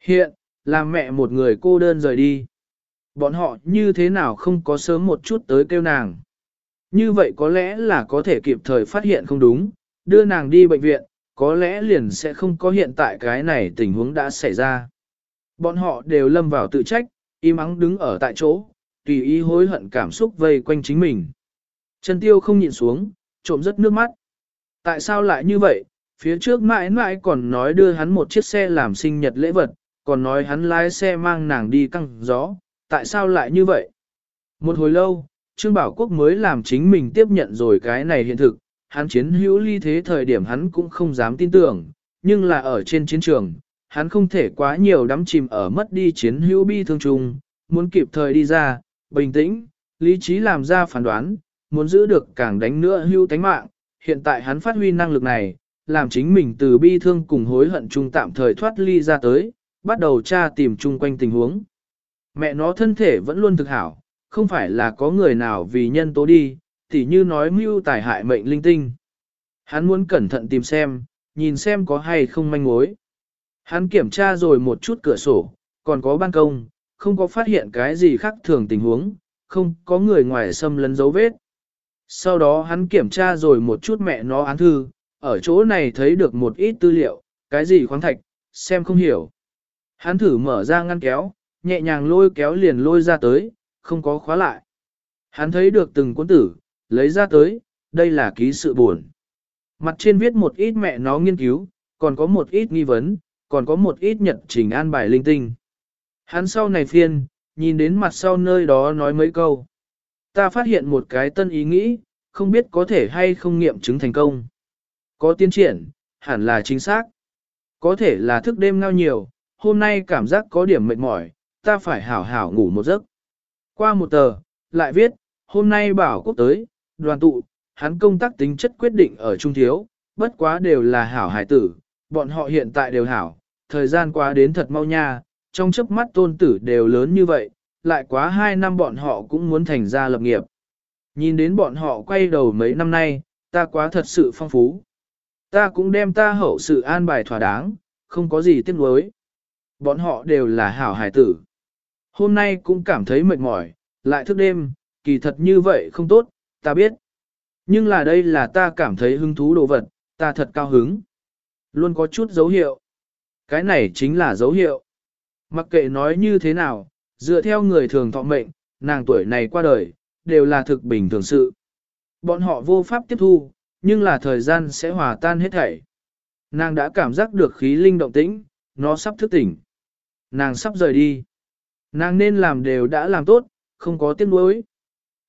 Hiện, là mẹ một người cô đơn rời đi. Bọn họ như thế nào không có sớm một chút tới kêu nàng. Như vậy có lẽ là có thể kịp thời phát hiện không đúng, đưa nàng đi bệnh viện, có lẽ liền sẽ không có hiện tại cái này tình huống đã xảy ra. Bọn họ đều lâm vào tự trách, im ắng đứng ở tại chỗ, tùy ý hối hận cảm xúc vây quanh chính mình. Trần Tiêu không nhìn xuống, trộm rất nước mắt. Tại sao lại như vậy? Phía trước mãi mãi còn nói đưa hắn một chiếc xe làm sinh nhật lễ vật, còn nói hắn lái xe mang nàng đi căng gió. Tại sao lại như vậy? Một hồi lâu, Trương Bảo Quốc mới làm chính mình tiếp nhận rồi cái này hiện thực. Hắn chiến hữu ly thế thời điểm hắn cũng không dám tin tưởng, nhưng là ở trên chiến trường, hắn không thể quá nhiều đắm chìm ở mất đi chiến hữu bi thương chung, muốn kịp thời đi ra, bình tĩnh, lý trí làm ra phán đoán, muốn giữ được càng đánh nữa hưu tánh mạng, hiện tại hắn phát huy năng lực này, làm chính mình từ bi thương cùng hối hận chung tạm thời thoát ly ra tới, bắt đầu tra tìm chung quanh tình huống. Mẹ nó thân thể vẫn luôn thực hảo, không phải là có người nào vì nhân tố đi, tỉ như nói mưu tài hại mệnh linh tinh. Hắn muốn cẩn thận tìm xem, nhìn xem có hay không manh mối. Hắn kiểm tra rồi một chút cửa sổ, còn có ban công, không có phát hiện cái gì khác thường tình huống, không có người ngoài xâm lấn dấu vết. Sau đó hắn kiểm tra rồi một chút mẹ nó án thư, ở chỗ này thấy được một ít tư liệu, cái gì khoáng thạch, xem không hiểu. Hắn thử mở ra ngăn kéo, nhẹ nhàng lôi kéo liền lôi ra tới, không có khóa lại. Hắn thấy được từng cuốn tử, lấy ra tới, đây là ký sự buồn. Mặt trên viết một ít mẹ nó nghiên cứu, còn có một ít nghi vấn, còn có một ít nhật trình an bài linh tinh. Hắn sau này phiên, nhìn đến mặt sau nơi đó nói mấy câu. Ta phát hiện một cái tân ý nghĩ, không biết có thể hay không nghiệm chứng thành công. Có tiến triển, hẳn là chính xác. Có thể là thức đêm ngao nhiều, hôm nay cảm giác có điểm mệt mỏi, ta phải hảo hảo ngủ một giấc. Qua một tờ, lại viết, hôm nay bảo quốc tới, đoàn tụ, hắn công tác tính chất quyết định ở trung thiếu, bất quá đều là hảo hải tử, bọn họ hiện tại đều hảo, thời gian qua đến thật mau nha, trong chớp mắt tôn tử đều lớn như vậy, lại quá hai năm bọn họ cũng muốn thành ra lập nghiệp. Nhìn đến bọn họ quay đầu mấy năm nay, ta quá thật sự phong phú. Ta cũng đem ta hậu sự an bài thỏa đáng, không có gì tiếc nuối. Bọn họ đều là hảo hải tử. Hôm nay cũng cảm thấy mệt mỏi, lại thức đêm, kỳ thật như vậy không tốt, ta biết. Nhưng là đây là ta cảm thấy hứng thú đồ vật, ta thật cao hứng. Luôn có chút dấu hiệu. Cái này chính là dấu hiệu. Mặc kệ nói như thế nào, dựa theo người thường thọ mệnh, nàng tuổi này qua đời, đều là thực bình thường sự. Bọn họ vô pháp tiếp thu, nhưng là thời gian sẽ hòa tan hết thảy. Nàng đã cảm giác được khí linh động tĩnh, nó sắp thức tỉnh. Nàng sắp rời đi. Nàng nên làm đều đã làm tốt, không có tiếc nuối.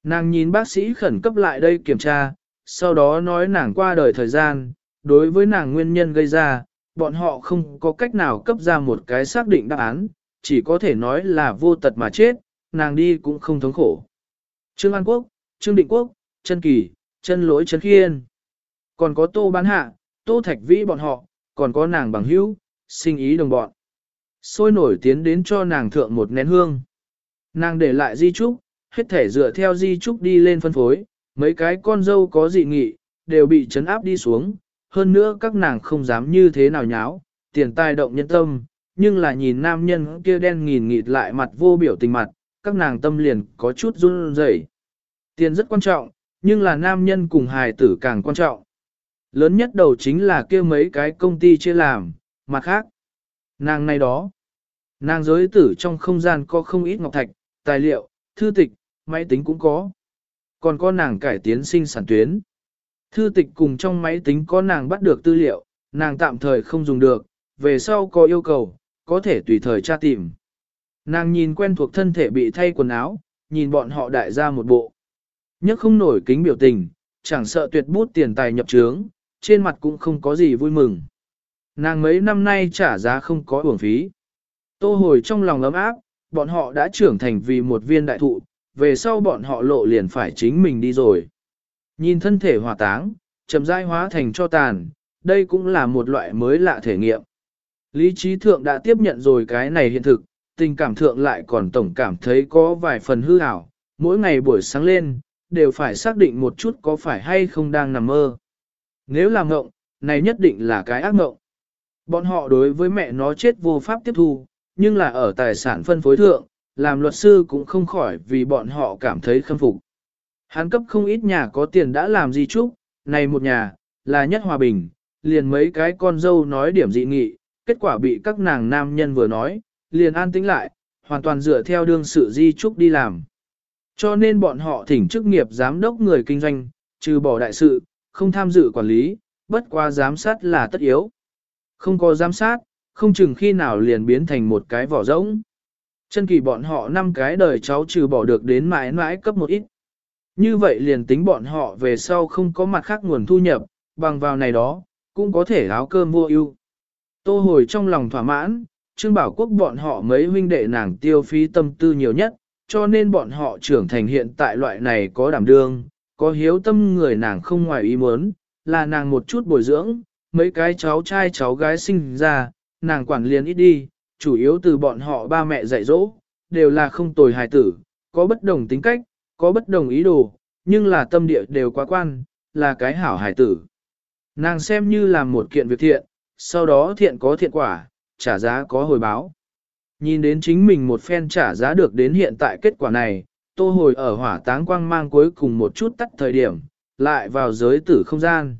Nàng nhìn bác sĩ khẩn cấp lại đây kiểm tra, sau đó nói nàng qua đời thời gian, đối với nàng nguyên nhân gây ra, bọn họ không có cách nào cấp ra một cái xác định đáp án, chỉ có thể nói là vô tật mà chết, nàng đi cũng không thống khổ. Trương An Quốc, Trương Định Quốc, Trân Kỳ, Trân Lỗi Trân Khiên. Còn có Tô Bán Hạ, Tô Thạch Vĩ bọn họ, còn có nàng bằng hữu, sinh ý đồng bọn. Sôi nổi tiến đến cho nàng thượng một nén hương. Nàng để lại di trúc, hết thể dựa theo di trúc đi lên phân phối, mấy cái con dâu có dị nghị, đều bị chấn áp đi xuống, hơn nữa các nàng không dám như thế nào nháo, tiền tài động nhân tâm, nhưng là nhìn nam nhân kia đen nghìn nghịt lại mặt vô biểu tình mặt, các nàng tâm liền có chút run rẩy. Tiền rất quan trọng, nhưng là nam nhân cùng hài tử càng quan trọng. Lớn nhất đầu chính là kia mấy cái công ty chia làm, mặt khác. Nàng này đó. Nàng giới tử trong không gian có không ít ngọc thạch, tài liệu, thư tịch, máy tính cũng có. Còn có nàng cải tiến sinh sản tuyến. Thư tịch cùng trong máy tính có nàng bắt được tư liệu, nàng tạm thời không dùng được, về sau có yêu cầu, có thể tùy thời tra tìm. Nàng nhìn quen thuộc thân thể bị thay quần áo, nhìn bọn họ đại ra một bộ. Nhất không nổi kính biểu tình, chẳng sợ tuyệt bút tiền tài nhập trướng, trên mặt cũng không có gì vui mừng. Nàng mấy năm nay trả giá không có uổng phí. Tô hồi trong lòng ấm áp, bọn họ đã trưởng thành vì một viên đại thụ, về sau bọn họ lộ liền phải chính mình đi rồi. Nhìn thân thể hỏa táng, chậm rãi hóa thành cho tàn, đây cũng là một loại mới lạ thể nghiệm. Lý trí thượng đã tiếp nhận rồi cái này hiện thực, tình cảm thượng lại còn tổng cảm thấy có vài phần hư ảo, mỗi ngày buổi sáng lên, đều phải xác định một chút có phải hay không đang nằm mơ. Nếu là ngộng, này nhất định là cái ác ngộng. Bọn họ đối với mẹ nó chết vô pháp tiếp thu, nhưng là ở tài sản phân phối thượng, làm luật sư cũng không khỏi vì bọn họ cảm thấy khâm phục. Hắn cấp không ít nhà có tiền đã làm gì chúc, này một nhà, là nhất hòa bình, liền mấy cái con dâu nói điểm dị nghị, kết quả bị các nàng nam nhân vừa nói, liền an tĩnh lại, hoàn toàn dựa theo đương sự di trúc đi làm. Cho nên bọn họ thỉnh chức nghiệp giám đốc người kinh doanh, trừ bỏ đại sự, không tham dự quản lý, bất qua giám sát là tất yếu. Không có giám sát, không chừng khi nào liền biến thành một cái vỏ rỗng. Chân kỳ bọn họ năm cái đời cháu trừ bỏ được đến mãi mãi cấp một ít. Như vậy liền tính bọn họ về sau không có mặt khác nguồn thu nhập, bằng vào này đó, cũng có thể áo cơm mua ưu. Tô hồi trong lòng thỏa mãn, Trương Bảo Quốc bọn họ mấy huynh đệ nàng tiêu phí tâm tư nhiều nhất, cho nên bọn họ trưởng thành hiện tại loại này có đảm đương, có hiếu tâm người nàng không ngoài ý muốn, là nàng một chút bồi dưỡng, mấy cái cháu trai cháu gái sinh ra, nàng quản liền ít đi, chủ yếu từ bọn họ ba mẹ dạy dỗ, đều là không tồi hài tử, có bất đồng tính cách, có bất đồng ý đồ, nhưng là tâm địa đều quá quan, là cái hảo hải tử. Nàng xem như làm một kiện việc thiện, sau đó thiện có thiện quả, trả giá có hồi báo. Nhìn đến chính mình một phen trả giá được đến hiện tại kết quả này, tô hồi ở hỏa táng quang mang cuối cùng một chút tắt thời điểm, lại vào giới tử không gian.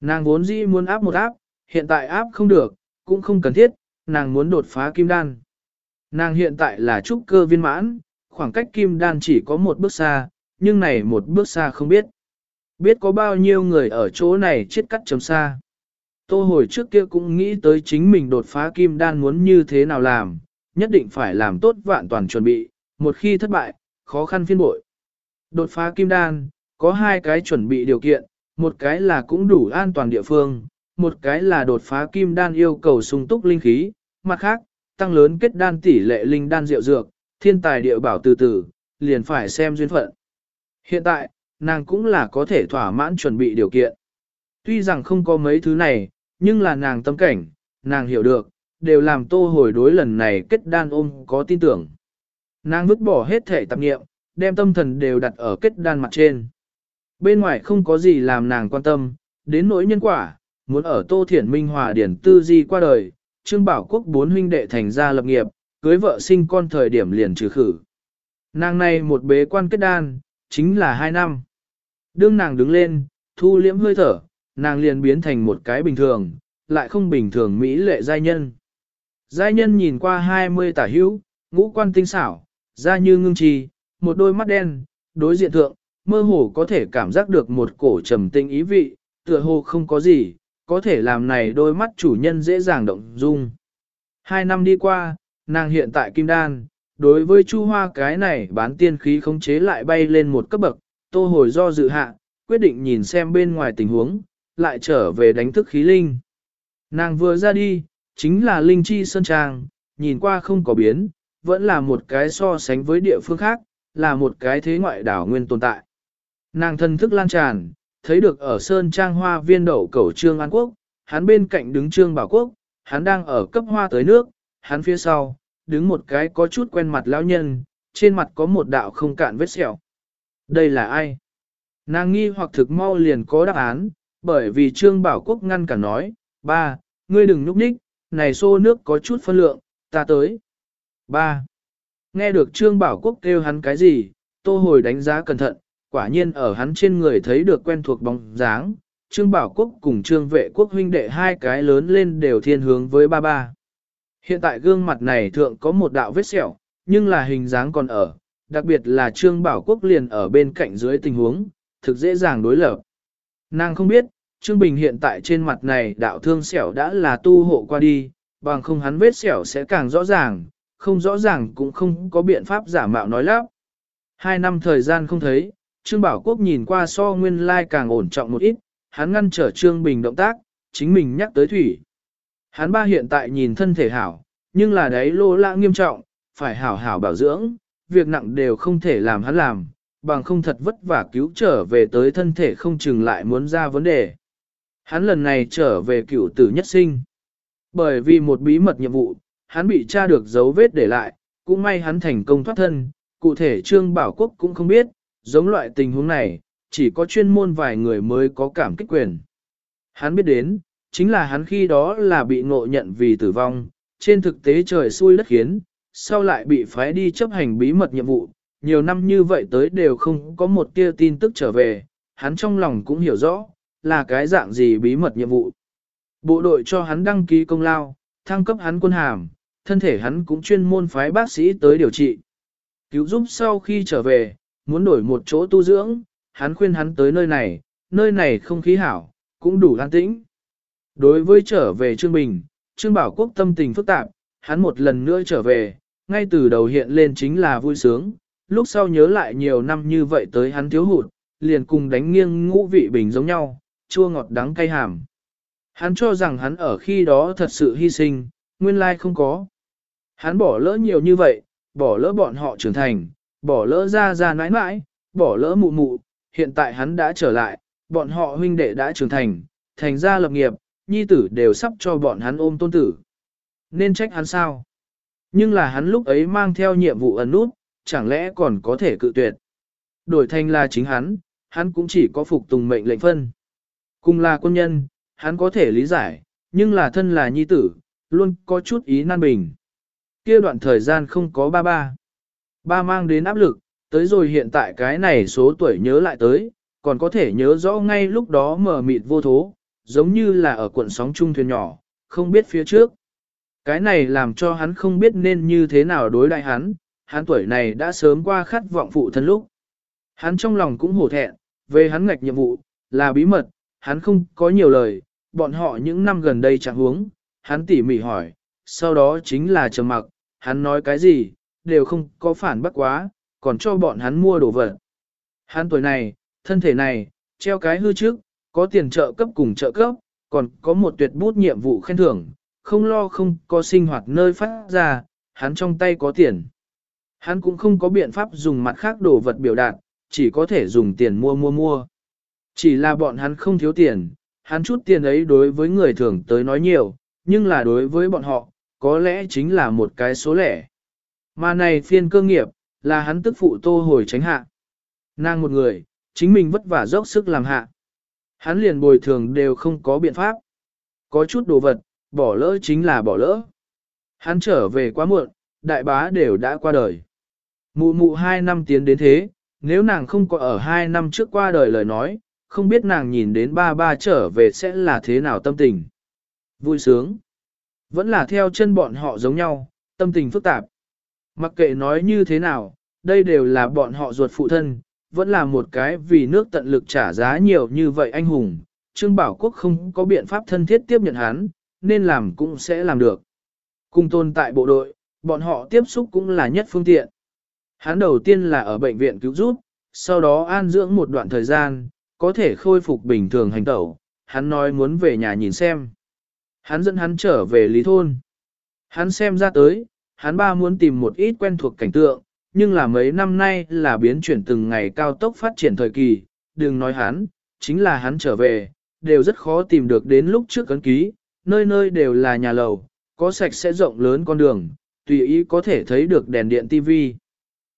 Nàng vốn dĩ muốn áp một áp, hiện tại áp không được, cũng không cần thiết, nàng muốn đột phá kim đan. Nàng hiện tại là trúc cơ viên mãn, khoảng cách kim đan chỉ có một bước xa, nhưng này một bước xa không biết. Biết có bao nhiêu người ở chỗ này chết cắt chấm xa. Tô hồi trước kia cũng nghĩ tới chính mình đột phá kim đan muốn như thế nào làm, nhất định phải làm tốt vạn toàn chuẩn bị, một khi thất bại, khó khăn phiên bội. Đột phá kim đan, có hai cái chuẩn bị điều kiện, một cái là cũng đủ an toàn địa phương, một cái là đột phá kim đan yêu cầu sung túc linh khí, mặt khác, tăng lớn kết đan tỷ lệ linh đan rượu dược, thiên tài địa bảo từ từ, liền phải xem duyên phận. Hiện tại, nàng cũng là có thể thỏa mãn chuẩn bị điều kiện. Tuy rằng không có mấy thứ này, nhưng là nàng tâm cảnh, nàng hiểu được, đều làm tô hồi đối lần này kết đan ôm có tin tưởng. Nàng vứt bỏ hết thể tạp nghiệm, đem tâm thần đều đặt ở kết đan mặt trên. Bên ngoài không có gì làm nàng quan tâm, đến nỗi nhân quả, muốn ở Tô Thiển Minh Hòa Điển Tư Di qua đời, Trương Bảo Quốc bốn huynh đệ thành ra lập nghiệp, cưới vợ sinh con thời điểm liền trừ khử. Nàng này một bế quan kết đan, chính là hai năm. Đương nàng đứng lên, thu liễm hơi thở, nàng liền biến thành một cái bình thường, lại không bình thường mỹ lệ giai nhân. Giai nhân nhìn qua hai mươi tả hữu, ngũ quan tinh xảo, da như ngưng trì, một đôi mắt đen, đối diện thượng, mơ hồ có thể cảm giác được một cổ trầm tinh ý vị, tựa hồ không có gì, có thể làm này đôi mắt chủ nhân dễ dàng động dung. Hai năm đi qua, nàng hiện tại kim đan, đối với Chu Hoa cái này bán tiên khí khống chế lại bay lên một cấp bậc, tô hồi do dự hạ, quyết định nhìn xem bên ngoài tình huống, lại trở về đánh thức khí linh. Nàng vừa ra đi, chính là linh chi sơn trang, nhìn qua không có biến, vẫn là một cái so sánh với địa phương khác, là một cái thế ngoại đảo nguyên tồn tại. Nàng thân thức lan tràn, thấy được ở sơn trang hoa viên đậu cầu trương An Quốc, hắn bên cạnh đứng trương Bảo Quốc, hắn đang ở cấp hoa tới nước, hắn phía sau, đứng một cái có chút quen mặt lão nhân, trên mặt có một đạo không cạn vết sẹo. Đây là ai? Nàng nghi hoặc thực mau liền có đáp án, bởi vì Trương Bảo Quốc ngăn cả nói, ba, ngươi đừng núp ních, này xô nước có chút phân lượng, ta tới. Ba. Nghe được Trương Bảo Quốc kêu hắn cái gì, tô hồi đánh giá cẩn thận, quả nhiên ở hắn trên người thấy được quen thuộc bóng dáng. Trương Bảo Quốc cùng Trương Vệ Quốc huynh đệ hai cái lớn lên đều thiên hướng với ba ba. Hiện tại gương mặt này thượng có một đạo vết sẹo, nhưng là hình dáng còn ở, đặc biệt là Trương Bảo Quốc liền ở bên cạnh dưới tình huống, thực dễ dàng đối lập. Nàng không biết, Trương Bình hiện tại trên mặt này đạo thương sẹo đã là tu hộ qua đi, bằng không hắn vết sẹo sẽ càng rõ ràng, không rõ ràng cũng không có biện pháp giả mạo nói lắp. Hai năm thời gian không thấy, Trương Bảo Quốc nhìn qua so nguyên lai càng ổn trọng một ít, hắn ngăn trở Trương Bình động tác, chính mình nhắc tới thủy. Hắn ba hiện tại nhìn thân thể hảo, nhưng là đấy lô lạ nghiêm trọng, phải hảo hảo bảo dưỡng, việc nặng đều không thể làm hắn làm, bằng không thật vất vả cứu trở về tới thân thể không chừng lại muốn ra vấn đề. Hắn lần này trở về cựu tử nhất sinh. Bởi vì một bí mật nhiệm vụ, hắn bị tra được dấu vết để lại, cũng may hắn thành công thoát thân, cụ thể Trương Bảo Quốc cũng không biết, giống loại tình huống này, chỉ có chuyên môn vài người mới có cảm kích quyền. Hắn biết đến, chính là hắn khi đó là bị ngộ nhận vì tử vong, trên thực tế trời xui đất khiến, sau lại bị phái đi chấp hành bí mật nhiệm vụ, nhiều năm như vậy tới đều không có một tia tin tức trở về, hắn trong lòng cũng hiểu rõ, là cái dạng gì bí mật nhiệm vụ. Bộ đội cho hắn đăng ký công lao, thăng cấp hắn quân hàm, thân thể hắn cũng chuyên môn phái bác sĩ tới điều trị. Cứu giúp sau khi trở về, muốn đổi một chỗ tu dưỡng, hắn khuyên hắn tới nơi này, nơi này không khí hảo, cũng đủ an tĩnh. Đối với trở về Trương Bình, Trương Bảo Quốc tâm tình phức tạp, hắn một lần nữa trở về, ngay từ đầu hiện lên chính là vui sướng, lúc sau nhớ lại nhiều năm như vậy tới hắn thiếu hụt, liền cùng đánh nghiêng ngũ vị bình giống nhau, chua ngọt đắng cay hàm. Hắn cho rằng hắn ở khi đó thật sự hy sinh, nguyên lai không có. Hắn bỏ lỡ nhiều như vậy, bỏ lỡ bọn họ trưởng thành, bỏ lỡ ra ra nãi nãi, bỏ lỡ mụ mụ, hiện tại hắn đã trở lại, bọn họ huynh đệ đã trưởng thành, thành ra lập nghiệp, nhi tử đều sắp cho bọn hắn ôm tôn tử. Nên trách hắn sao? Nhưng là hắn lúc ấy mang theo nhiệm vụ ẩn nút, chẳng lẽ còn có thể cự tuyệt. Đổi thành là chính hắn, hắn cũng chỉ có phục tùng mệnh lệnh phân. Cùng là quân nhân, hắn có thể lý giải, nhưng là thân là nhi tử, luôn có chút ý nan bình. Kia đoạn thời gian không có ba ba. Ba mang đến áp lực, tới rồi hiện tại cái này số tuổi nhớ lại tới, còn có thể nhớ rõ ngay lúc đó mở mịt vô thố, giống như là ở cuộn sóng trung thuyền nhỏ, không biết phía trước. Cái này làm cho hắn không biết nên như thế nào đối đại hắn, hắn tuổi này đã sớm qua khát vọng phụ thân lúc. Hắn trong lòng cũng hổ thẹn, về hắn ngạch nhiệm vụ, là bí mật, hắn không có nhiều lời, bọn họ những năm gần đây chẳng huống, hắn tỉ mỉ hỏi, sau đó chính là trầm mặc, hắn nói cái gì, đều không có phản bác quá, còn cho bọn hắn mua đồ vật. Hắn tuổi này, thân thể này, treo cái hư trước, có tiền trợ cấp cùng trợ cấp, còn có một tuyệt bút nhiệm vụ khen thưởng, không lo không có sinh hoạt nơi phát ra, hắn trong tay có tiền. Hắn cũng không có biện pháp dùng mặt khác đồ vật biểu đạt, chỉ có thể dùng tiền mua mua mua. Chỉ là bọn hắn không thiếu tiền, hắn chút tiền ấy đối với người thường tới nói nhiều, nhưng là đối với bọn họ, có lẽ chính là một cái số lẻ. Mà này phiên cơ nghiệp, là hắn tức phụ tô hồi tránh hạ. Nàng một người, chính mình vất vả dốc sức làm hạ. Hắn liền bồi thường đều không có biện pháp. Có chút đồ vật, bỏ lỡ chính là bỏ lỡ. Hắn trở về quá muộn, đại bá đều đã qua đời. Mụ mụ hai năm tiến đến thế, nếu nàng không có ở hai năm trước qua đời lời nói, không biết nàng nhìn đến ba ba trở về sẽ là thế nào tâm tình. Vui sướng. Vẫn là theo chân bọn họ giống nhau, tâm tình phức tạp. Mặc kệ nói như thế nào, đây đều là bọn họ ruột phụ thân, vẫn là một cái vì nước tận lực trả giá nhiều như vậy anh hùng. Trương Bảo Quốc không có biện pháp thân thiết tiếp nhận hắn, nên làm cũng sẽ làm được. Cùng tồn tại bộ đội, bọn họ tiếp xúc cũng là nhất phương tiện. Hắn đầu tiên là ở bệnh viện cứu giúp, sau đó an dưỡng một đoạn thời gian, có thể khôi phục bình thường hành tẩu. Hắn nói muốn về nhà nhìn xem. Hắn dẫn hắn trở về lý thôn. Hắn xem ra tới, hắn ba muốn tìm một ít quen thuộc cảnh tượng, nhưng là mấy năm nay là biến chuyển từng ngày cao tốc phát triển thời kỳ, đừng nói hắn, chính là hắn trở về, đều rất khó tìm được đến lúc trước cấn ký, nơi nơi đều là nhà lầu, có sạch sẽ rộng lớn con đường, tùy ý có thể thấy được đèn điện TV.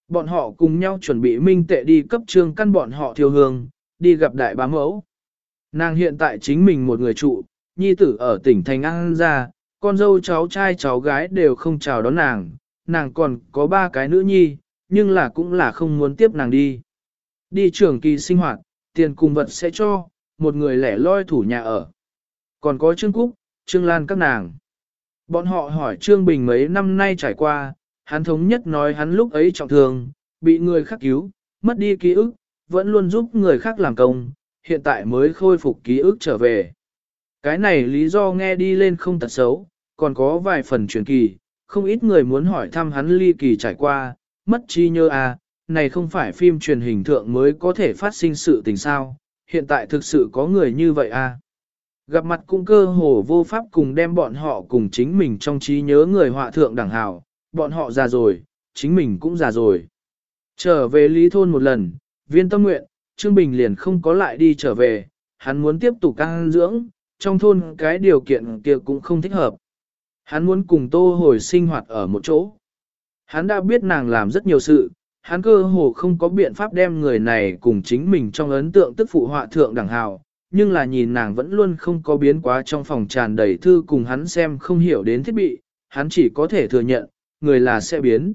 Bọn họ cùng nhau chuẩn bị minh tệ đi cấp trương căn bọn họ thiêu hương, đi gặp đại bá mẫu. Nàng hiện tại chính mình một người trụ, nhi tử ở tỉnh Thành An ra, con dâu cháu trai cháu gái đều không chào đón nàng, nàng còn có ba cái nữ nhi, nhưng là cũng là không muốn tiếp nàng đi. Đi trường kỳ sinh hoạt, tiền cùng vật sẽ cho, một người lẻ loi thủ nhà ở. Còn có Trương Cúc, Trương Lan các nàng. Bọn họ hỏi Trương Bình mấy năm nay trải qua, hắn thống nhất nói hắn lúc ấy trọng thương, bị người khác cứu, mất đi ký ức, vẫn luôn giúp người khác làm công, hiện tại mới khôi phục ký ức trở về. Cái này lý do nghe đi lên không tật xấu, còn có vài phần truyền kỳ, không ít người muốn hỏi thăm hắn ly kỳ trải qua, mất chi nhớ à, này không phải phim truyền hình thượng mới có thể phát sinh sự tình sao, hiện tại thực sự có người như vậy à. Gặp mặt cũng cơ hồ vô pháp cùng đem bọn họ cùng chính mình trong trí nhớ người họa thượng đẳng hào, bọn họ già rồi, chính mình cũng già rồi. Trở về lý thôn một lần, viên tâm nguyện, Trương Bình liền không có lại đi trở về, hắn muốn tiếp tục căng dưỡng, trong thôn cái điều kiện kia cũng không thích hợp. Hắn muốn cùng tô hồi sinh hoạt ở một chỗ. Hắn đã biết nàng làm rất nhiều sự, hắn cơ hồ không có biện pháp đem người này cùng chính mình trong ấn tượng tức phụ họa thượng đẳng hào, nhưng là nhìn nàng vẫn luôn không có biến quá trong phòng tràn đầy thư cùng hắn xem không hiểu đến thiết bị, hắn chỉ có thể thừa nhận, người là sẽ biến.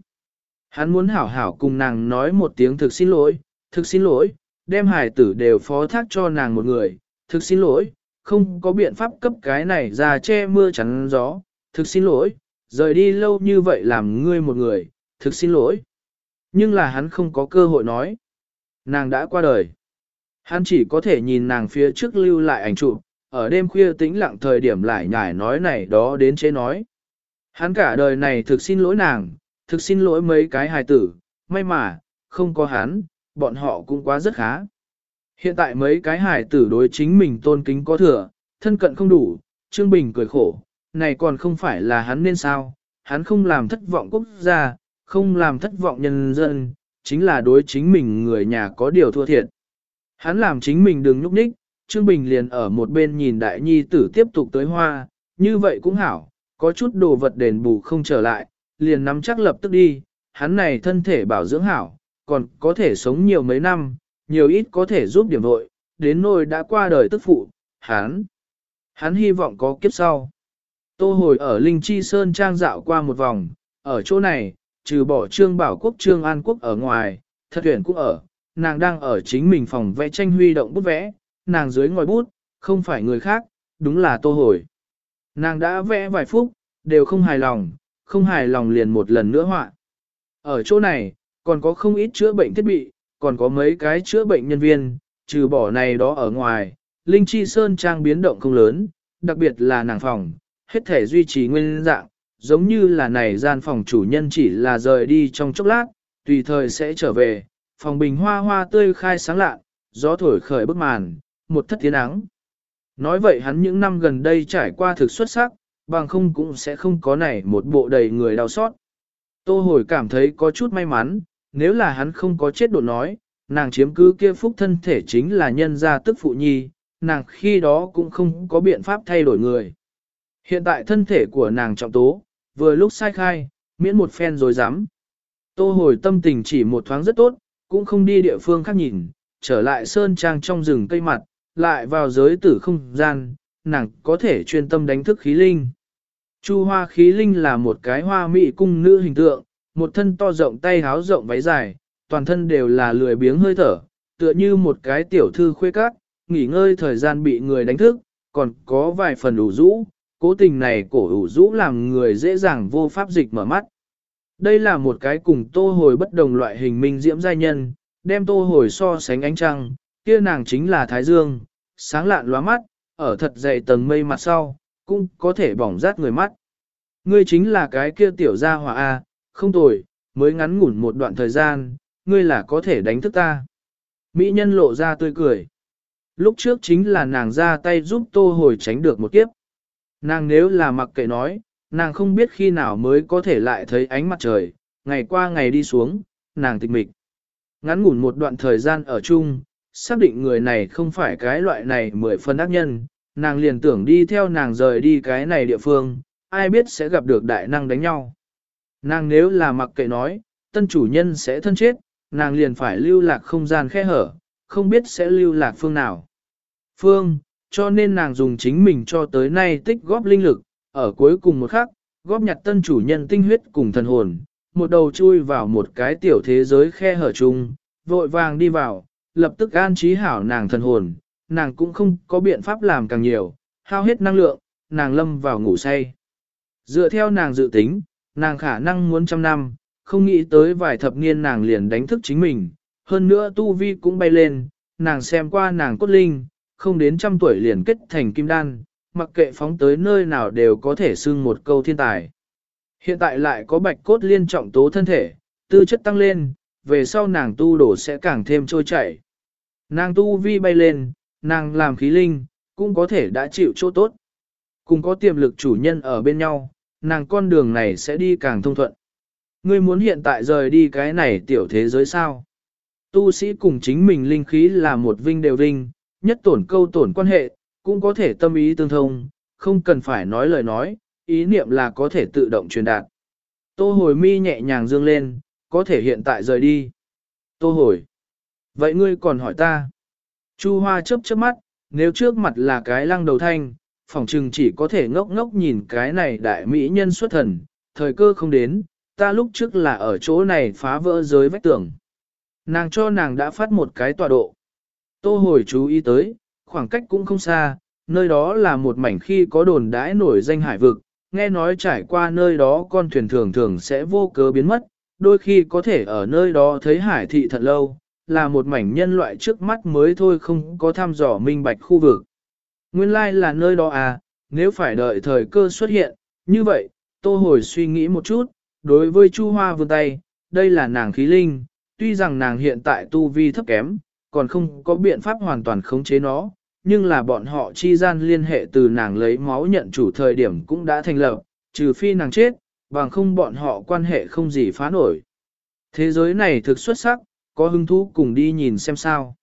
Hắn muốn hảo hảo cùng nàng nói một tiếng thực xin lỗi, thực xin lỗi, đem hải tử đều phó thác cho nàng một người, thực xin lỗi, không có biện pháp cấp cái này ra che mưa chắn gió, thực xin lỗi, rời đi lâu như vậy làm ngươi một người, thực xin lỗi. Nhưng là hắn không có cơ hội nói. Nàng đã qua đời. Hắn chỉ có thể nhìn nàng phía trước lưu lại ảnh chụp, ở đêm khuya tĩnh lặng thời điểm lại nhải nói này đó đến chế nói. Hắn cả đời này thực xin lỗi nàng, thực xin lỗi mấy cái hài tử, may mà, không có hắn, bọn họ cũng quá rất khá. Hiện tại mấy cái hài tử đối chính mình tôn kính có thừa, thân cận không đủ, Trương Bình cười khổ, này còn không phải là hắn nên sao, hắn không làm thất vọng quốc gia, không làm thất vọng nhân dân, chính là đối chính mình người nhà có điều thua thiệt. Hắn làm chính mình đừng nhúc nhích, Trương Bình liền ở một bên nhìn đại nhi tử tiếp tục tới hoa, như vậy cũng hảo, có chút đồ vật đền bù không trở lại, liền nắm chắc lập tức đi, hắn này thân thể bảo dưỡng hảo, còn có thể sống nhiều mấy năm, nhiều ít có thể giúp điểm vội, đến nỗi đã qua đời tức phụ, hắn, hắn hy vọng có kiếp sau. Tô hồi ở Linh Chi Sơn trang dạo qua một vòng, ở chỗ này, trừ bỏ trương bảo quốc trương an quốc ở ngoài, thật tuyển cũng ở, nàng đang ở chính mình phòng vẽ tranh huy động bút vẽ, nàng dưới ngòi bút, không phải người khác, đúng là tô hồi. Nàng đã vẽ vài phút, đều không hài lòng, không hài lòng liền một lần nữa họa. Ở chỗ này, còn có không ít chữa bệnh thiết bị, còn có mấy cái chữa bệnh nhân viên, trừ bỏ này đó ở ngoài, Linh Chi Sơn trang biến động không lớn, đặc biệt là nàng phòng, hết thể duy trì nguyên dạng, giống như là này gian phòng chủ nhân chỉ là rời đi trong chốc lát, tùy thời sẽ trở về, phòng bình hoa hoa tươi khai sáng lạ, gió thổi khởi bức màn, một thất tiếng nắng. Nói vậy hắn những năm gần đây trải qua thực xuất sắc, bằng không cũng sẽ không có này một bộ đầy người đau xót. Tô hồi cảm thấy có chút may mắn, nếu là hắn không có chết đột nói, nàng chiếm cứ kia phúc thân thể chính là nhân gia tức phụ nhi, nàng khi đó cũng không có biện pháp thay đổi người. Hiện tại thân thể của nàng trọng tố, vừa lúc sai khai, miễn một phen rồi dám. Tô hồi tâm tình chỉ một thoáng rất tốt, cũng không đi địa phương khác nhìn, trở lại sơn trang trong rừng cây mặt, lại vào giới tử không gian, nàng có thể chuyên tâm đánh thức khí linh. Chu hoa khí linh là một cái hoa mỹ cung nữ hình tượng, một thân to rộng tay háo rộng váy dài, toàn thân đều là lười biếng hơi thở, tựa như một cái tiểu thư khuê cát, nghỉ ngơi thời gian bị người đánh thức, còn có vài phần đủ rũ, cố tình này cổ ủ rũ làm người dễ dàng vô pháp dịch mở mắt. Đây là một cái cùng tô hồi bất đồng loại hình minh diễm giai nhân, đem tô hồi so sánh ánh trăng, kia nàng chính là Thái Dương, sáng lạn lóa mắt, ở thật dày tầng mây mặt sau, cũng có thể bỏng rát người mắt. Ngươi chính là cái kia tiểu gia hỏa A, không tồi, mới ngắn ngủn một đoạn thời gian, ngươi là có thể đánh thức ta. Mỹ nhân lộ ra tươi cười. Lúc trước chính là nàng ra tay giúp tô hồi tránh được một kiếp. Nàng nếu là mặc kệ nói, nàng không biết khi nào mới có thể lại thấy ánh mặt trời, ngày qua ngày đi xuống, nàng tịch mịch. Ngắn ngủn một đoạn thời gian ở chung, xác định người này không phải cái loại này mười phân ác nhân, nàng liền tưởng đi theo nàng rời đi cái này địa phương, ai biết sẽ gặp được đại năng đánh nhau. Nàng nếu là mặc kệ nói, tân chủ nhân sẽ thân chết, nàng liền phải lưu lạc không gian khe hở, không biết sẽ lưu lạc phương nào. Phương, cho nên nàng dùng chính mình cho tới nay tích góp linh lực, ở cuối cùng một khắc, góp nhặt tân chủ nhân tinh huyết cùng thần hồn, một đầu chui vào một cái tiểu thế giới khe hở chung, vội vàng đi vào, lập tức an trí hảo nàng thần hồn, nàng cũng không có biện pháp làm càng nhiều, hao hết năng lượng, nàng lâm vào ngủ say. Dựa theo nàng dự tính, nàng khả năng muốn trăm năm, không nghĩ tới vài thập niên nàng liền đánh thức chính mình, hơn nữa tu vi cũng bay lên, nàng xem qua nàng cốt linh, không đến trăm tuổi liền kết thành kim đan, mặc kệ phóng tới nơi nào đều có thể xưng một câu thiên tài. Hiện tại lại có bạch cốt liên trọng tố thân thể, tư chất tăng lên, về sau nàng tu đổ sẽ càng thêm trôi chảy. Nàng tu vi bay lên, nàng làm khí linh, cũng có thể đã chịu chỗ tốt. Cùng có tiềm lực chủ nhân ở bên nhau, nàng con đường này sẽ đi càng thông thuận. Ngươi muốn hiện tại rời đi cái này tiểu thế giới sao? Tu sĩ cùng chính mình linh khí là một vinh đều vinh, nhất tổn câu tổn quan hệ, cũng có thể tâm ý tương thông, không cần phải nói lời nói, ý niệm là có thể tự động truyền đạt. Tô hồi mi nhẹ nhàng dương lên, có thể hiện tại rời đi. Tô hồi. Vậy ngươi còn hỏi ta? Chu hoa chớp chớp mắt, nếu trước mặt là cái lăng đầu thanh, phỏng chừng chỉ có thể ngốc ngốc nhìn cái này đại mỹ nhân xuất thần, thời cơ không đến, ta lúc trước là ở chỗ này phá vỡ giới vách tường. Nàng cho nàng đã phát một cái tọa độ. Tô hồi chú ý tới, khoảng cách cũng không xa, nơi đó là một mảnh khi có đồn đãi nổi danh hải vực, nghe nói trải qua nơi đó con thuyền thường thường sẽ vô cớ biến mất, đôi khi có thể ở nơi đó thấy hải thị thật lâu, là một mảnh nhân loại trước mắt mới thôi không có thăm dò minh bạch khu vực. Nguyên lai là nơi đó à, nếu phải đợi thời cơ xuất hiện, như vậy, tô hồi suy nghĩ một chút, đối với Chu Hoa vươn tay, đây là nàng khí linh, tuy rằng nàng hiện tại tu vi thấp kém, còn không có biện pháp hoàn toàn khống chế nó, nhưng là bọn họ chi gian liên hệ từ nàng lấy máu nhận chủ thời điểm cũng đã thành lập, trừ phi nàng chết, bằng không bọn họ quan hệ không gì phá nổi. Thế giới này thực xuất sắc, có hứng thú cùng đi nhìn xem sao.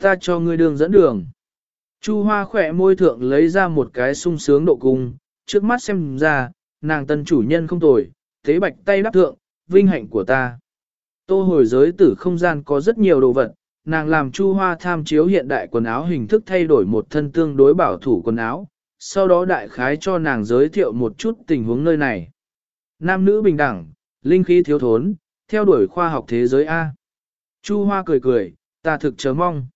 Ta cho ngươi đường dẫn đường. Chu hoa khỏe môi thượng lấy ra một cái sung sướng độ cung, trước mắt xem ra, nàng tân chủ nhân không tồi, thế bạch tay đáp thượng, vinh hạnh của ta. Tô hồi giới tử không gian có rất nhiều đồ vật, nàng làm chu hoa tham chiếu hiện đại quần áo hình thức thay đổi một thân tương đối bảo thủ quần áo, sau đó đại khái cho nàng giới thiệu một chút tình huống nơi này. Nam nữ bình đẳng, linh khí thiếu thốn, theo đuổi khoa học thế giới A. Chu Hoa cười cười, ta thực chớ mong.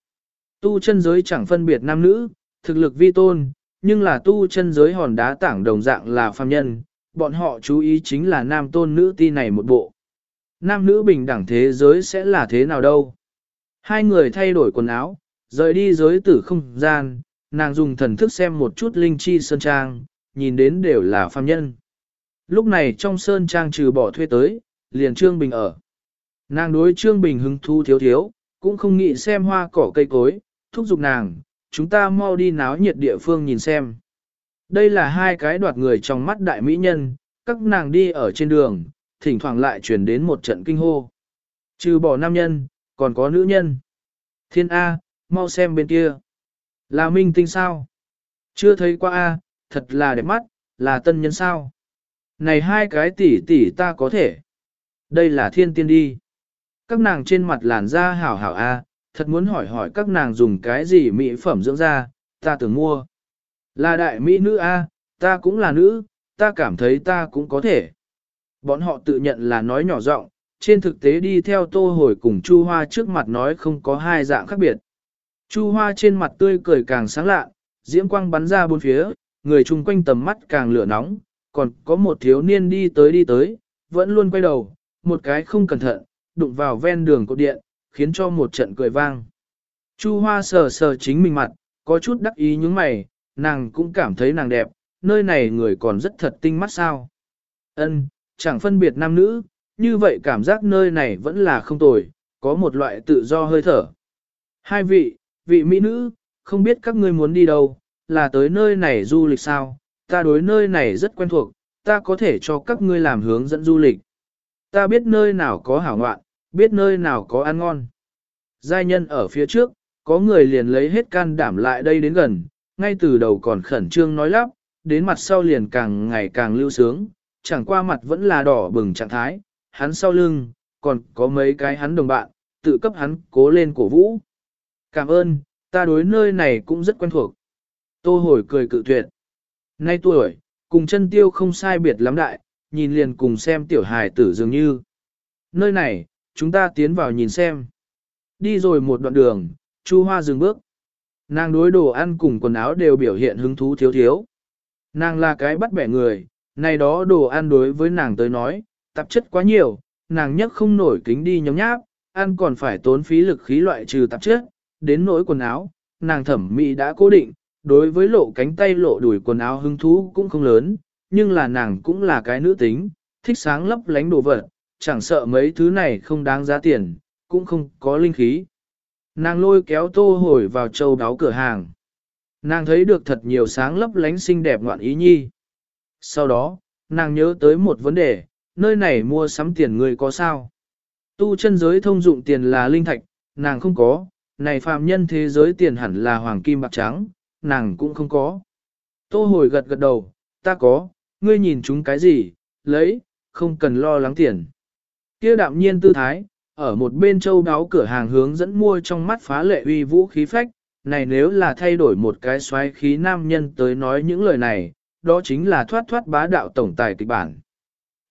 Tu chân giới chẳng phân biệt nam nữ, thực lực vi tôn, nhưng là tu chân giới hòn đá tảng đồng dạng là phàm nhân, bọn họ chú ý chính là nam tôn nữ ti này một bộ. Nam nữ bình đẳng thế giới sẽ là thế nào đâu? Hai người thay đổi quần áo, rời đi giới tử không gian, nàng dùng thần thức xem một chút linh chi sơn trang, nhìn đến đều là phàm nhân. Lúc này trong sơn trang trừ bỏ thuê tới, liền Trương Bình ở. Nàng đối Trương Bình hứng thu thiếu thiếu, cũng không nghĩ xem hoa cỏ cây cối, thúc giục nàng, chúng ta mau đi náo nhiệt địa phương nhìn xem. Đây là hai cái đoạt người trong mắt đại mỹ nhân, các nàng đi ở trên đường, thỉnh thoảng lại chuyển đến một trận kinh hô. Trừ bỏ nam nhân, còn có nữ nhân. Thiên A, mau xem bên kia. Là minh tinh sao? Chưa thấy qua A, thật là đẹp mắt, là tân nhân sao? Này hai cái tỷ tỷ ta có thể. Đây là thiên tiên đi. Các nàng trên mặt làn da hảo hảo A, thật muốn hỏi hỏi các nàng dùng cái gì mỹ phẩm dưỡng da, ta tưởng mua. Là đại mỹ nữ A, ta cũng là nữ, ta cảm thấy ta cũng có thể. Bọn họ tự nhận là nói nhỏ giọng, trên thực tế đi theo tô hồi cùng Chu Hoa trước mặt nói không có hai dạng khác biệt. Chu Hoa trên mặt tươi cười càng sáng lạ, diễm quang bắn ra bốn phía, người chung quanh tầm mắt càng lửa nóng, còn có một thiếu niên đi tới đi tới, vẫn luôn quay đầu, một cái không cẩn thận, đụng vào ven đường cột điện, khiến cho một trận cười vang. Chu Hoa sờ sờ chính mình mặt, có chút đắc ý những mày, nàng cũng cảm thấy nàng đẹp, nơi này người còn rất thật tinh mắt sao. Ân, chẳng phân biệt nam nữ, như vậy cảm giác nơi này vẫn là không tồi, có một loại tự do hơi thở. Hai vị, vị mỹ nữ, không biết các ngươi muốn đi đâu, là tới nơi này du lịch sao, ta đối nơi này rất quen thuộc, ta có thể cho các ngươi làm hướng dẫn du lịch. Ta biết nơi nào có hảo ngoạn, biết nơi nào có ăn ngon. Giai nhân ở phía trước, có người liền lấy hết can đảm lại đây đến gần, ngay từ đầu còn khẩn trương nói lắp, đến mặt sau liền càng ngày càng lưu sướng, chẳng qua mặt vẫn là đỏ bừng trạng thái, hắn sau lưng, còn có mấy cái hắn đồng bạn, tự cấp hắn cố lên cổ vũ. Cảm ơn, ta đối nơi này cũng rất quen thuộc. Tô hồi cười cự tuyệt. Nay tuổi, cùng chân tiêu không sai biệt lắm đại, nhìn liền cùng xem tiểu hài tử dường như. Nơi này, chúng ta tiến vào nhìn xem. Đi rồi một đoạn đường, Chu Hoa dừng bước. Nàng đối đồ ăn cùng quần áo đều biểu hiện hứng thú thiếu thiếu. Nàng là cái bắt bẻ người, này đó đồ ăn đối với nàng tới nói, tạp chất quá nhiều, nàng nhất không nổi kính đi nhóm nháp, ăn còn phải tốn phí lực khí loại trừ tạp chất, đến nỗi quần áo, nàng thẩm mỹ đã cố định, đối với lộ cánh tay lộ đùi quần áo hứng thú cũng không lớn, nhưng là nàng cũng là cái nữ tính, thích sáng lấp lánh đồ vật, chẳng sợ mấy thứ này không đáng giá tiền, cũng không có linh khí. Nàng lôi kéo tô hồi vào châu đáo cửa hàng. Nàng thấy được thật nhiều sáng lấp lánh xinh đẹp ngoạn ý nhi. Sau đó, nàng nhớ tới một vấn đề, nơi này mua sắm tiền người có sao? Tu chân giới thông dụng tiền là linh thạch, nàng không có, này phàm nhân thế giới tiền hẳn là hoàng kim bạc trắng, nàng cũng không có. Tô hồi gật gật đầu, ta có, ngươi nhìn chúng cái gì, lấy, không cần lo lắng tiền. Kia đạm nhiên tư thái, ở một bên châu đáo cửa hàng hướng dẫn mua trong mắt phá lệ uy vũ khí phách, này nếu là thay đổi một cái xoáy khí nam nhân tới nói những lời này, đó chính là thoát thoát bá đạo tổng tài kịch bản.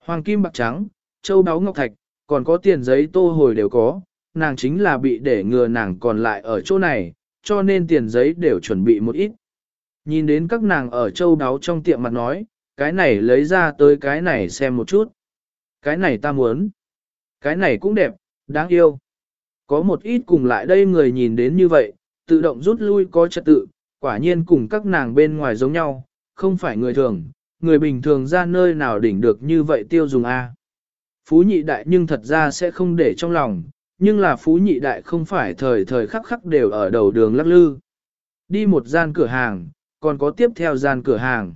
Hoàng kim bạc trắng, châu đáo ngọc thạch, còn có tiền giấy tô hồi đều có, nàng chính là bị để ngừa nàng còn lại ở chỗ này, cho nên tiền giấy đều chuẩn bị một ít. Nhìn đến các nàng ở châu đáo trong tiệm mặt nói, cái này lấy ra tới cái này xem một chút. Cái này ta muốn. Cái này cũng đẹp, đáng yêu. Có một ít cùng lại đây người nhìn đến như vậy, tự động rút lui có trật tự, quả nhiên cùng các nàng bên ngoài giống nhau, không phải người thường, người bình thường ra nơi nào đỉnh được như vậy tiêu dùng A. Phú nhị đại nhưng thật ra sẽ không để trong lòng, nhưng là phú nhị đại không phải thời thời khắc khắc đều ở đầu đường lắc lư. Đi một gian cửa hàng, còn có tiếp theo gian cửa hàng.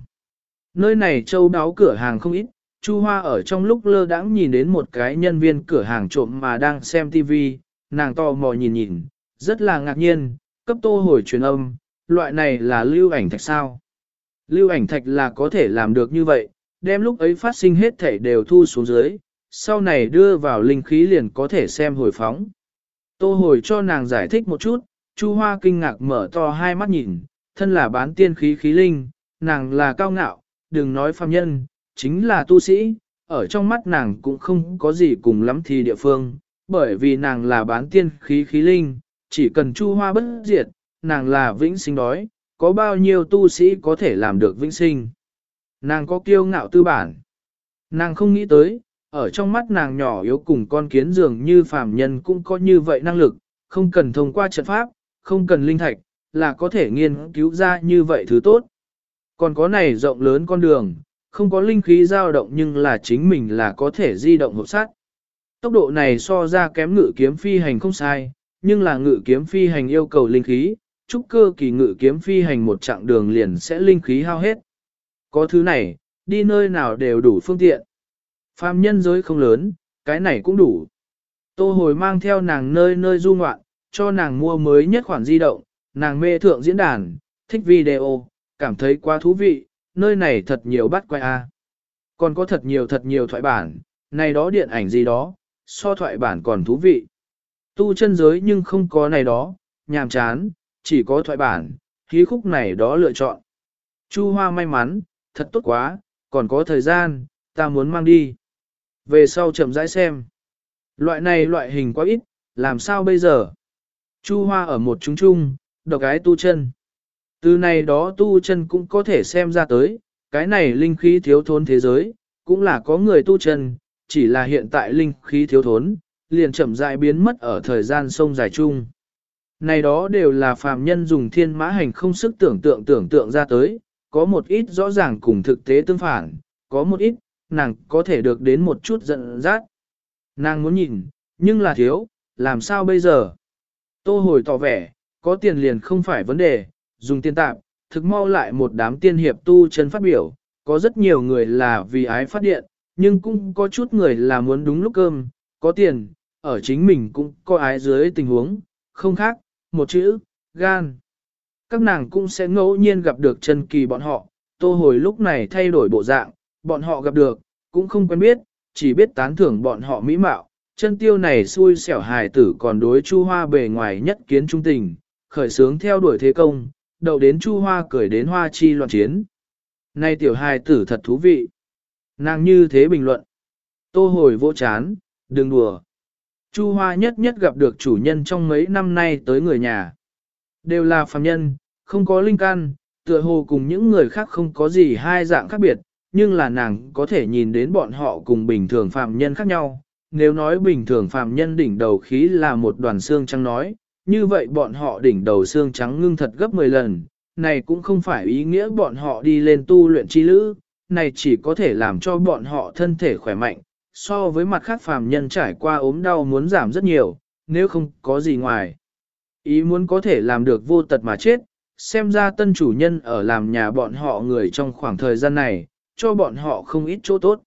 Nơi này châu đáo cửa hàng không ít, Chu Hoa ở trong lúc lơ đãng nhìn đến một cái nhân viên cửa hàng trộm mà đang xem TV, nàng to mò nhìn nhìn, rất là ngạc nhiên, cấp tô hồi truyền âm, loại này là lưu ảnh thạch sao. Lưu ảnh thạch là có thể làm được như vậy, đem lúc ấy phát sinh hết thể đều thu xuống dưới, sau này đưa vào linh khí liền có thể xem hồi phóng. Tô hồi cho nàng giải thích một chút, Chu Hoa kinh ngạc mở to hai mắt nhìn, thân là bán tiên khí khí linh, nàng là cao ngạo, đừng nói phàm nhân, chính là tu sĩ, ở trong mắt nàng cũng không có gì cùng lắm thì địa phương, bởi vì nàng là bán tiên khí khí linh, chỉ cần chu hoa bất diệt, nàng là vĩnh sinh đói, có bao nhiêu tu sĩ có thể làm được vĩnh sinh. Nàng có kiêu ngạo tư bản. Nàng không nghĩ tới, ở trong mắt nàng nhỏ yếu cùng con kiến dường như phàm nhân cũng có như vậy năng lực, không cần thông qua trận pháp, không cần linh thạch, là có thể nghiên cứu ra như vậy thứ tốt. Còn có này rộng lớn con đường, không có linh khí dao động nhưng là chính mình là có thể di động hộp sát. Tốc độ này so ra kém ngự kiếm phi hành không sai, nhưng là ngự kiếm phi hành yêu cầu linh khí, trúc cơ kỳ ngự kiếm phi hành một chặng đường liền sẽ linh khí hao hết. Có thứ này, đi nơi nào đều đủ phương tiện. Phàm nhân giới không lớn, cái này cũng đủ. Tô hồi mang theo nàng nơi nơi du ngoạn, cho nàng mua mới nhất khoản di động, nàng mê thượng diễn đàn, thích video, cảm thấy quá thú vị, nơi này thật nhiều bắt quay a. Còn có thật nhiều thật nhiều thoại bản, này đó điện ảnh gì đó, so thoại bản còn thú vị. Tu chân giới nhưng không có này đó, nhàm chán, chỉ có thoại bản, khí khúc này đó lựa chọn. Chu Hoa may mắn, thật tốt quá, còn có thời gian, ta muốn mang đi. Về sau chậm rãi xem. Loại này loại hình quá ít, làm sao bây giờ? Chu Hoa ở một chúng chung, độc cái tu chân. Từ này đó tu chân cũng có thể xem ra tới, cái này linh khí thiếu thốn thế giới, cũng là có người tu chân, chỉ là hiện tại linh khí thiếu thốn, liền chậm rãi biến mất ở thời gian sông dài chung. Này đó đều là phàm nhân dùng thiên mã hành không sức tưởng tượng tưởng tượng ra tới, có một ít rõ ràng cùng thực tế tương phản, có một ít, nàng có thể được đến một chút giận dắt. Nàng muốn nhìn, nhưng là thiếu, làm sao bây giờ? Tô hồi tỏ vẻ, có tiền liền không phải vấn đề, dùng tiền tạm, thực mau lại một đám tiên hiệp tu chân phát biểu, có rất nhiều người là vì ái phát điện, nhưng cũng có chút người là muốn đúng lúc cơm, có tiền, ở chính mình cũng có ái dưới tình huống, không khác, một chữ, gan. Các nàng cũng sẽ ngẫu nhiên gặp được chân kỳ bọn họ, tô hồi lúc này thay đổi bộ dạng, bọn họ gặp được, cũng không quen biết, chỉ biết tán thưởng bọn họ mỹ mạo. Chân tiêu này xui xẻo hài tử còn đối chu hoa bề ngoài nhất kiến trung tình, khởi sướng theo đuổi thế công, đậu đến chu hoa cười đến hoa chi loạn chiến. Này tiểu hài tử thật thú vị. Nàng như thế bình luận. Tô hồi vô chán, đừng đùa. Chu hoa nhất nhất gặp được chủ nhân trong mấy năm nay tới người nhà. Đều là phàm nhân, không có linh can, tựa hồ cùng những người khác không có gì hai dạng khác biệt, nhưng là nàng có thể nhìn đến bọn họ cùng bình thường phàm nhân khác nhau. Nếu nói bình thường phàm nhân đỉnh đầu khí là một đoàn xương trắng nói, như vậy bọn họ đỉnh đầu xương trắng ngưng thật gấp 10 lần, này cũng không phải ý nghĩa bọn họ đi lên tu luyện chi lữ, này chỉ có thể làm cho bọn họ thân thể khỏe mạnh, so với mặt khác phàm nhân trải qua ốm đau muốn giảm rất nhiều, nếu không có gì ngoài. Ý muốn có thể làm được vô tật mà chết, xem ra tân chủ nhân ở làm nhà bọn họ người trong khoảng thời gian này, cho bọn họ không ít chỗ tốt.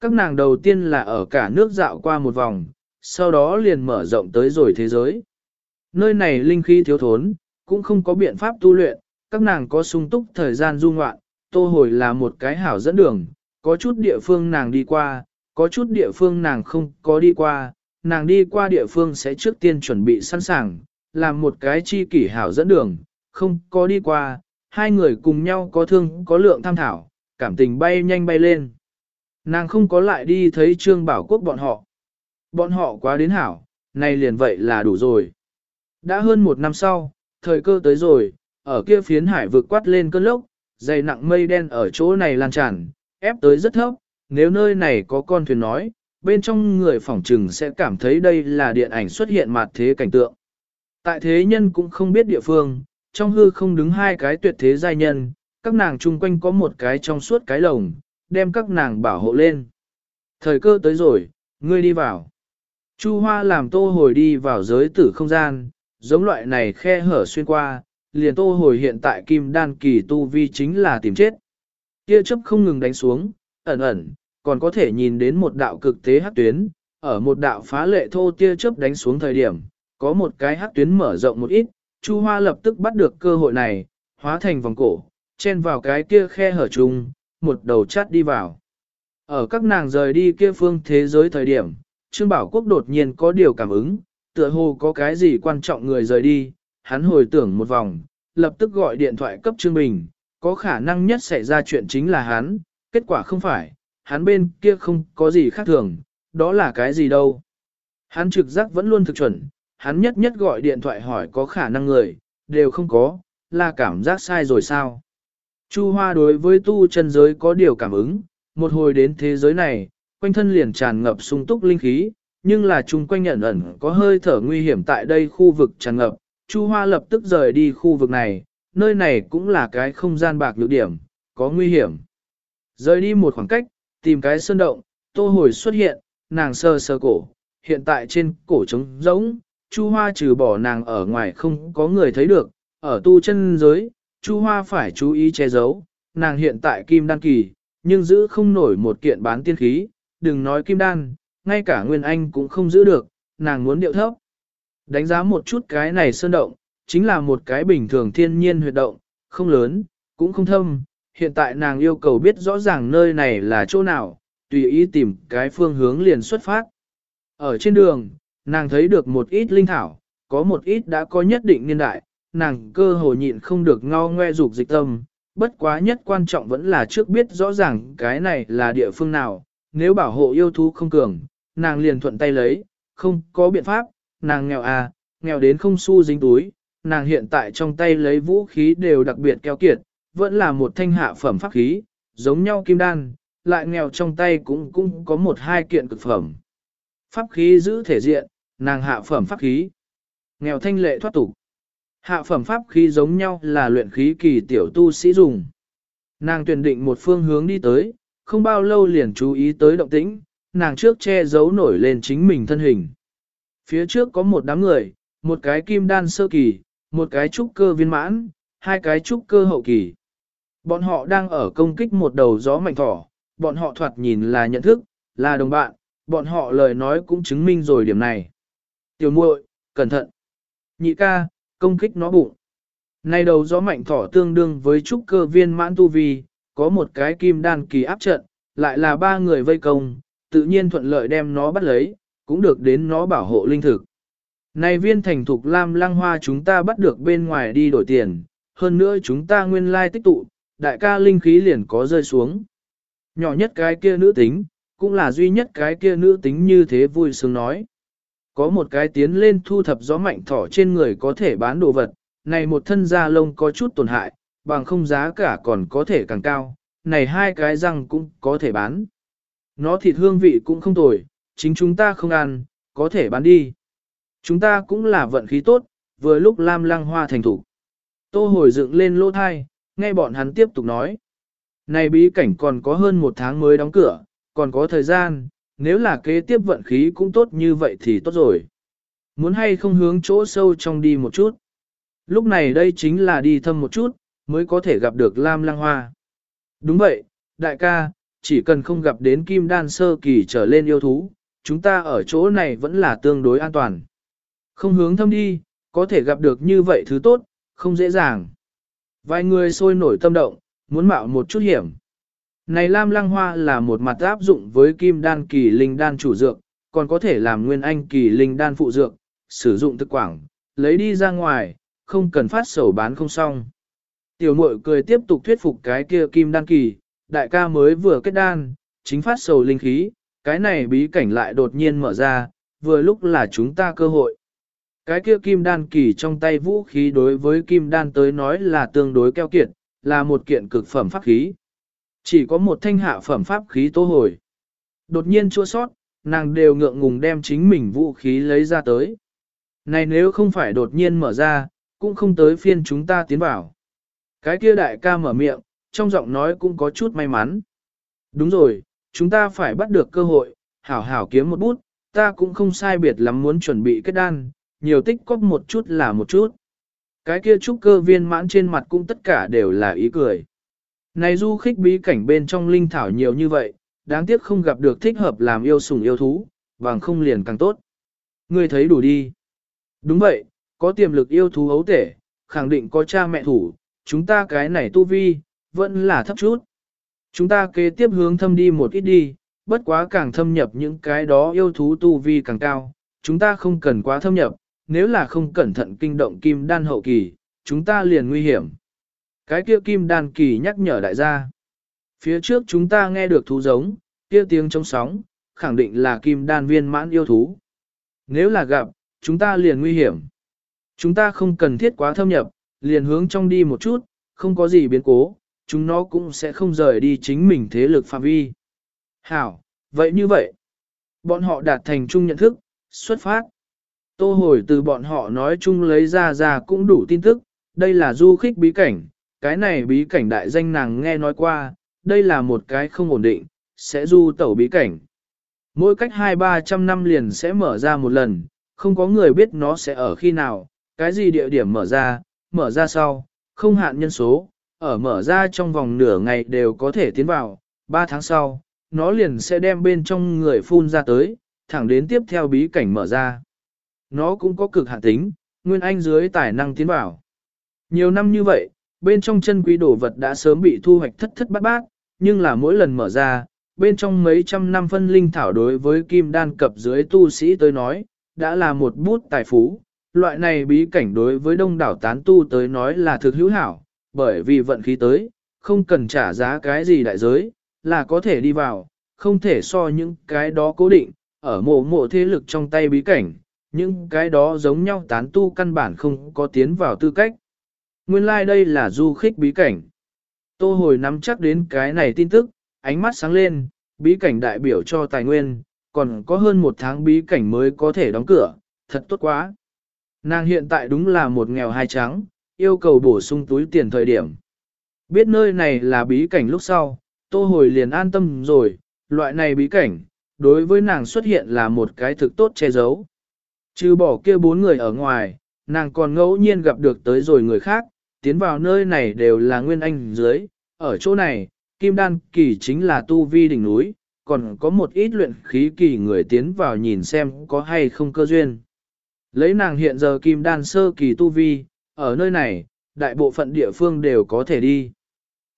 Các nàng đầu tiên là ở cả nước dạo qua một vòng, sau đó liền mở rộng tới rồi thế giới. Nơi này linh khí thiếu thốn, cũng không có biện pháp tu luyện, các nàng có sung túc thời gian du ngoạn, tô hồi là một cái hảo dẫn đường, có chút địa phương nàng đi qua, có chút địa phương nàng không có đi qua, nàng đi qua địa phương sẽ trước tiên chuẩn bị sẵn sàng, làm một cái chi kỷ hảo dẫn đường, không có đi qua, hai người cùng nhau có thương có lượng tham thảo, cảm tình bay nhanh bay lên. Nàng không có lại đi thấy Trương Bảo Quốc bọn họ. Bọn họ quá đến hảo, nay liền vậy là đủ rồi. Đã hơn một năm sau, thời cơ tới rồi, ở kia phiến hải vượt quát lên cơn lốc, dày nặng mây đen ở chỗ này lan tràn, ép tới rất thấp, nếu nơi này có con thuyền nói, bên trong người phỏng trừng sẽ cảm thấy đây là điện ảnh xuất hiện mặt thế cảnh tượng. Tại thế nhân cũng không biết địa phương, trong hư không đứng hai cái tuyệt thế giai nhân, các nàng chung quanh có một cái trong suốt cái lồng, đem các nàng bảo hộ lên. Thời cơ tới rồi, ngươi đi vào. Chu Hoa làm tô hồi đi vào giới tử không gian, giống loại này khe hở xuyên qua, liền tô hồi hiện tại kim đan kỳ tu vi chính là tìm chết. Kia chấp không ngừng đánh xuống, ẩn ẩn, còn có thể nhìn đến một đạo cực tế hắc tuyến, ở một đạo phá lệ thô tia chớp đánh xuống thời điểm, có một cái hắc tuyến mở rộng một ít, Chu Hoa lập tức bắt được cơ hội này, hóa thành vòng cổ, chen vào cái kia khe hở chung, một đầu chát đi vào. Ở các nàng rời đi kia phương thế giới thời điểm, Trương Bảo Quốc đột nhiên có điều cảm ứng, tựa hồ có cái gì quan trọng người rời đi, hắn hồi tưởng một vòng, lập tức gọi điện thoại cấp Trương Bình, có khả năng nhất xảy ra chuyện chính là hắn, kết quả không phải, hắn bên kia không có gì khác thường, đó là cái gì đâu. Hắn trực giác vẫn luôn thực chuẩn, hắn nhất nhất gọi điện thoại hỏi có khả năng người, đều không có, là cảm giác sai rồi sao. Chu Hoa đối với tu chân giới có điều cảm ứng, một hồi đến thế giới này, quanh thân liền tràn ngập sung túc linh khí, nhưng là chung quanh nhận ẩn có hơi thở nguy hiểm tại đây khu vực tràn ngập. Chu Hoa lập tức rời đi khu vực này, nơi này cũng là cái không gian bạc nhược điểm, có nguy hiểm. Rời đi một khoảng cách, tìm cái sơn động, tô hồi xuất hiện, nàng sơ sơ cổ, hiện tại trên cổ trống rỗng, Chu Hoa trừ bỏ nàng ở ngoài không có người thấy được, ở tu chân giới, Chu Hoa phải chú ý che giấu, nàng hiện tại kim đan kỳ, nhưng giữ không nổi một kiện bán tiên khí, đừng nói kim đan, ngay cả Nguyên Anh cũng không giữ được, nàng muốn điệu thấp. Đánh giá một chút cái này sơn động, chính là một cái bình thường thiên nhiên huyệt động, không lớn, cũng không thâm, hiện tại nàng yêu cầu biết rõ ràng nơi này là chỗ nào, tùy ý tìm cái phương hướng liền xuất phát. Ở trên đường, nàng thấy được một ít linh thảo, có một ít đã có nhất định niên đại, nàng cơ hồ nhịn không được ngao ngoe dục dịch tâm, bất quá nhất quan trọng vẫn là trước biết rõ ràng cái này là địa phương nào, nếu bảo hộ yêu thú không cường, nàng liền thuận tay lấy, không có biện pháp, nàng nghèo à, nghèo đến không xu dính túi, nàng hiện tại trong tay lấy vũ khí đều đặc biệt keo kiệt, vẫn là một thanh hạ phẩm pháp khí, giống nhau kim đan, lại nghèo trong tay cũng cũng có một hai kiện cực phẩm. Pháp khí giữ thể diện, nàng hạ phẩm pháp khí. Nghèo thanh lệ thoát tục. Hạ phẩm pháp khí giống nhau là luyện khí kỳ tiểu tu sĩ dùng. Nàng tuyển định một phương hướng đi tới, không bao lâu liền chú ý tới động tĩnh, nàng trước che giấu nổi lên chính mình thân hình. Phía trước có một đám người, một cái kim đan sơ kỳ, một cái trúc cơ viên mãn, hai cái trúc cơ hậu kỳ. Bọn họ đang ở công kích một đầu gió mạnh thỏ, bọn họ thoạt nhìn là nhận thức, là đồng bạn, bọn họ lời nói cũng chứng minh rồi điểm này. Tiểu muội, cẩn thận. Nhị ca, công kích nó bụng. nay đầu gió mạnh thỏ tương đương với trúc cơ viên mãn tu vi, có một cái kim đan kỳ áp trận, lại là ba người vây công, tự nhiên thuận lợi đem nó bắt lấy, cũng được đến nó bảo hộ linh thực. Này viên thành thục lam lăng hoa chúng ta bắt được bên ngoài đi đổi tiền, hơn nữa chúng ta nguyên lai tích tụ, đại ca linh khí liền có rơi xuống. Nhỏ nhất cái kia nữ tính, cũng là duy nhất cái kia nữ tính như thế vui sướng nói. Có một cái tiến lên thu thập gió mạnh thỏ trên người có thể bán đồ vật, này một thân da lông có chút tổn hại, bằng không giá cả còn có thể càng cao, này hai cái răng cũng có thể bán. Nó thịt hương vị cũng không tồi, chính chúng ta không ăn, có thể bán đi. Chúng ta cũng là vận khí tốt, vừa lúc lam lăng hoa thành thủ. Tô hồi dựng lên lỗ thai, nghe bọn hắn tiếp tục nói. Này bí cảnh còn có hơn một tháng mới đóng cửa, còn có thời gian, nếu là kế tiếp vận khí cũng tốt như vậy thì tốt rồi. Muốn hay không hướng chỗ sâu trong đi một chút. Lúc này đây chính là đi thâm một chút, mới có thể gặp được Lam Lăng Hoa. Đúng vậy, đại ca, chỉ cần không gặp đến kim đan sơ kỳ trở lên yêu thú, chúng ta ở chỗ này vẫn là tương đối an toàn. Không hướng thâm đi, có thể gặp được như vậy thứ tốt, không dễ dàng. Vài người sôi nổi tâm động, muốn mạo một chút hiểm. Này Lam Lăng Hoa là một mặt áp dụng với kim đan kỳ linh đan chủ dược, còn có thể làm nguyên anh kỳ linh đan phụ dược, sử dụng thực quảng, lấy đi ra ngoài, không cần phát sầu bán không xong. Tiểu muội cười tiếp tục thuyết phục cái kia kim đan kỳ, đại ca mới vừa kết đan, chính phát sầu linh khí, cái này bí cảnh lại đột nhiên mở ra, vừa lúc là chúng ta cơ hội. Cái kia kim đan kỳ trong tay vũ khí đối với kim đan tới nói là tương đối keo kiệt, là một kiện cực phẩm pháp khí. Chỉ có một thanh hạ phẩm pháp khí tố hồi. Đột nhiên chua sót, nàng đều ngượng ngùng đem chính mình vũ khí lấy ra tới. Này nếu không phải đột nhiên mở ra, cũng không tới phiên chúng ta tiến vào. Cái kia đại ca mở miệng, trong giọng nói cũng có chút may mắn. Đúng rồi, chúng ta phải bắt được cơ hội, hảo hảo kiếm một bút, ta cũng không sai biệt lắm muốn chuẩn bị kết đan, nhiều tích cóp một chút là một chút. Cái kia trúc cơ viên mãn trên mặt cũng tất cả đều là ý cười. Này du khích bí cảnh bên trong linh thảo nhiều như vậy, đáng tiếc không gặp được thích hợp làm yêu sủng yêu thú, bằng không liền càng tốt. Ngươi thấy đủ đi. Đúng vậy, có tiềm lực yêu thú ấu tể, khẳng định có cha mẹ thủ, chúng ta cái này tu vi, vẫn là thấp chút. Chúng ta kế tiếp hướng thâm đi một ít đi, bất quá càng thâm nhập những cái đó yêu thú tu vi càng cao, chúng ta không cần quá thâm nhập, nếu là không cẩn thận kinh động kim đan hậu kỳ, chúng ta liền nguy hiểm. Cái kia kim đan kỳ nhắc nhở đại gia. Phía trước chúng ta nghe được thú giống, kia tiếng trong sóng, khẳng định là kim đan viên mãn yêu thú. Nếu là gặp, chúng ta liền nguy hiểm. Chúng ta không cần thiết quá thâm nhập, liền hướng trong đi một chút, không có gì biến cố, chúng nó cũng sẽ không rời đi chính mình thế lực phạm vi. Hảo, vậy như vậy, bọn họ đạt thành chung nhận thức, xuất phát. Tô hồi từ bọn họ nói chung lấy ra ra cũng đủ tin tức, đây là du khích bí cảnh, cái này bí cảnh đại danh nàng nghe nói qua, đây là một cái không ổn định, sẽ du tẩu bí cảnh. Mỗi cách hai ba trăm năm liền sẽ mở ra một lần, không có người biết nó sẽ ở khi nào, cái gì địa điểm mở ra, mở ra sau, không hạn nhân số, ở mở ra trong vòng nửa ngày đều có thể tiến vào, ba tháng sau, nó liền sẽ đem bên trong người phun ra tới, thẳng đến tiếp theo bí cảnh mở ra. Nó cũng có cực hạn tính, nguyên anh dưới tài năng tiến vào. Nhiều năm như vậy, bên trong chân quý đồ vật đã sớm bị thu hoạch thất thất bát bát, nhưng là mỗi lần mở ra, bên trong mấy trăm năm phân linh thảo đối với kim đan cập dưới tu sĩ tới nói, đã là một bút tài phú. Loại này bí cảnh đối với đông đảo tán tu tới nói là thực hữu hảo, bởi vì vận khí tới, không cần trả giá cái gì đại giới, là có thể đi vào, không thể so những cái đó cố định, ở mộ mộ thế lực trong tay bí cảnh, những cái đó giống nhau tán tu căn bản không có tiến vào tư cách. Nguyên lai like đây là du khích bí cảnh. Tô hồi nắm chắc đến cái này tin tức, ánh mắt sáng lên, bí cảnh đại biểu cho tài nguyên, còn có hơn một tháng bí cảnh mới có thể đóng cửa, thật tốt quá. Nàng hiện tại đúng là một nghèo hai trắng, yêu cầu bổ sung túi tiền thời điểm. Biết nơi này là bí cảnh lúc sau, tô hồi liền an tâm rồi, loại này bí cảnh, đối với nàng xuất hiện là một cái thực tốt che giấu. Trừ bỏ kia bốn người ở ngoài, nàng còn ngẫu nhiên gặp được tới rồi người khác, tiến vào nơi này đều là nguyên anh dưới, ở chỗ này, kim đan kỳ chính là tu vi đỉnh núi, còn có một ít luyện khí kỳ người tiến vào nhìn xem có hay không cơ duyên. Lấy nàng hiện giờ kim đan sơ kỳ tu vi, ở nơi này, đại bộ phận địa phương đều có thể đi.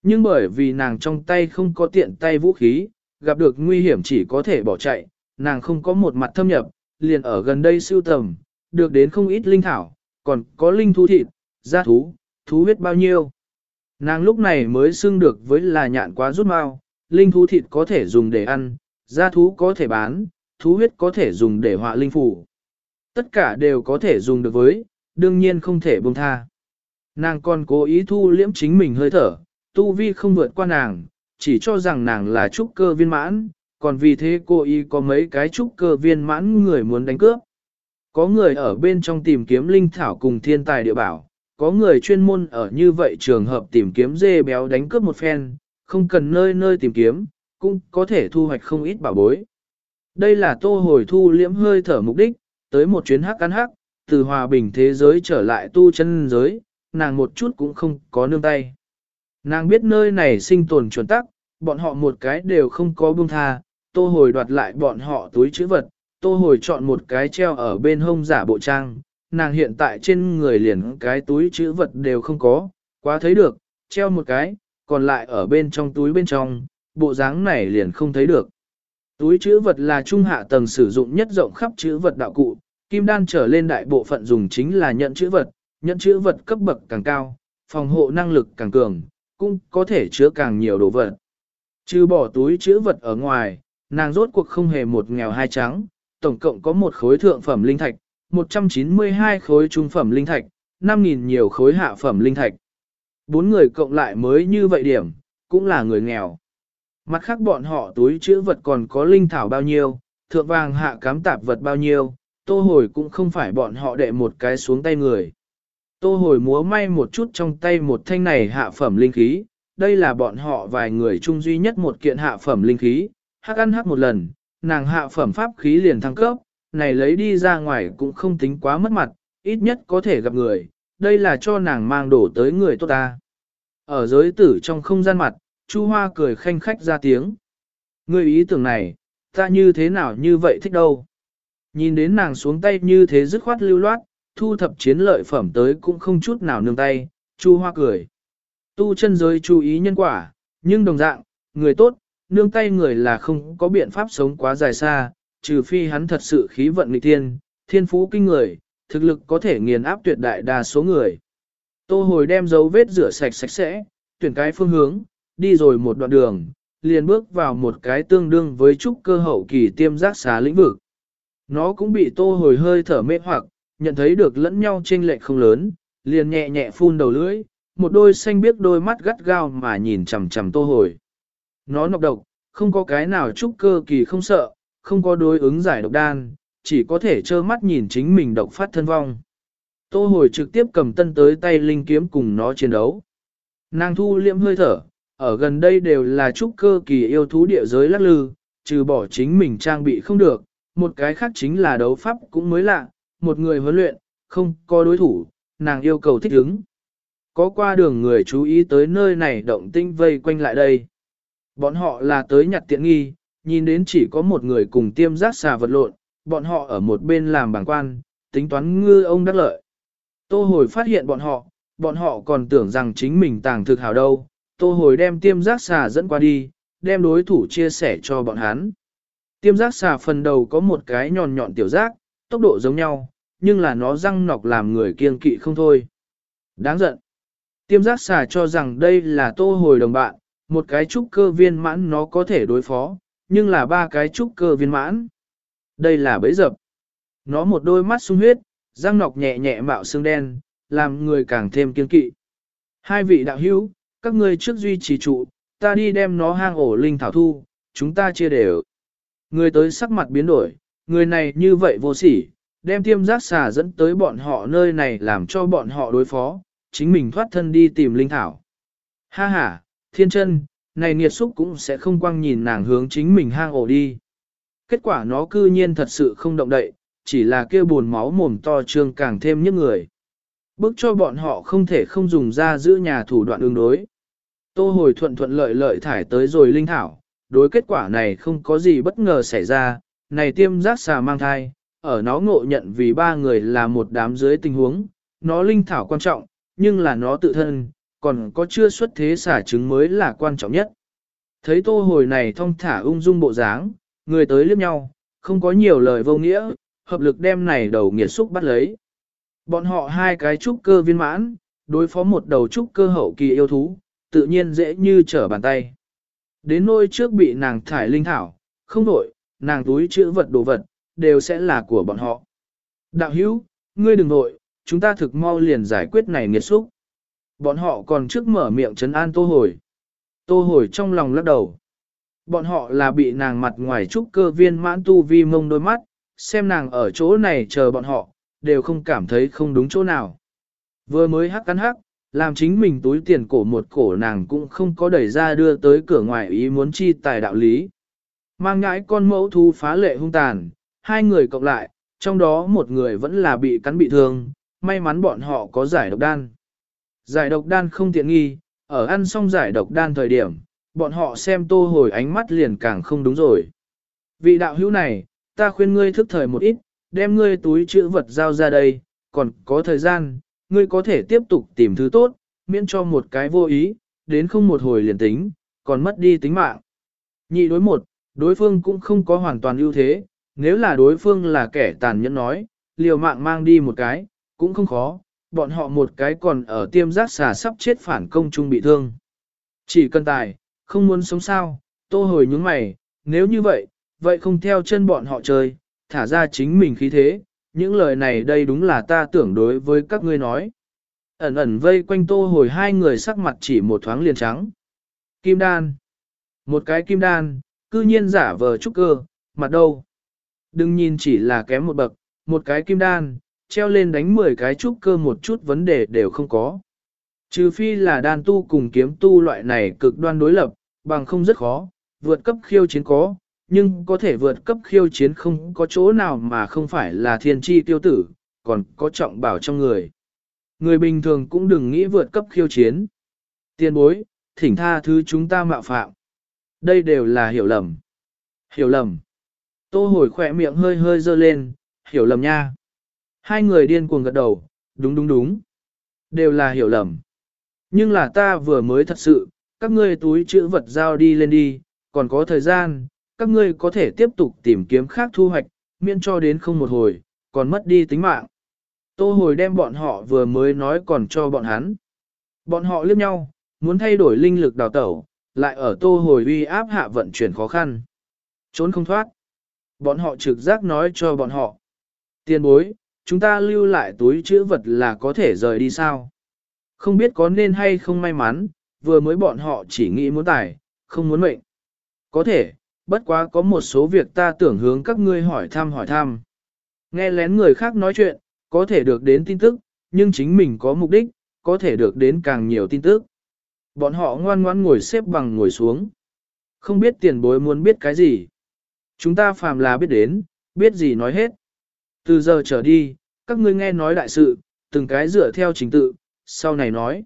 Nhưng bởi vì nàng trong tay không có tiện tay vũ khí, gặp được nguy hiểm chỉ có thể bỏ chạy, nàng không có một mặt thâm nhập, liền ở gần đây sưu tầm, được đến không ít linh thảo, còn có linh thú thịt, gia thú, thú huyết bao nhiêu. Nàng lúc này mới xưng được với là nhạn quá rút mau, linh thú thịt có thể dùng để ăn, gia thú có thể bán, thú huyết có thể dùng để họa linh phủ. Tất cả đều có thể dùng được với, đương nhiên không thể buông tha. Nàng còn cố ý thu liễm chính mình hơi thở, tu vi không vượt qua nàng, chỉ cho rằng nàng là trúc cơ viên mãn, còn vì thế cô y có mấy cái trúc cơ viên mãn người muốn đánh cướp. Có người ở bên trong tìm kiếm linh thảo cùng thiên tài địa bảo, có người chuyên môn ở như vậy trường hợp tìm kiếm dê béo đánh cướp một phen, không cần nơi nơi tìm kiếm, cũng có thể thu hoạch không ít bảo bối. Đây là tô hồi thu liễm hơi thở mục đích, tới một chuyến hắc ăn hắc, từ hòa bình thế giới trở lại tu chân giới, nàng một chút cũng không có nương tay. Nàng biết nơi này sinh tồn chuẩn tắc, bọn họ một cái đều không có buông tha, tô hồi đoạt lại bọn họ túi chữ vật, tô hồi chọn một cái treo ở bên hông giả bộ trang, nàng hiện tại trên người liền cái túi chữ vật đều không có, quá thấy được, treo một cái, còn lại ở bên trong túi bên trong, bộ dáng này liền không thấy được. Túi chữ vật là trung hạ tầng sử dụng nhất rộng khắp chữ vật đạo cụ, kim đan trở lên đại bộ phận dùng chính là nhận chữ vật, nhận chữ vật cấp bậc càng cao, phòng hộ năng lực càng cường, cũng có thể chứa càng nhiều đồ vật. Trừ bỏ túi chữ vật ở ngoài, nàng rốt cuộc không hề một nghèo hai trắng, tổng cộng có một khối thượng phẩm linh thạch, 192 khối trung phẩm linh thạch, 5.000 nhiều khối hạ phẩm linh thạch. Bốn người cộng lại mới như vậy điểm, cũng là người nghèo. Mặt khác bọn họ túi chữ vật còn có linh thảo bao nhiêu, thượng vàng hạ cám tạp vật bao nhiêu, tô hồi cũng không phải bọn họ đệ một cái xuống tay người. Tô hồi múa may một chút trong tay một thanh này hạ phẩm linh khí, đây là bọn họ vài người chung duy nhất một kiện hạ phẩm linh khí, hắc ăn hắc một lần, nàng hạ phẩm pháp khí liền thăng cấp, này lấy đi ra ngoài cũng không tính quá mất mặt, ít nhất có thể gặp người, đây là cho nàng mang đổ tới người tốt ta. Ở giới tử trong không gian mặt, Chu Hoa cười khanh khách ra tiếng. Người ý tưởng này, ta như thế nào như vậy thích đâu. Nhìn đến nàng xuống tay như thế dứt khoát lưu loát, thu thập chiến lợi phẩm tới cũng không chút nào nương tay, Chu Hoa cười. Tu chân giới chú ý nhân quả, nhưng đồng dạng, người tốt, nương tay người là không có biện pháp sống quá dài xa, trừ phi hắn thật sự khí vận nghịch thiên, thiên phú kinh người, thực lực có thể nghiền áp tuyệt đại đa số người. Tô hồi đem dấu vết rửa sạch sạch sẽ, tuyển cái phương hướng, đi rồi một đoạn đường, liền bước vào một cái tương đương với trúc cơ hậu kỳ tiêm giác xá lĩnh vực. Nó cũng bị tô hồi hơi thở mê hoặc, nhận thấy được lẫn nhau chênh lệch không lớn, liền nhẹ nhẹ phun đầu lưỡi, một đôi xanh biếc đôi mắt gắt gao mà nhìn chằm chằm tô hồi. Nó nọc độc, không có cái nào trúc cơ kỳ không sợ, không có đối ứng giải độc đan, chỉ có thể trơ mắt nhìn chính mình độc phát thân vong. Tô hồi trực tiếp cầm tân tới tay linh kiếm cùng nó chiến đấu. Nàng thu liễm hơi thở, ở gần đây đều là trúc cơ kỳ yêu thú địa giới lắc lư, trừ bỏ chính mình trang bị không được, một cái khác chính là đấu pháp cũng mới lạ, một người huấn luyện, không có đối thủ, nàng yêu cầu thích ứng. Có qua đường người chú ý tới nơi này động tinh vây quanh lại đây. Bọn họ là tới nhặt tiện nghi, nhìn đến chỉ có một người cùng tiêm giác xà vật lộn, bọn họ ở một bên làm bảng quan, tính toán ngư ông đắc lợi. Tô hồi phát hiện bọn họ, bọn họ còn tưởng rằng chính mình tàng thực hảo đâu. Tô hồi đem tiêm giác xà dẫn qua đi, đem đối thủ chia sẻ cho bọn hắn. Tiêm giác xà phần đầu có một cái nhọn nhọn tiểu giác, tốc độ giống nhau, nhưng là nó răng nọc làm người kiên kỵ không thôi. Đáng giận. Tiêm giác xà cho rằng đây là tô hồi đồng bạn, một cái trúc cơ viên mãn nó có thể đối phó, nhưng là ba cái trúc cơ viên mãn. Đây là bẫy dập. Nó một đôi mắt sung huyết, răng nọc nhẹ nhẹ mạo xương đen, làm người càng thêm kiên kỵ. Hai vị đạo hữu, các ngươi trước duy trì trụ, ta đi đem nó hang ổ linh thảo thu, chúng ta chia đều. Người tới sắc mặt biến đổi, người này như vậy vô sỉ, đem tiêm giác xà dẫn tới bọn họ nơi này làm cho bọn họ đối phó, chính mình thoát thân đi tìm linh thảo. Ha ha, thiên chân, này nghiệt xúc cũng sẽ không quăng nhìn nàng hướng chính mình hang ổ đi. Kết quả nó cư nhiên thật sự không động đậy, chỉ là kia buồn máu mồm to trương càng thêm những người. Bước cho bọn họ không thể không dùng ra giữ nhà thủ đoạn ứng đối. Tô hồi thuận thuận lợi lợi thải tới rồi linh thảo, đối kết quả này không có gì bất ngờ xảy ra, này tiêm giác xà mang thai, ở nó ngộ nhận vì ba người là một đám dưới tình huống, nó linh thảo quan trọng, nhưng là nó tự thân, còn có chưa xuất thế xả trứng mới là quan trọng nhất. Thấy tô hồi này thong thả ung dung bộ dáng, người tới liếc nhau, không có nhiều lời vô nghĩa, hợp lực đem này đầu nghiệt xúc bắt lấy. Bọn họ hai cái trúc cơ viên mãn, đối phó một đầu trúc cơ hậu kỳ yêu thú, tự nhiên dễ như trở bàn tay. Đến nôi trước bị nàng thải linh thảo, không đổi, nàng túi chữ vật đồ vật, đều sẽ là của bọn họ. Đạo hữu, ngươi đừng nội, chúng ta thực mau liền giải quyết này nghiệt xúc. Bọn họ còn trước mở miệng trấn an tô hồi. Tô hồi trong lòng lắc đầu. Bọn họ là bị nàng mặt ngoài trúc cơ viên mãn tu vi mông đôi mắt, xem nàng ở chỗ này chờ bọn họ, đều không cảm thấy không đúng chỗ nào. Vừa mới hắc cắn hắc, làm chính mình túi tiền cổ một cổ nàng cũng không có đẩy ra đưa tới cửa ngoài ý muốn chi tài đạo lý. Mang ngãi con mẫu thu phá lệ hung tàn, hai người cộng lại, trong đó một người vẫn là bị cắn bị thương, may mắn bọn họ có giải độc đan. Giải độc đan không tiện nghi, ở ăn xong giải độc đan thời điểm, bọn họ xem tô hồi ánh mắt liền càng không đúng rồi. Vị đạo hữu này, ta khuyên ngươi thức thời một ít, đem ngươi túi chữ vật giao ra đây, còn có thời gian, ngươi có thể tiếp tục tìm thứ tốt, miễn cho một cái vô ý, đến không một hồi liền tính, còn mất đi tính mạng. Nhị đối một, đối phương cũng không có hoàn toàn ưu thế, nếu là đối phương là kẻ tàn nhẫn nói, liều mạng mang đi một cái, cũng không khó, bọn họ một cái còn ở tiêm giác xà sắp chết phản công chung bị thương. Chỉ cần tài, không muốn sống sao, tô hồi nhúng mày, nếu như vậy, vậy không theo chân bọn họ chơi, thả ra chính mình khí thế, những lời này đây đúng là ta tưởng đối với các ngươi nói. Ẩn ẩn vây quanh tô hồi hai người sắc mặt chỉ một thoáng liền trắng. Kim đan. Một cái kim đan, cư nhiên giả vờ trúc cơ, mặt đâu. Đừng nhìn chỉ là kém một bậc, một cái kim đan, treo lên đánh 10 cái trúc cơ một chút vấn đề đều không có. Trừ phi là đan tu cùng kiếm tu loại này cực đoan đối lập, bằng không rất khó, vượt cấp khiêu chiến có, nhưng có thể vượt cấp khiêu chiến không có chỗ nào mà không phải là thiên tri tiêu tử, còn có trọng bảo trong người. Người bình thường cũng đừng nghĩ vượt cấp khiêu chiến. Tiên bối, thỉnh tha thứ chúng ta mạo phạm. Đây đều là hiểu lầm. Hiểu lầm. Tô hồi khỏe miệng hơi hơi dơ lên, hiểu lầm nha. Hai người điên cuồng gật đầu, đúng đúng đúng. Đều là hiểu lầm. Nhưng là ta vừa mới thật sự, các ngươi túi chữ vật giao đi lên đi, còn có thời gian, các ngươi có thể tiếp tục tìm kiếm khác thu hoạch, miễn cho đến không một hồi, còn mất đi tính mạng. Tô hồi đem bọn họ vừa mới nói còn cho bọn hắn. Bọn họ liếc nhau, muốn thay đổi linh lực đào tẩu, lại ở tô hồi uy áp hạ vận chuyển khó khăn. Trốn không thoát. Bọn họ trực giác nói cho bọn họ. Tiền bối, chúng ta lưu lại túi chữ vật là có thể rời đi sao? Không biết có nên hay không may mắn, vừa mới bọn họ chỉ nghĩ muốn tài, không muốn mệnh. Có thể, bất quá có một số việc ta tưởng hướng các ngươi hỏi thăm hỏi thăm. Nghe lén người khác nói chuyện, có thể được đến tin tức, nhưng chính mình có mục đích, có thể được đến càng nhiều tin tức. Bọn họ ngoan ngoan ngồi xếp bằng ngồi xuống. Không biết tiền bối muốn biết cái gì. Chúng ta phàm là biết đến, biết gì nói hết. Từ giờ trở đi, các ngươi nghe nói đại sự, từng cái dựa theo trình tự, sau này nói.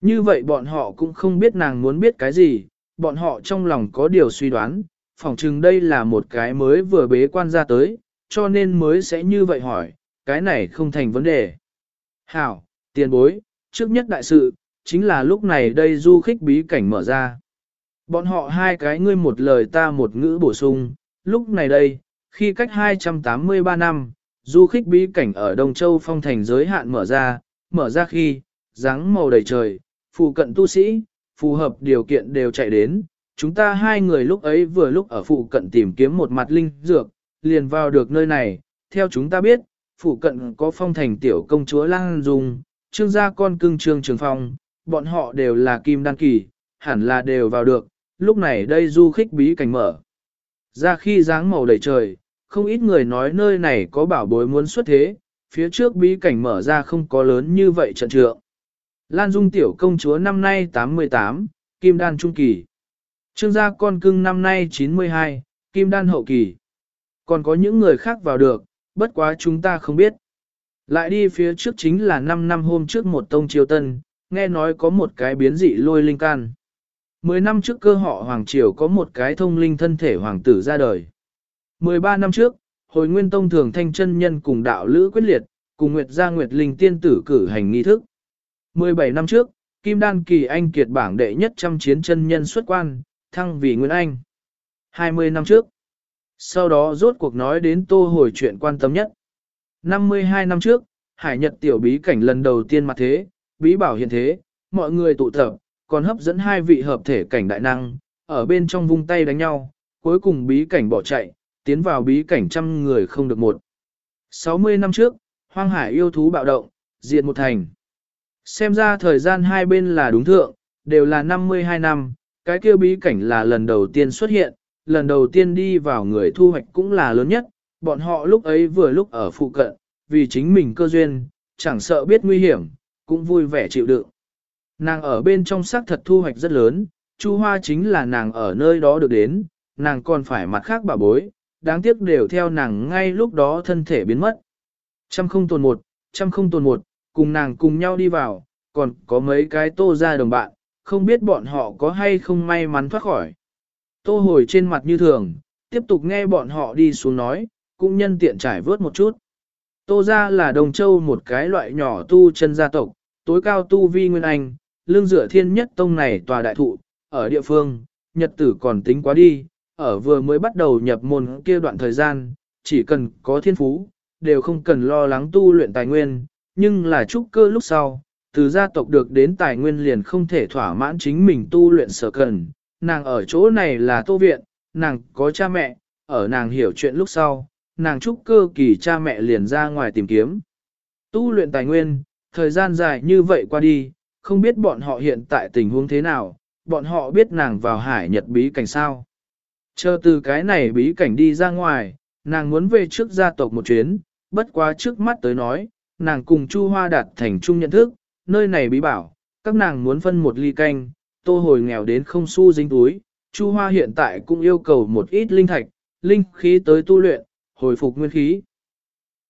Như vậy bọn họ cũng không biết nàng muốn biết cái gì, bọn họ trong lòng có điều suy đoán, phỏng chừng đây là một cái mới vừa bế quan ra tới, cho nên mới sẽ như vậy hỏi, cái này không thành vấn đề. Hảo, tiền bối, trước nhất đại sự, chính là lúc này đây du khích bí cảnh mở ra. Bọn họ hai cái ngươi một lời ta một ngữ bổ sung, lúc này đây, khi cách 283 năm, du khích bí cảnh ở Đông Châu phong thành giới hạn mở ra, mở ra khi, dáng màu đầy trời, phụ cận tu sĩ, phù hợp điều kiện đều chạy đến. Chúng ta hai người lúc ấy vừa lúc ở phụ cận tìm kiếm một mặt linh dược, liền vào được nơi này. Theo chúng ta biết, phụ cận có phong thành tiểu công chúa Lang Dung, trương gia con cưng trương trường phong, bọn họ đều là kim đan kỳ, hẳn là đều vào được. Lúc này đây du khích bí cảnh mở. Ra khi dáng màu đầy trời, không ít người nói nơi này có bảo bối muốn xuất thế, phía trước bí cảnh mở ra không có lớn như vậy trận trượng. Lan Dung tiểu công chúa năm nay 88, kim đan trung kỳ. Trương gia con cưng năm nay 92, kim đan hậu kỳ. Còn có những người khác vào được, bất quá chúng ta không biết. Lại đi phía trước chính là 5 năm hôm trước một tông triều tân, nghe nói có một cái biến dị lôi linh can. 10 năm trước cơ họ Hoàng Triều có một cái thông linh thân thể hoàng tử ra đời. 13 năm trước, hồi nguyên tông thường thanh chân nhân cùng đạo lữ quyết liệt, cùng Nguyệt gia Nguyệt Linh tiên tử cử hành nghi thức. 17 năm trước, Kim Đan Kỳ Anh kiệt bảng đệ nhất trăm chiến chân nhân xuất quan, thăng vì Nguyên Anh. 20 năm trước. Sau đó rốt cuộc nói đến tô hồi chuyện quan tâm nhất. 52 năm trước, Hải Nhật tiểu bí cảnh lần đầu tiên mặt thế, bí bảo hiện thế, mọi người tụ tập, còn hấp dẫn hai vị hợp thể cảnh đại năng, ở bên trong vung tay đánh nhau, cuối cùng bí cảnh bỏ chạy, tiến vào bí cảnh trăm người không được một. 60 năm trước, Hoang Hải yêu thú bạo động, diệt một thành. Xem ra thời gian hai bên là đúng thượng, đều là 52 năm, cái kia bí cảnh là lần đầu tiên xuất hiện, lần đầu tiên đi vào người thu hoạch cũng là lớn nhất, bọn họ lúc ấy vừa lúc ở phụ cận, vì chính mình cơ duyên, chẳng sợ biết nguy hiểm, cũng vui vẻ chịu đựng. Nàng ở bên trong xác thật thu hoạch rất lớn, Chu Hoa chính là nàng ở nơi đó được đến, nàng còn phải mặt khác bà bối, đáng tiếc đều theo nàng ngay lúc đó thân thể biến mất. Trăm không tồn một, trăm không tồn một, cùng nàng cùng nhau đi vào, còn có mấy cái tô ra đồng bạn, không biết bọn họ có hay không may mắn thoát khỏi. Tô hồi trên mặt như thường, tiếp tục nghe bọn họ đi xuống nói, cũng nhân tiện trải vớt một chút. Tô ra là đồng châu một cái loại nhỏ tu chân gia tộc, tối cao tu vi nguyên anh, lương dựa thiên nhất tông này tòa đại thụ, ở địa phương, nhật tử còn tính quá đi, ở vừa mới bắt đầu nhập môn kia đoạn thời gian, chỉ cần có thiên phú, đều không cần lo lắng tu luyện tài nguyên, nhưng là trúc cơ lúc sau, từ gia tộc được đến tài nguyên liền không thể thỏa mãn chính mình tu luyện sở cần. Nàng ở chỗ này là tô viện, nàng có cha mẹ, ở nàng hiểu chuyện lúc sau, nàng trúc cơ kỳ cha mẹ liền ra ngoài tìm kiếm. Tu luyện tài nguyên, thời gian dài như vậy qua đi, không biết bọn họ hiện tại tình huống thế nào, bọn họ biết nàng vào hải nhật bí cảnh sao. Chờ từ cái này bí cảnh đi ra ngoài, nàng muốn về trước gia tộc một chuyến, bất quá trước mắt tới nói, nàng cùng Chu Hoa đạt thành chung nhận thức, nơi này bí bảo, các nàng muốn phân một ly canh, tô hồi nghèo đến không xu dính túi, Chu Hoa hiện tại cũng yêu cầu một ít linh thạch, linh khí tới tu luyện, hồi phục nguyên khí.